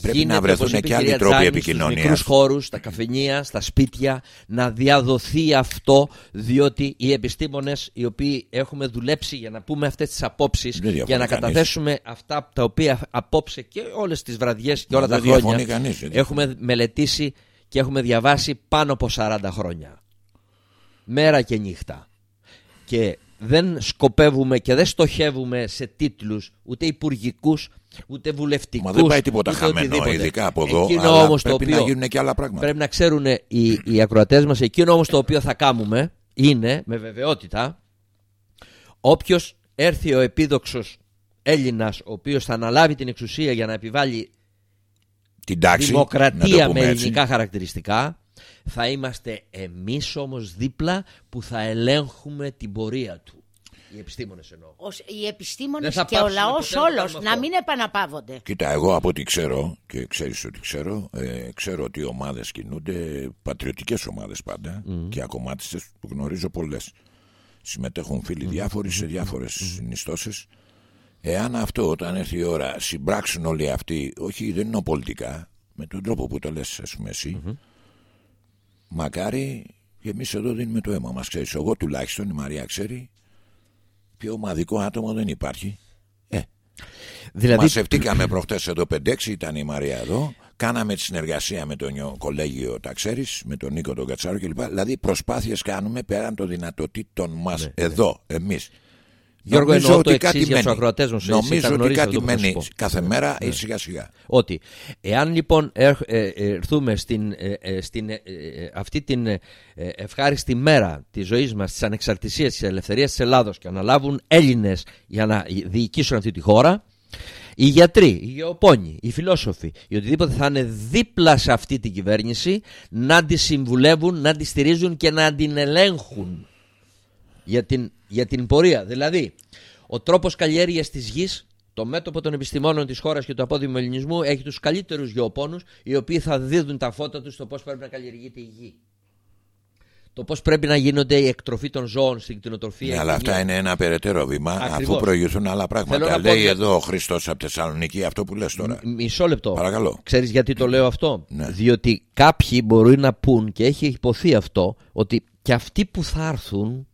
Speaker 1: πρέπει να βρεθούν και άλλοι τρόποι επικοινωνίας.
Speaker 5: Στους μικρούς χώρους, στα καφενεία, στα σπίτια, να διαδοθεί αυτό, διότι οι επιστήμονες οι οποίοι έχουμε δουλέψει για να πούμε αυτές τις απόψεις,
Speaker 1: Δεν διαφωνεί
Speaker 5: για να
Speaker 1: κανείς.
Speaker 5: καταθέσουμε αυτά τα οποία απόψε και όλες τις βραδιές και όλα
Speaker 1: δεν
Speaker 5: τα χρόνια
Speaker 1: διαφωνεί κανείς, δεν
Speaker 5: έχουμε μελετήσει και έχουμε διαβάσει πάνω από 40 χρόνια. Μέρα και νύχτα. Και δεν σκοπεύουμε και δεν στοχεύουμε σε τίτλους ούτε υπουργικούς ούτε βουλευτικούς
Speaker 1: Μα δεν πάει τίποτα
Speaker 5: ούτε
Speaker 1: χαμένο,
Speaker 5: οτιδήποτε.
Speaker 1: ειδικά από εδώ.
Speaker 5: Εκείνο
Speaker 1: αλλά
Speaker 5: όμως το
Speaker 1: πρέπει να
Speaker 5: οποίο
Speaker 1: γίνουν και άλλα πράγματα.
Speaker 5: πρέπει να ξέρουν οι, οι ακροατές μας εκείνο όμως το οποίο θα κάνουμε είναι με βεβαιότητα όποιος έρθει ο επίδοξος Έλληνας ο οποίος θα αναλάβει την εξουσία για να επιβάλλει
Speaker 1: Την τάξη. να το
Speaker 5: δημοκρατία
Speaker 1: πούμε
Speaker 5: με
Speaker 1: έτσι.
Speaker 5: ελληνικά χαρακτηριστικά θα είμαστε εμείς όμως δίπλα που θα ελέγχουμε την πορεία του οι επιστήμονες εννοώ
Speaker 2: Ως- οι επιστήμονες
Speaker 5: Δεν θα
Speaker 2: και ο
Speaker 5: πάψουμε
Speaker 2: λαός
Speaker 5: ποτέ να
Speaker 2: όλος
Speaker 5: κάνουμε
Speaker 2: να
Speaker 5: αυτό.
Speaker 2: μην επαναπαύονται.
Speaker 1: Κοίτα, εγώ από ό,τι ξέρω και ξέρεις ότι ξέρω, ε, ξέρω ότι οι ομάδες κινούνται, πατριωτικές ομάδες πάντα και ακομάτιστες που γνωρίζω πολλές. Συμμετέχουν φίλοι διάφοροι σε διάφορες συνιστώσεις. Εάν αυτό όταν έρθει η ώρα συμπράξουν όλοι αυτοί, όχι δεν είναι πολιτικά, με τον τρόπο που το λες ας πούμε εσύ, μακάρι και εμείς εδώ δίνουμε το αίμα μας, ξέρεις. Εγώ τουλάχιστον η Μαρία ξέρει, πιο ομαδικό άτομο δεν υπάρχει. Ε,
Speaker 5: δηλαδή
Speaker 1: Μαζευτήκαμε προχτές εδώ 5-6, ήταν η Μαρία εδώ. Κάναμε τη συνεργασία με το νιο- κολέγιο, τα ξέρεις, με τον Νίκο τον Κατσάρο κλπ. Δηλαδή προσπάθειες κάνουμε πέραν των δυνατοτήτων μας εδώ, εμείς.
Speaker 5: Γιώργο,
Speaker 1: Νομίζω
Speaker 5: εννοώ το
Speaker 1: ότι
Speaker 5: εξής
Speaker 1: κάτι
Speaker 5: για τους
Speaker 1: μένει.
Speaker 5: ακροατές μας, εσύ
Speaker 1: Νομίζω
Speaker 5: τα
Speaker 1: ότι
Speaker 5: γνωρίζεις
Speaker 1: κάτι
Speaker 5: αυτό που θα σου
Speaker 1: μένει
Speaker 5: πω.
Speaker 1: κάθε μέρα ή σιγά σιγά.
Speaker 5: ότι εάν λοιπόν έρχ- ε, ε, έρθουμε στην, ε, ε, στην ε, ε, αυτή την ε, ε, ευχάριστη μέρα της ζωής μας, της ανεξαρτησίας, της ελευθερίας της Ελλάδος και αναλάβουν Έλληνες για να διοικήσουν αυτή τη χώρα, οι γιατροί, οι γεωπόνοι, οι φιλόσοφοι, οι οτιδήποτε θα είναι δίπλα σε αυτή την κυβέρνηση να τη συμβουλεύουν, να τη στηρίζουν και να την ελέγχουν για την, για την πορεία. Δηλαδή, ο τρόπος καλλιέργειας της γης, το μέτωπο των επιστημόνων της χώρας και του απόδημου ελληνισμού έχει τους καλύτερους γεωπόνους οι οποίοι θα δίδουν τα φώτα τους στο πώς πρέπει να καλλιεργείται η γη. Το πώς πρέπει να γίνονται η εκτροφή των ζώων στην κτηνοτροφία.
Speaker 1: Ναι, αλλά
Speaker 5: η
Speaker 1: αυτά
Speaker 5: υγεία.
Speaker 1: είναι ένα περαιτέρω βήμα
Speaker 5: Ακριβώς.
Speaker 1: αφού προηγηθούν άλλα
Speaker 5: Θέλω
Speaker 1: πράγματα.
Speaker 5: να πω
Speaker 1: Λέει
Speaker 5: ότι-
Speaker 1: εδώ ο Χριστός από Θεσσαλονίκη αυτό που λες τώρα.
Speaker 5: Μ- Μισό λεπτό.
Speaker 1: Παρακαλώ.
Speaker 5: Ξέρεις γιατί το λέω αυτό;
Speaker 1: Ναι.
Speaker 5: Διότι κάποιοι μπορεί να πούν και έχει υποθεί αυτό ότι και αυτοί που θα έρθουν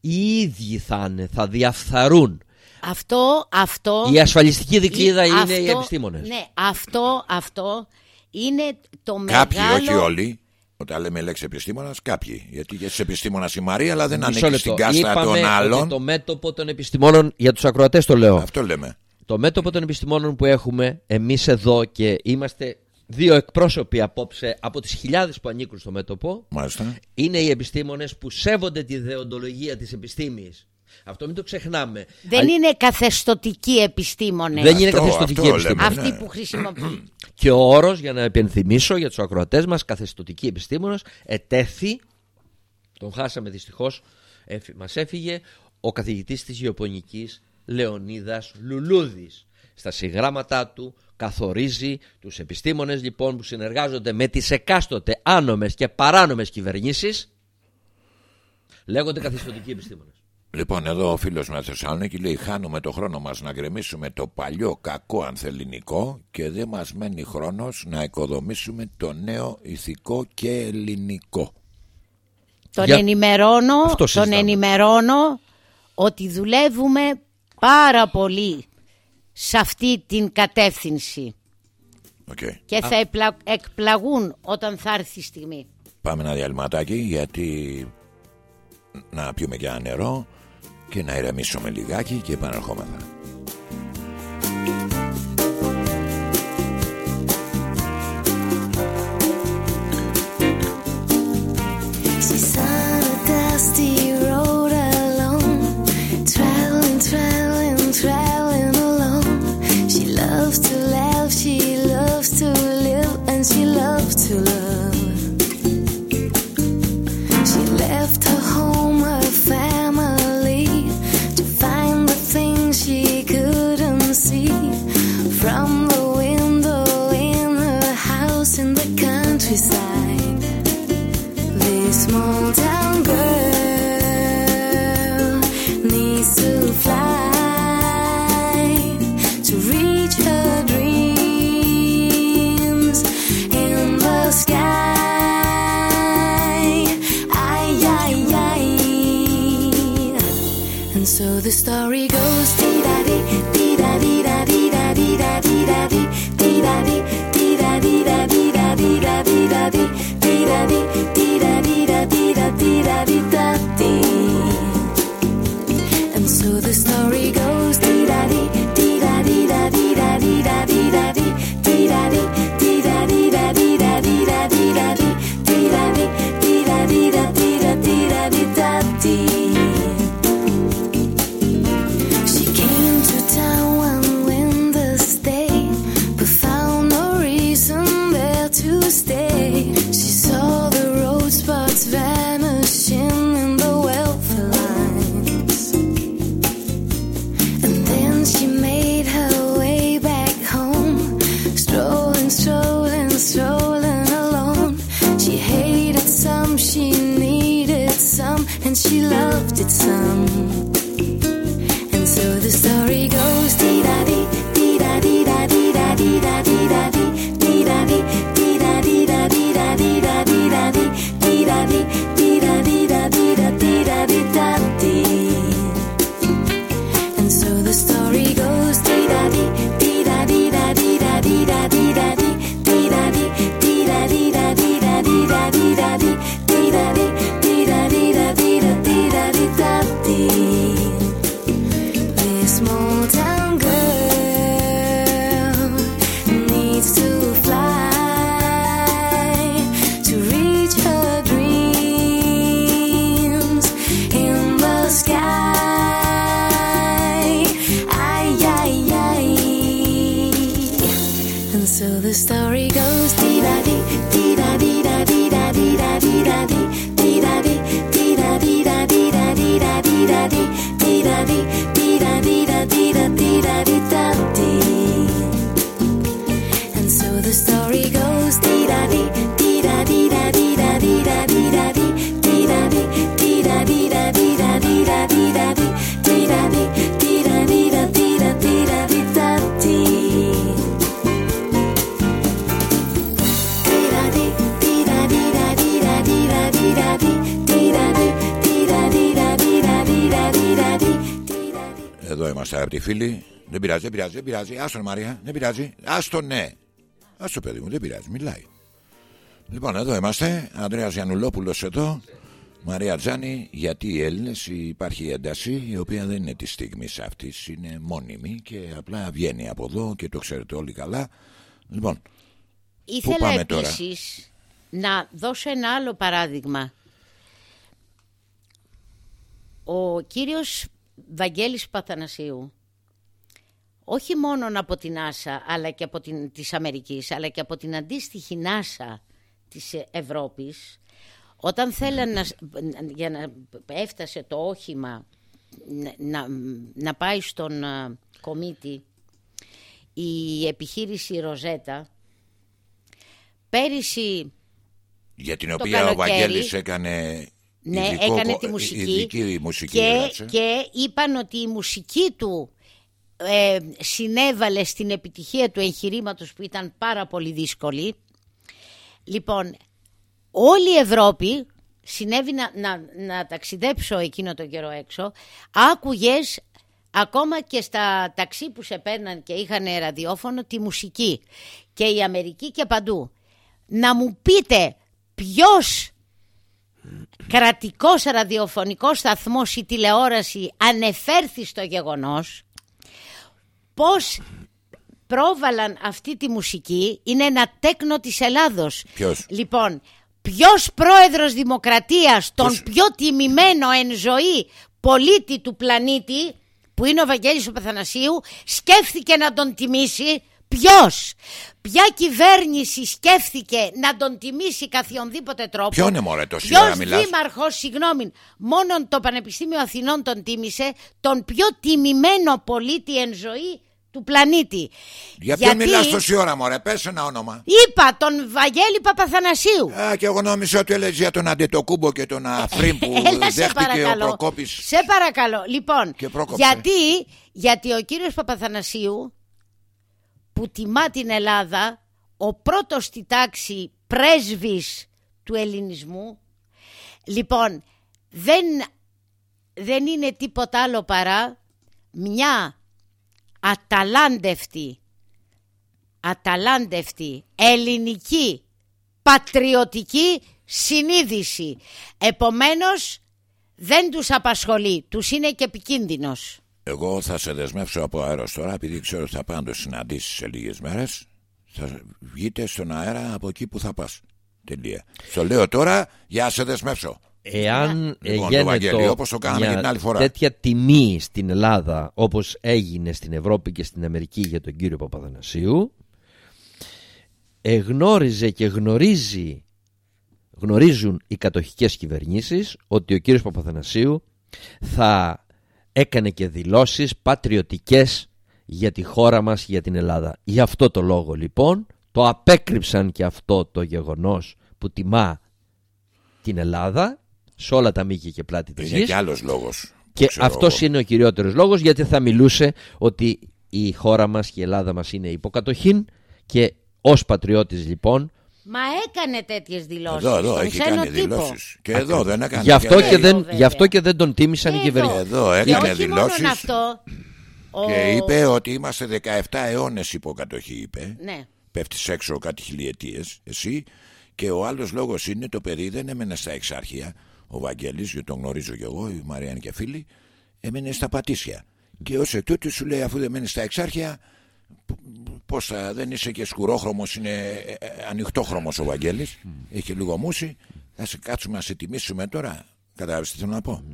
Speaker 5: οι ίδιοι θα είναι, θα διαφθαρούν.
Speaker 2: Αυτό, αυτό...
Speaker 5: Η ασφαλιστική δικλίδα είναι
Speaker 2: αυτό-
Speaker 5: οι επιστήμονες.
Speaker 2: Ναι, αυτό, αυτό είναι το
Speaker 1: Κάποιοι,
Speaker 2: μεγάλο...
Speaker 1: όχι όλοι. Όταν λέμε λέξη επιστήμονας, κάποιοι. Γιατί και σε επιστήμονας η Μαρία, αλλά δεν
Speaker 5: Μισό
Speaker 1: ανήκει
Speaker 5: λεπτό.
Speaker 1: στην κάστα
Speaker 5: Είπαμε
Speaker 1: των
Speaker 5: ότι
Speaker 1: άλλων.
Speaker 5: το μέτωπο των επιστημόνων, για τους ακροατές το λέω,
Speaker 1: Αυτό λέμε.
Speaker 5: το μέτωπο των επιστημόνων που έχουμε εμείς εδώ και είμαστε δύο εκπρόσωποι απόψε από τις χιλιάδες που ανήκουν στο μέτωπο
Speaker 1: Μάλιστα.
Speaker 5: είναι οι επιστήμονες που σέβονται τη δεοντολογία της επιστήμης. Αυτό μην το ξεχνάμε.
Speaker 2: Δεν
Speaker 5: Αλ-
Speaker 2: είναι καθεστωτικοί επιστήμονες.
Speaker 5: δεν είναι
Speaker 1: Αυτό-
Speaker 5: καθεστωτική
Speaker 1: αυτό
Speaker 5: επιστήμη.
Speaker 1: λέμε.
Speaker 2: Αυτοί
Speaker 1: ναι.
Speaker 2: που χρησιμοποιούν. *clears throat*
Speaker 5: Και ο όρος, για να επενθυμίσω για τους ακροατές μας, καθεστωτική επιστήμονας, ετέθη, τον χάσαμε δυστυχώς, έφυ- μας έφυγε, ο καθηγητής της γεωπονικής Λεωνίδας Λουλούδης. Στα συγγράμματά του καθορίζει τους επιστήμονες λοιπόν που συνεργάζονται με τις εκάστοτε άνομες και παράνομες κυβερνήσεις λέγονται καθεστωτικοί επιστήμονες.
Speaker 1: Λοιπόν, εδώ ο φίλος με Θεσσαλονίκη λέει: Χάνουμε το χρόνο μας να γκρεμίσουμε το παλιό κακό ανθεληνικό και δεν μας μένει χρόνος να οικοδομήσουμε το νέο ηθικό και ελληνικό.
Speaker 2: Τον
Speaker 5: Για-
Speaker 2: ενημερώνω,
Speaker 5: Αυτό
Speaker 2: τον
Speaker 5: συζητάμε.
Speaker 2: ενημερώνω ότι δουλεύουμε πάρα πολύ σε αυτή την κατεύθυνση
Speaker 1: Οκ.
Speaker 2: και θα επλα- εκπλαγούν όταν θα έρθει η στιγμή.
Speaker 1: Πάμε ένα διαλειμματάκι γιατί να πιούμε και ένα νερό και να ηρεμήσουμε λιγάκι και
Speaker 7: επανερχόμεθα. She loves to love.
Speaker 1: Αγαπητοί φίλοι. Δεν πειράζει, δεν πειράζει, δεν πειράζει. Άστον Μαρία, δεν πειράζει. Άστον ναι. Άστο παιδί μου, δεν πειράζει, μιλάει. Λοιπόν, εδώ είμαστε. Ανδρέας Γιαννουλόπουλος εδώ. Μαρία Τζάνη, γιατί οι Έλληνες υπάρχει ένταση η οποία δεν είναι τη στιγμής αυτής, είναι μόνιμη και απλά βγαίνει από εδώ και το ξέρετε όλοι καλά. Λοιπόν,
Speaker 2: Ήθελα
Speaker 1: πάμε τώρα;
Speaker 2: επίσης να δώσω ένα άλλο παράδειγμα. Ο κύριος Βαγγέλης Παθανασίου όχι μόνο από την Άσα αλλά και από την, της Αμερικής αλλά και από την αντίστοιχη Νάσα της ε, Ευρώπης όταν θέλαν να, για να έφτασε το όχημα να, να, να πάει στον α, κομίτη η επιχείρηση Ροζέτα πέρυσι
Speaker 1: για την
Speaker 2: Το
Speaker 1: οποία ο
Speaker 2: καλοκαίρι.
Speaker 1: Βαγγέλης έκανε
Speaker 2: ναι,
Speaker 1: ειδικό
Speaker 2: έκανε
Speaker 1: κο-
Speaker 2: τη μουσική,
Speaker 1: ειδική μουσική
Speaker 2: και,
Speaker 1: έγραψε.
Speaker 2: και είπαν ότι η μουσική του ε, συνέβαλε στην επιτυχία του εγχειρήματος που ήταν πάρα πολύ δύσκολη. Λοιπόν, όλη η Ευρώπη συνέβη να, να, να ταξιδέψω εκείνο τον καιρό έξω, άκουγες ακόμα και στα ταξί που σε παίρναν και είχαν ραδιόφωνο τη μουσική και η Αμερική και παντού. Να μου πείτε ποιος κρατικός ραδιοφωνικός σταθμός ή τηλεόραση ανεφέρθη στο γεγονός πως πρόβαλαν αυτή τη μουσική είναι ένα τέκνο της Ελλάδος.
Speaker 1: Ποιος;
Speaker 2: Λοιπόν, ποιος πρόεδρος δημοκρατίας, τον
Speaker 1: Ποιος;
Speaker 2: πιο τιμημένο εν ζωή πολίτη του πλανήτη, που είναι ο Βαγγέλης ο Παθανασίου, σκέφτηκε να τον τιμήσει; Ποιος; Ποια κυβέρνηση σκέφτηκε να τον τιμήσει καθιονδήποτε τρόπο;
Speaker 1: Ποιο είναι, μωρέ, τόση
Speaker 2: Ποιος
Speaker 1: ώρα μιλάς;
Speaker 2: δήμαρχος, συγγνώμη, μόνο το Πανεπιστήμιο Αθηνών τον τίμησε, τον πιο τιμημένο πολίτη εν ζωή του πλανήτη.
Speaker 1: Για ποιον μιλάς τόση ώρα μωρέ; Πες ένα όνομα
Speaker 2: Είπα τον Βαγγέλη Παπαθανασίου.
Speaker 1: Α, και εγώ νόμιζα ότι έλεγε για τον Αντετοκούμπο και τον Αφρίν που
Speaker 2: Έλα, σε
Speaker 1: δέχτηκε ο
Speaker 2: παρακαλώ.
Speaker 1: Προκόπης
Speaker 2: Σε παρακαλώ. Λοιπόν,
Speaker 1: Και πρόκοψε.
Speaker 2: γιατί, γιατί ο κύριος Παπαθανασίου που τιμά την Ελλάδα, ο πρώτος στη τάξη πρέσβης του ελληνισμού, λοιπόν, δεν, δεν είναι τίποτα άλλο παρά μια αταλάντευτη, αταλάντευτη. Ελληνική. Πατριωτική συνείδηση. Επομένως δεν τους απασχολεί, τους είναι και επικίνδυνος.
Speaker 1: Εγώ θα σε δεσμεύσω από αέρος τώρα επειδή ξέρω ότι θα πάω να το συναντήσεις σε λίγες μέρες. Θα βγείτε στον αέρα από εκεί που θα πας. Τελεία. Στο λέω τώρα για να σε δεσμεύσω
Speaker 5: Εάν
Speaker 1: Λοιπόν, το
Speaker 5: έγινε
Speaker 1: Βαγγέλη, όπως το κάναμε
Speaker 5: μια
Speaker 1: και την άλλη φορά.
Speaker 5: τέτοια τιμή στην Ελλάδα όπως έγινε στην Ευρώπη και στην Αμερική για τον κύριο Παπαδανασίου εγνώριζε και γνωρίζει γνωρίζουν οι κατοχικές κυβερνήσεις ότι ο κύριος Παπαθανασίου θα έκανε και δηλώσεις πατριωτικές για τη χώρα μας, για την Ελλάδα. Γι' αυτό το λόγο λοιπόν το απέκρυψαν και αυτό το γεγονός που τιμά την Ελλάδα σε όλα τα μήκη και πλάτη της
Speaker 1: Είναι
Speaker 5: γης
Speaker 1: και άλλος λόγος που
Speaker 5: και
Speaker 1: ξέρω
Speaker 5: αυτός
Speaker 1: εγώ.
Speaker 5: είναι ο κυριότερος λόγος γιατί θα μιλούσε ότι η χώρα μας και η Ελλάδα μας είναι υποκατοχήν και ως πατριώτης λοιπόν
Speaker 2: Μα έκανε τέτοιες δηλώσεις.
Speaker 1: Εδώ, εδώ
Speaker 2: στον
Speaker 1: έχει
Speaker 2: ξένο
Speaker 1: κάνει
Speaker 2: τύπο.
Speaker 1: δηλώσεις Και εδώ δεν έκανε
Speaker 5: γι, αυτό
Speaker 1: λέει.
Speaker 5: και δεν,
Speaker 2: βέβαια.
Speaker 5: γι' αυτό και δεν τον τίμησαν οι
Speaker 2: Εδώ.
Speaker 5: κυβερνήσεις.
Speaker 1: Εδώ
Speaker 2: Και
Speaker 1: έκανε
Speaker 2: όχι
Speaker 1: δηλώσεις
Speaker 2: μόνο αυτό. ο-
Speaker 1: Και είπε ότι είμαστε 17 αιώνες υποκατοχή είπε
Speaker 2: Ναι.
Speaker 1: Πέφτεις έξω κάτι χιλιετίες Εσύ και ο άλλος λόγος είναι το παιδί δεν έμενε στα εξάρχεια Ο Βαγγέλης, γιατί τον γνωρίζω κι εγώ Η Μαριάννη και φίλοι Έμενε στα πατήσια. Και ως εκ τούτου σου λέει αφού δεν μένεις στα εξάρχεια Πώς θα δεν είσαι και σκουρόχρωμος Είναι ε, ε, ανοιχτόχρωμος ο Βαγγέλης Έχει λίγο μουσι. Θα σε κάτσουμε να σε τιμήσουμε τώρα. Κατάλαβες τι θέλω να πω;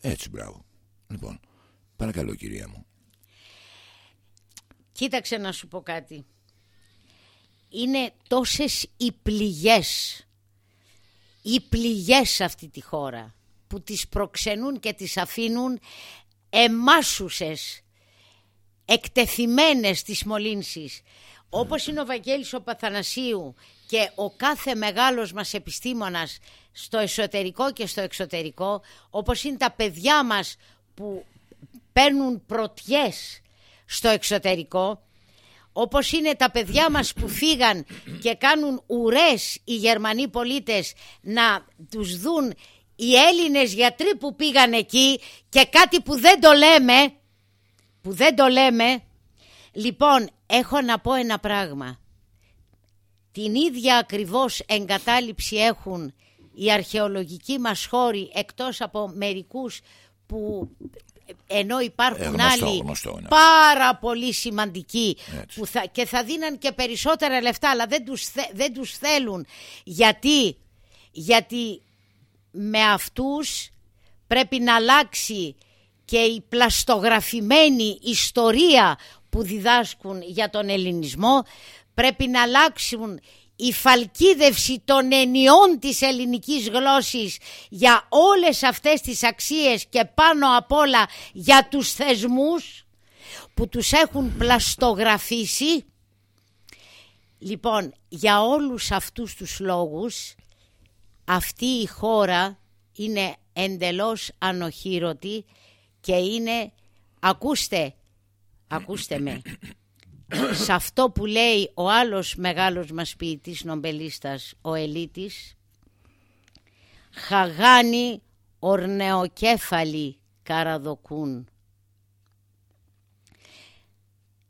Speaker 1: Έτσι μπράβο. Λοιπόν παρακαλώ κυρία μου.
Speaker 2: Κοίταξε να σου πω κάτι. είναι τόσες οι πληγές, οι πληγές σε αυτή τη χώρα που τις προξενούν και τις αφήνουν εμάσουσες, εκτεθειμένες τις μολύνσεις. Όπως είναι ο Βαγγέλης ο Παθανασίου και ο κάθε μεγάλος μας επιστήμονας στο εσωτερικό και στο εξωτερικό, όπως είναι τα παιδιά μας που παίρνουν πρωτιές στο εξωτερικό, όπως είναι τα παιδιά μας που φύγαν και κάνουν ουρές οι Γερμανοί πολίτες να τους δουν οι Έλληνες γιατροί που πήγαν εκεί και κάτι που δεν το λέμε, που δεν το λέμε, λοιπόν έχω να πω ένα πράγμα. Την ίδια ακριβώς εγκατάλειψη έχουν οι αρχαιολογικοί μας χώροι εκτός από μερικούς που ενώ υπάρχουν
Speaker 1: Ε, γνωστό,
Speaker 2: άλλοι
Speaker 1: γνωστό είναι.
Speaker 2: πάρα πολύ σημαντικοί
Speaker 1: Έτσι.
Speaker 2: που θα, και θα δίναν και περισσότερα λεφτά αλλά δεν τους, θε- δεν τους θέλουν γιατί, γιατί με αυτούς πρέπει να αλλάξει και η πλαστογραφημένη ιστορία που διδάσκουν για τον ελληνισμό πρέπει να αλλάξουν η φαλκίδευση των ενιών της ελληνικής γλώσσης για όλες αυτές τις αξίες και πάνω απ' όλα για τους θεσμούς που τους έχουν πλαστογραφήσει. Λοιπόν, για όλους αυτούς τους λόγους αυτή η χώρα είναι εντελώς ανοχήρωτη και είναι, ακούστε, ακούστε με, *coughs* σε αυτό που λέει ο άλλος μεγάλος μας ποιητής νομπελίστας, ο Ελίτης, «Χαγάνι ορνεοκέφαλοι καραδοκούν».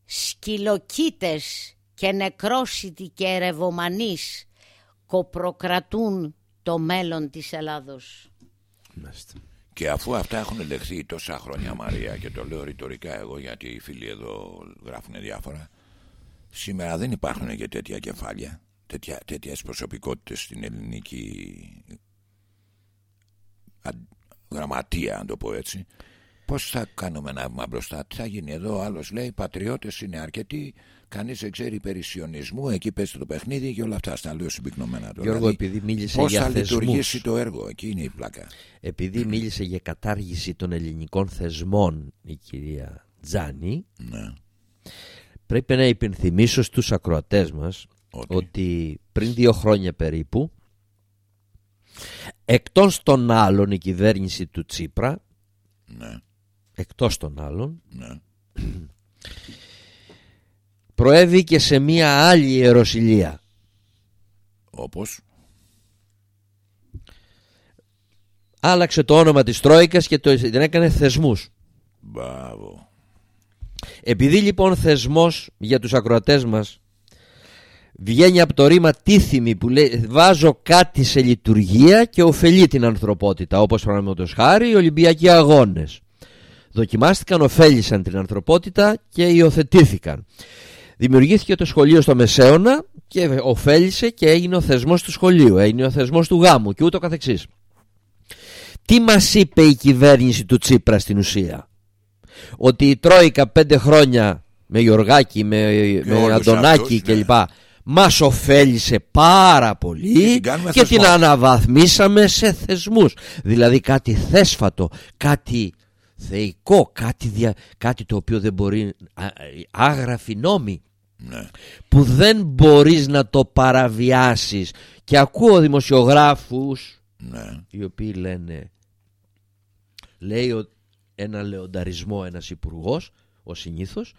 Speaker 2: Σκυλοκίτες και νεκρόσιτοι και ερευομανείς κοπροκρατούν το μέλλον της Ελλάδος.
Speaker 1: Και αφού αυτά έχουν λεχθεί τόσα χρόνια Μαρία και το λέω ρητορικά εγώ γιατί οι φίλοι εδώ γράφουν διάφορα σήμερα δεν υπάρχουν και τέτοια κεφάλια τέτοια, τέτοιες προσωπικότητες στην ελληνική αν- γραμματεία αν το πω έτσι Πώς θα κάνουμε ένα βήμα μπροστά, τι θα γίνει εδώ. Ο άλλος λέει: Πατριώτες είναι αρκετοί, κανείς δεν ξέρει περί σιωνισμού, εκεί πέσει το παιχνίδι και όλα αυτά. Στα λέω συμπυκνωμένα τώρα.
Speaker 5: Γιώργο, επειδή μίλησε
Speaker 1: πώς
Speaker 5: για
Speaker 1: θα
Speaker 5: θεσμούς.
Speaker 1: λειτουργήσει το έργο, εκεί είναι η πλάκα.
Speaker 5: Επειδή μίλησε για κατάργηση των ελληνικών θεσμών η κυρία Τζάνη,
Speaker 1: Ναι.
Speaker 5: πρέπει να υπενθυμίσω στους ακροατές μας
Speaker 1: Ότι;
Speaker 5: ότι πριν δύο χρόνια περίπου εκτός των άλλων η κυβέρνηση του Τσίπρα
Speaker 1: Ναι,
Speaker 5: εκτός των άλλων
Speaker 1: ναι. *clears throat*
Speaker 5: προέβηκε σε μία άλλη ιεροσιλία
Speaker 1: Όπως.
Speaker 5: άλλαξε το όνομα της Τρόικας και το, την έκανε θεσμούς
Speaker 1: Μπράβο.
Speaker 5: Επειδή λοιπόν θεσμός για τους ακροατές μας βγαίνει από το ρήμα τίθιμη που λέει βάζω κάτι σε λειτουργία και ωφελεί την ανθρωπότητα όπως παραδείγματος χάρη οι Ολυμπιακοί Αγώνες. Δοκιμάστηκαν, ωφέλησαν την ανθρωπότητα και υιοθετήθηκαν. Δημιουργήθηκε το σχολείο στο Μεσαίωνα και ωφέλησε και έγινε ο θεσμός του σχολείου, έγινε ο θεσμός του γάμου και ούτω καθεξής. Τι μας είπε η κυβέρνηση του Τσίπρα στην ουσία; Ότι η Τρόικα πέντε χρόνια με Γιωργάκη, με, με
Speaker 1: όλους
Speaker 5: Αντωνάκη
Speaker 1: αυτούς, ναι.
Speaker 5: κλπ. Μας ωφέλησε πάρα πολύ
Speaker 1: Και την κάνουμε
Speaker 5: και
Speaker 1: θεσμό.
Speaker 5: την αναβαθμίσαμε σε θεσμούς. Δηλαδή κάτι θέσφατο, κάτι θεϊκό, κάτι, δια, κάτι το οποίο δεν μπορεί, α, άγραφη νόμη
Speaker 1: Ναι.
Speaker 5: που δεν μπορείς να το παραβιάσεις και ακούω δημοσιογράφους
Speaker 1: Ναι.
Speaker 5: οι οποίοι λένε λέει ο, ένα λεονταρισμό ένας υπουργός, ο συνήθως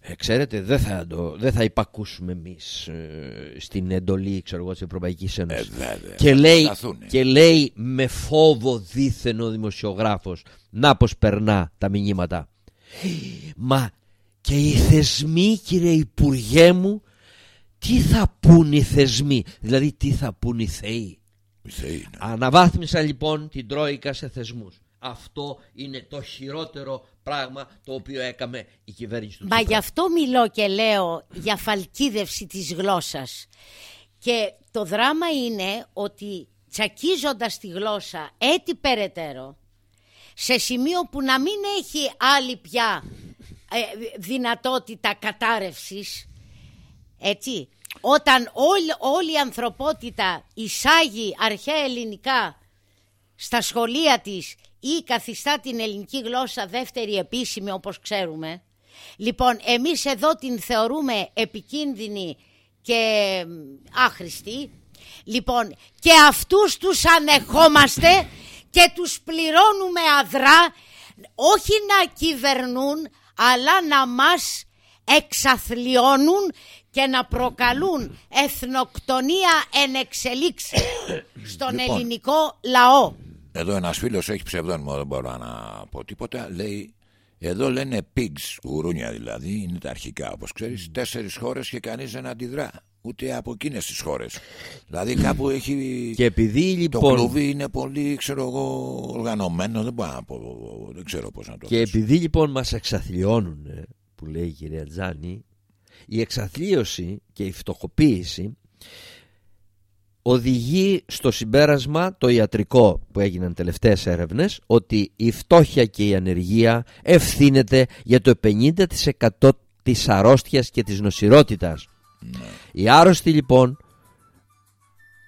Speaker 5: ε, ξέρετε δεν θα, το, δεν θα υπακούσουμε εμείς ε, στην εντολή ξέρω εγώ, της Ευρωπαϊκής
Speaker 1: Ε,
Speaker 5: Ένωσης
Speaker 1: βέβαια.
Speaker 5: και, λέει,
Speaker 1: Σταθούνε.
Speaker 5: και λέει με φόβο δίθεν ο δημοσιογράφος να πως περνά τα μηνύματα μα και οι θεσμοί κύριε Υπουργέ μου τι θα πούν οι θεσμοί; Δηλαδή τι θα πούν οι θεοί;
Speaker 1: Οι θεοί είναι.
Speaker 5: Αναβάθμισα λοιπόν την Τρόικα σε θεσμούς. Αυτό είναι το χειρότερο πράγμα το οποίο έκαμε η κυβέρνηση του
Speaker 2: Μα
Speaker 5: Τσίπρα.
Speaker 2: γι' αυτό μιλώ και λέω για φαλκίδευση της γλώσσας. Και το δράμα είναι ότι τσακίζοντας τη γλώσσα έτσι περαιτέρω, σε σημείο που να μην έχει άλλη πια ε, δυνατότητα κατάρρευσης, έτσι, όταν όλη, όλη η ανθρωπότητα εισάγει αρχαία ελληνικά στα σχολεία της ή καθιστά την ελληνική γλώσσα δεύτερη επίσημη όπως ξέρουμε. Λοιπόν, εμείς εδώ την θεωρούμε επικίνδυνη και μ, άχρηστη. Λοιπόν, και αυτούς τους ανεχόμαστε και τους πληρώνουμε αδρά όχι να κυβερνούν αλλά να μας εξαθλιώνουν και να προκαλούν εθνοκτονία εν εξελίξη *coughs* στον
Speaker 1: Λοιπόν.
Speaker 2: ελληνικό λαό.
Speaker 1: Εδώ ένας φίλος έχει ψευδόνυμο, δεν μπορώ να πω τίποτα. Λέει, εδώ λένε pigs, γουρούνια δηλαδή, είναι τα αρχικά όπως ξέρεις. Τέσσερις χώρες και κανείς δεν αντιδρά. Ούτε από εκείνες τις χώρες. Δηλαδή κάπου έχει...
Speaker 5: Και επειδή
Speaker 1: Το
Speaker 5: λοιπόν.
Speaker 1: κλουβί είναι πολύ, ξέρω εγώ, οργανωμένο. Δεν μπορώ να πω, δεν ξέρω πώς να το
Speaker 5: Και
Speaker 1: θέσω.
Speaker 5: επειδή λοιπόν μας εξαθλιώνουν ε, που λέει η κυρία Τζάνη η εξαθλίωση και η φτωχοποίηση οδηγεί στο συμπέρασμα το ιατρικό που έγιναν τελευταίες έρευνες ότι η φτώχεια και η ανεργία ευθύνεται για το 50% της αρρώστιας και της νοσηρότητας. Οι άρρωστοι λοιπόν,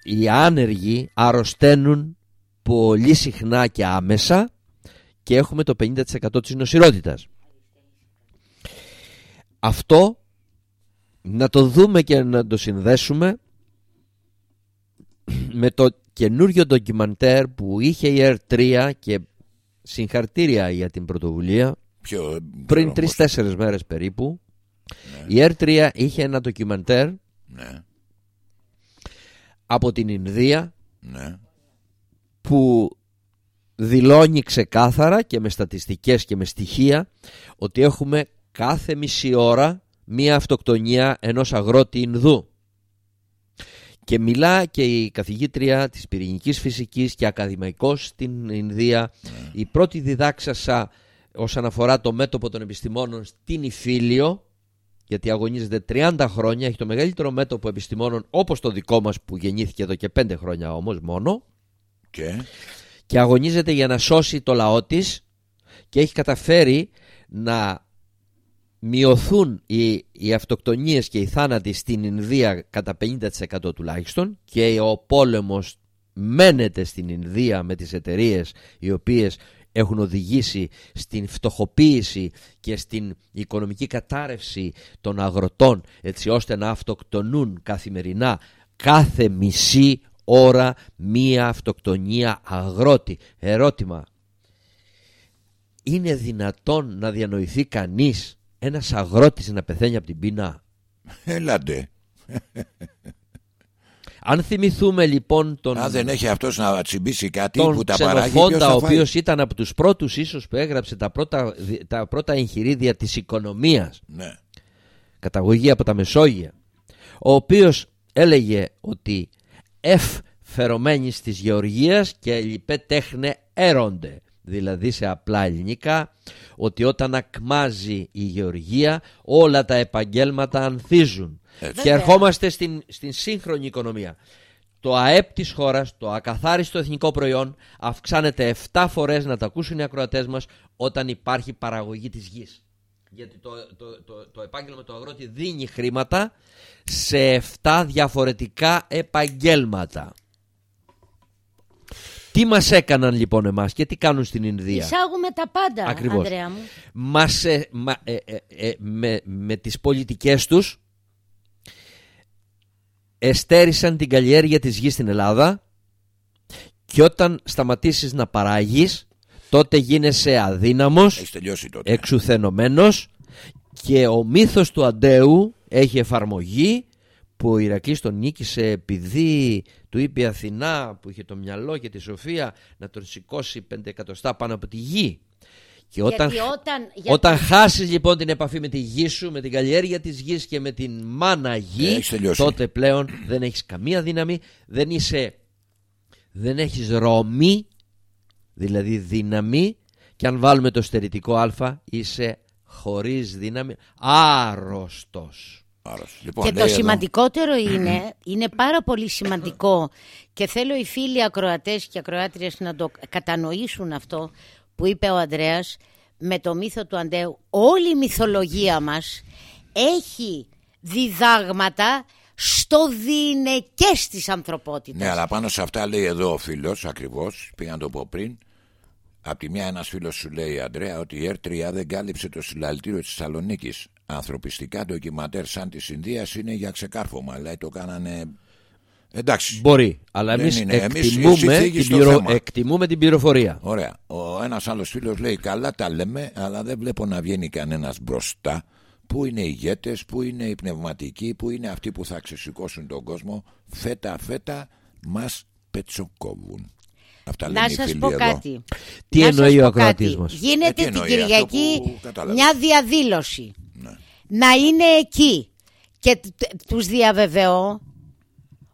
Speaker 5: οι άνεργοι αρρωσταίνουν πολύ συχνά και άμεσα και έχουμε το 50% της νοσηρότητας. Αυτό να το δούμε και να το συνδέσουμε *clears throat* με το καινούριο ντοκιμαντέρ που είχε η R3 και συγχαρτήρια για την πρωτοβουλία
Speaker 1: Ποιο, δεν ξέρω
Speaker 5: πριν
Speaker 1: όμως.
Speaker 5: τρεις-τέσσερις μέρες περίπου η R3 είχε ένα ντοκιμαντέρ
Speaker 1: Ναι,
Speaker 5: από την Ινδία
Speaker 1: ναι.
Speaker 5: που δηλώνει ξεκάθαρα και με στατιστικές και με στοιχεία ότι έχουμε κάθε μισή ώρα μία αυτοκτονία ενός αγρότη Ινδού. Και μιλά και η καθηγήτρια της πυρηνικής φυσικής και ακαδημαϊκός στην Ινδία, η πρώτη διδάξασα όσον αφορά το μέτωπο των επιστημόνων στην Ιφίλιο, γιατί αγωνίζεται 30 χρόνια, έχει το μεγαλύτερο μέτωπο επιστημόνων όπως το δικό μας που γεννήθηκε εδώ και 5 χρόνια όμως μόνο,
Speaker 1: Και,
Speaker 5: και αγωνίζεται για να σώσει το λαό της και έχει καταφέρει να μειωθούν οι, οι αυτοκτονίες και οι θάνατοι στην Ινδία κατά 50% τουλάχιστον και ο πόλεμος μένεται στην Ινδία με τις εταιρείες οι οποίες έχουν οδηγήσει στην φτωχοποίηση και στην οικονομική κατάρρευση των αγροτών έτσι ώστε να αυτοκτονούν καθημερινά κάθε μισή ώρα μία αυτοκτονία αγρότη. Ερώτημα. Είναι δυνατόν να διανοηθεί κανείς ένας αγρότης να πεθαίνει από την πείνα.
Speaker 1: έλατε.
Speaker 5: Αν θυμηθούμε λοιπόν τον,
Speaker 1: Αν δεν έχει αυτός να τσιμπήσει κάτι
Speaker 5: τον
Speaker 1: που τα παράγει, ποιος
Speaker 5: ξενοφόντα
Speaker 1: θα
Speaker 5: ο
Speaker 1: φάει;
Speaker 5: οποίος ήταν από τους πρώτους ίσως που έγραψε τα πρώτα, τα πρώτα εγχειρίδια της οικονομίας
Speaker 1: Ναι.
Speaker 5: καταγωγή από τα Μεσόγεια ο οποίος έλεγε ότι εφ φερομένης της γεωργίας και λοιπέ τέχνε έρονται δηλαδή σε απλά ελληνικά ότι όταν ακμάζει η γεωργία όλα τα επαγγέλματα ανθίζουν
Speaker 1: Έτσι.
Speaker 5: και
Speaker 2: Βέβαια.
Speaker 5: ερχόμαστε στην, στην σύγχρονη οικονομία το ΑΕΠ της χώρας, το ακαθάριστο εθνικό προϊόν αυξάνεται 7 φορές να τα ακούσουν οι ακροατές μας όταν υπάρχει παραγωγή της γης γιατί το, το, το, το επάγγελμα του αγρότη δίνει χρήματα σε 7 διαφορετικά επαγγέλματα. Τι μας έκαναν λοιπόν εμάς και τι κάνουν στην Ινδία;
Speaker 2: Εισάγουμε τα πάντα,
Speaker 5: Ακριβώς.
Speaker 2: Ανδρέα μου.
Speaker 5: Μας, ε, μα- ε, ε, ε, με, με τις πολιτικές τους εστέρισαν την καλλιέργεια της γης στην Ελλάδα και όταν σταματήσεις να παράγεις τότε γίνεσαι αδύναμος
Speaker 1: Έχεις τελειώσει τότε.
Speaker 5: εξουθενωμένος και ο μύθος του Αντέου έχει εφαρμογή που ο Ηρακλής τον νίκησε επειδή του είπε η Αθηνά που είχε το μυαλό και τη σοφία να τον σηκώσει πέντε εκατοστά πάνω από τη γη. Και όταν,
Speaker 2: Γιατί όταν- γιατί-
Speaker 5: όταν χάσεις λοιπόν την επαφή με τη γη σου, με την καλλιέργεια της γης και με την μάνα γη,
Speaker 1: Ε, έχεις τελειώσει.
Speaker 5: τότε πλέον δεν έχεις καμία δύναμη, δεν είσαι, δεν έχεις ρομή, δηλαδή δύναμη και αν βάλουμε το στερητικό α είσαι χωρίς δύναμη άρρωστος.
Speaker 1: Άρρωστος. Λοιπόν,
Speaker 2: Και
Speaker 1: λέει
Speaker 2: το
Speaker 1: εδώ-
Speaker 2: σημαντικότερο είναι, είναι πάρα πολύ σημαντικό και θέλω οι φίλοι ακροατές και ακροάτριες να το κατανοήσουν αυτό που είπε ο Ανδρέας με το μύθο του Αντέου. Όλη η μυθολογία μας έχει διδάγματα στο διηνεκές της ανθρωπότητας.
Speaker 1: Ναι, αλλά πάνω σε αυτά λέει εδώ ο φίλος ακριβώς, πήγα να το πω πριν. Απ' τη μια, ένας φίλος σου λέει, Αντρέα, ότι η R3 δεν κάλυψε το συλλαλητήριο της Θεσσαλονίκης. Ανθρωπιστικά ντοκιματέρ σαν της Ινδίας είναι για ξεκάρφωμα. Λέει το κάνανε. Εντάξει.
Speaker 5: Μπορεί, αλλά
Speaker 1: Δεν
Speaker 5: εμείς
Speaker 1: είναι. Εμείς
Speaker 5: εκτιμούμε,
Speaker 1: εσύ θίγεις
Speaker 5: την
Speaker 1: το
Speaker 5: πληρο-
Speaker 1: θέμα.
Speaker 5: εκτιμούμε την πληροφορία.
Speaker 1: Ωραία. Ο ένας άλλος φίλος λέει: Καλά τα λέμε, αλλά δεν βλέπω να βγαίνει κανένας μπροστά. Πού είναι οι ηγέτες, πού είναι οι πνευματικοί, πού είναι αυτοί που θα ξεσηκώσουν τον κόσμο. Φέτα, φέτα, μας πετσοκόβουν. Αυτά λένε
Speaker 2: Να
Speaker 1: οι
Speaker 2: σας
Speaker 1: φίλοι
Speaker 2: πω
Speaker 1: εδώ.
Speaker 2: κάτι.
Speaker 5: Τι
Speaker 2: Να
Speaker 5: εννοεί
Speaker 2: σας
Speaker 5: ο
Speaker 2: πω
Speaker 5: ακροατής
Speaker 2: κάτι.
Speaker 5: μας;
Speaker 1: Ε,
Speaker 2: Γίνεται
Speaker 1: τι
Speaker 2: την
Speaker 1: εννοεί, αυτό
Speaker 2: Κυριακή
Speaker 1: που κατάλαβες.
Speaker 2: μια διαδήλωση.
Speaker 1: Ναι.
Speaker 2: Να είναι εκεί. Και τ- τ- τους διαβεβαιώ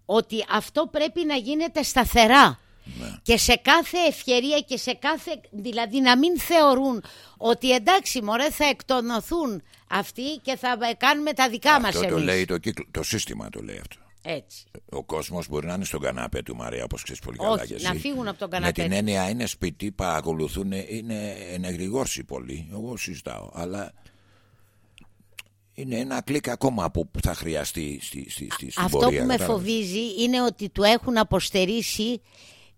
Speaker 2: ότι αυτό πρέπει να γίνεται σταθερά.
Speaker 1: Ναι.
Speaker 2: Και σε κάθε ευκαιρία και σε κάθε... Δηλαδή να μην θεωρούν ότι εντάξει μωρέ θα εκτονωθούν αυτοί και θα κάνουμε τα δικά μας
Speaker 1: Αυτό το
Speaker 2: εμείς.
Speaker 1: λέει το, κύκλο, το σύστημα το λέει αυτό.
Speaker 2: Έτσι.
Speaker 1: Ο κόσμος μπορεί να είναι στον καναπέ του Μαρία, όπως ξέρεις πολύ
Speaker 2: Όχι,
Speaker 1: καλά και εσύ.
Speaker 2: να φύγουν από τον
Speaker 1: Με
Speaker 2: καναπέ
Speaker 1: την
Speaker 2: τους.
Speaker 1: έννοια είναι σπίτι, παρακολουθούν, είναι ενεργηγόρση πολύ. Εγώ συζητάω. Αλλά είναι ένα κλικ ακόμα που θα χρειαστεί στη, στη, στη, στην
Speaker 2: Αυτό
Speaker 1: πορεία.
Speaker 2: που με
Speaker 1: κατάλαβες;
Speaker 2: φοβίζει είναι ότι του έχουν αποστερήσει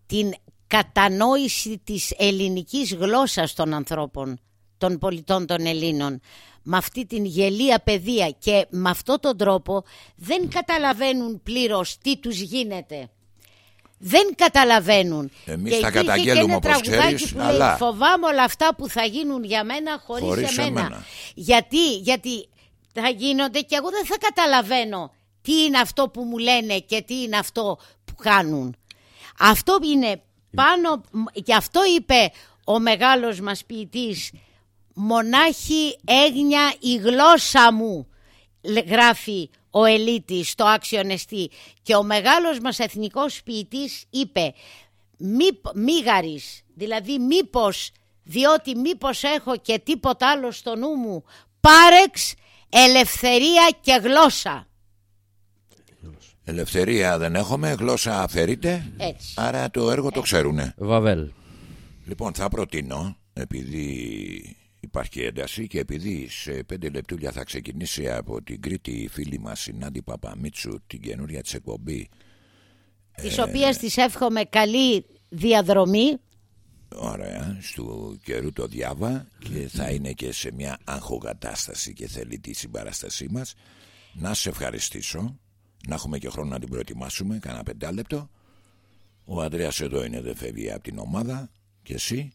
Speaker 2: την κατανόηση της ελληνικής γλώσσας των ανθρώπων, των πολιτών των Ελλήνων. Με αυτή την γελία παιδεία και με αυτόν τον τρόπο δεν καταλαβαίνουν πλήρως τι τους γίνεται. Δεν καταλαβαίνουν.
Speaker 1: Εμείς
Speaker 2: και
Speaker 1: τα
Speaker 2: υπήρχε
Speaker 1: καταγγέλουμε,
Speaker 2: και ένα
Speaker 1: όπως
Speaker 2: τραγουδάκι
Speaker 1: ξέρεις,
Speaker 2: που λέει,
Speaker 1: αλλά-
Speaker 2: Φοβάμαι όλα αυτά που θα γίνουν για μένα χωρίς,
Speaker 1: Χωρίς
Speaker 2: εμένα.
Speaker 1: εμένα.
Speaker 2: Γιατί, γιατί θα γίνονται και εγώ δεν θα καταλαβαίνω τι είναι αυτό που μου λένε και τι είναι αυτό που κάνουν. Αυτό είναι πάνω, και αυτό είπε ο μεγάλος μας ποιητής «Μονάχη έγνια η γλώσσα μου» λε- γράφει ο Ελίτης στο άξιον εστί και ο μεγάλος μας εθνικός ποιητής είπε μη, μίγαρης, δηλαδή μήπως διότι μήπως έχω και τίποτα άλλο στο νου μου πάρεξ ελευθερία και γλώσσα
Speaker 1: Ελευθερία δεν έχουμε, γλώσσα αφαιρείται.
Speaker 2: Έτσι.
Speaker 1: Άρα το έργο το ξέρουνε.
Speaker 5: Βαβέλ.
Speaker 1: Λοιπόν, θα προτείνω, επειδή υπάρχει ένταση και επειδή σε πέντε λεπτούλια θα ξεκινήσει από την Κρήτη η φίλη μας Συνάντη Παπαμίτσου την καινούρια της εκπομπή
Speaker 2: της
Speaker 1: Ε.
Speaker 2: οποίας της εύχομαι καλή διαδρομή
Speaker 1: Ωραία, στο καιρού το διάβα και θα είναι και σε μια αγχοκατάσταση και θέλει τη συμπαράστασή μας. Να σε ευχαριστήσω, να έχουμε και χρόνο να την προετοιμάσουμε, κάνα πεντάλεπτο. Ο Ανδρέας εδώ είναι, δεν φεύγει από την ομάδα και εσύ.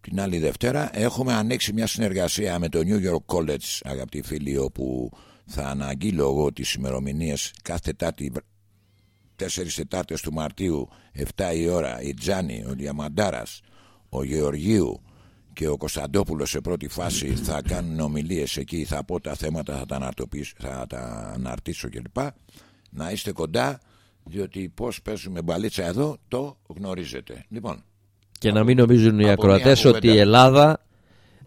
Speaker 1: Την άλλη Δευτέρα έχουμε ανοίξει μια συνεργασία με το New York College, αγαπητοί φίλοι, όπου θα αναγγείλω εγώ τις ημερομηνίες κάθε Τετάρτη 4 Τετάρτες του Μαρτίου 7 η ώρα η Τζάνη, ο Διαμαντάρας ο Γεωργίου και ο Κωνσταντόπουλος σε πρώτη φάση θα κάνουν ομιλίες εκεί θα πω τα θέματα θα τα, αναρτοποιήσω, θα τα αναρτήσω κλπ να είστε κοντά διότι πως παίζουμε μπαλίτσα εδώ το γνωρίζετε λοιπόν
Speaker 5: Και να μην νομίζουν οι
Speaker 1: από μία
Speaker 5: ακροατές
Speaker 1: κουβέντα.
Speaker 5: ότι η Ελλάδα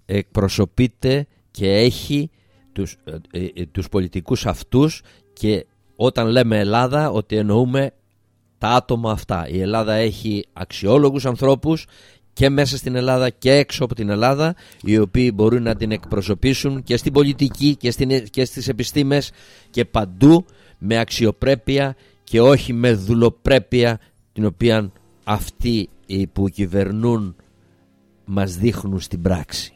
Speaker 5: εκπροσωπείται και έχει τους, ε, ε, τους πολιτικούς αυτούς και όταν λέμε Ελλάδα ότι εννοούμε τα άτομα αυτά. Η Ελλάδα έχει αξιόλογους ανθρώπους και μέσα στην Ελλάδα και έξω από την Ελλάδα οι οποίοι μπορούν να την εκπροσωπήσουν και στην πολιτική και, στην, και στις επιστήμες και παντού με αξιοπρέπεια και όχι με δουλοπρέπεια την οποία αυτοί οι που κυβερνούν μας δείχνουν στην πράξη.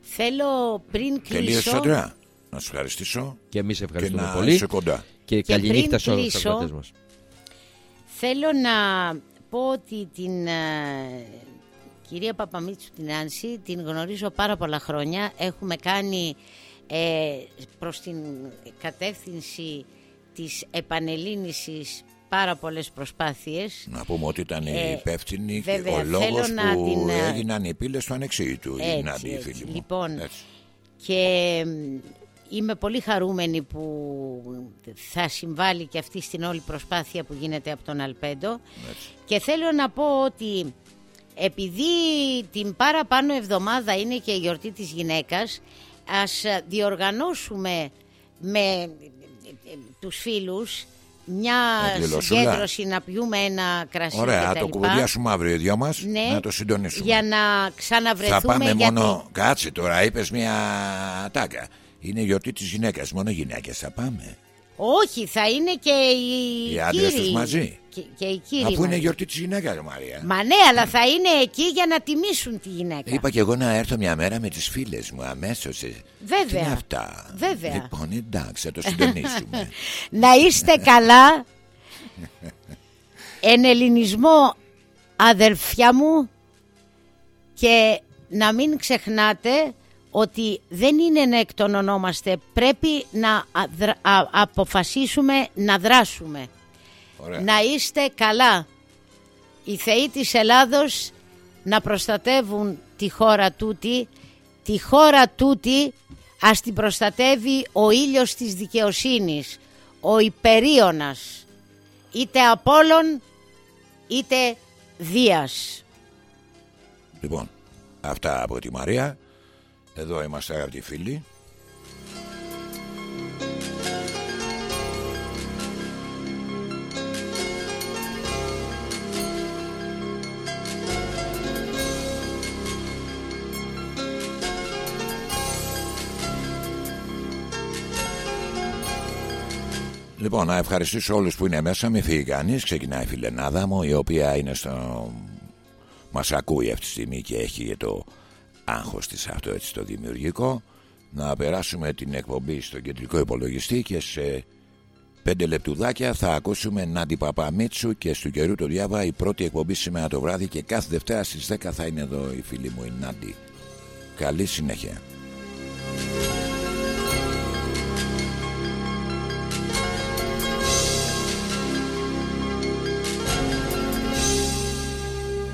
Speaker 2: θέλω πριν
Speaker 1: τελείωσε
Speaker 2: κλείσω
Speaker 1: Αντρέα να σου ευχαριστήσω
Speaker 5: Και εμείς
Speaker 1: και
Speaker 5: ευχαριστούμε
Speaker 1: να
Speaker 5: πολύ
Speaker 1: είσαι κοντά
Speaker 5: και,
Speaker 2: Και
Speaker 5: καλή
Speaker 2: πριν
Speaker 5: νύχτα σε όλους τους
Speaker 2: κλείσω,
Speaker 5: ακροατές μας.
Speaker 2: Θέλω να πω ότι την ε, κυρία Παπαμίτσου την Άνση την γνωρίζω πάρα πολλά χρόνια. Έχουμε κάνει ε, προς την κατεύθυνση της επανελίνησης πάρα πολλές προσπάθειες.
Speaker 1: να πούμε ότι ήταν η
Speaker 2: Ε,
Speaker 1: υπεύθυνη και
Speaker 2: βέβαια,
Speaker 1: ο λόγος
Speaker 2: θέλω να
Speaker 1: που
Speaker 2: την, ε,
Speaker 1: έγιναν οι πύλες του ανεξήγητου η
Speaker 2: Έτσι,
Speaker 1: Νάντι, η
Speaker 2: έτσι.
Speaker 1: φίλη μου.
Speaker 2: Λοιπόν,
Speaker 1: Έτσι.
Speaker 2: Και μ, είμαι πολύ χαρούμενη που θα συμβάλλει και αυτή στην όλη προσπάθεια που γίνεται από τον Αλπέντο. Και θέλω να πω ότι επειδή την παραπάνω εβδομάδα είναι και η γιορτή της γυναίκας, ας διοργανώσουμε με ε, ε, τους φίλους μια
Speaker 1: Εκδηλωσούλα.
Speaker 2: συγκέντρωση να πιούμε ένα κρασί
Speaker 1: Ωραία,
Speaker 2: και
Speaker 1: θα
Speaker 2: τα
Speaker 1: το
Speaker 2: λοιπά.
Speaker 1: κουβεντιάσουμε αύριο οι δυο μας
Speaker 2: Ναι,
Speaker 1: να το συντονίσουμε.
Speaker 2: Για να ξαναβρεθούμε
Speaker 1: Θα πάμε
Speaker 2: γιατί...
Speaker 1: μόνο. Κάτσε τώρα, είπες μια τάκα. Είναι η γιορτή της γυναίκας. Μόνο γυναίκες θα πάμε.
Speaker 2: Όχι, θα είναι και οι,
Speaker 1: Οι άντρες
Speaker 2: κύριοι.
Speaker 1: τους μαζί.
Speaker 2: Και, και οι κύριοι
Speaker 1: Αφού είναι
Speaker 2: μαζί.
Speaker 1: γιορτή της γυναίκας, ρε Μαρία.
Speaker 2: Μα ναι, αλλά θα είναι εκεί για να τιμήσουν τη γυναίκα.
Speaker 1: Είπα και εγώ να έρθω μια μέρα με τις φίλες μου αμέσως.
Speaker 2: Βέβαια.
Speaker 1: Τι είναι αυτά;
Speaker 2: Βέβαια.
Speaker 1: Λοιπόν, εντάξει, θα το συντονίσουμε. *laughs*
Speaker 2: να είστε καλά. Εν ελληνισμό αδερφιά μου και να μην ξεχνάτε ότι δεν είναι να εκτονωνόμαστε, πρέπει να αδρα- α- αποφασίσουμε να δράσουμε.
Speaker 1: Ωραία.
Speaker 2: Να είστε καλά. Οι θεοί της Ελλάδος να προστατεύουν τη χώρα τούτη, τη χώρα τούτη ας την προστατεύει ο ήλιος της δικαιοσύνης, ο υπερίωνας, είτε Απόλλων είτε Δίας.
Speaker 1: Λοιπόν, αυτά από τη Μαρία. Εδώ είμαστε αγαπητοί φίλοι. Λοιπόν, να ευχαριστήσω όλους που είναι μέσα. Μην φύγει κανείς. Ξεκινάει η φιλενάδα μου, η οποία είναι στο... Μας ακούει αυτή τη στιγμή και έχει και το άγχος της αυτό έτσι το δημιουργικό. Να περάσουμε την εκπομπή στο κεντρικό υπολογιστή και σε πέντε λεπτουδάκια θα ακούσουμε Νάντι Παπαμίτσου και στο καιρού το διάβα η πρώτη εκπομπή σήμερα το βράδυ και κάθε Δευτέρα στις 10 θα είναι εδώ η φίλη μου η Νάντι. Καλή συνέχεια.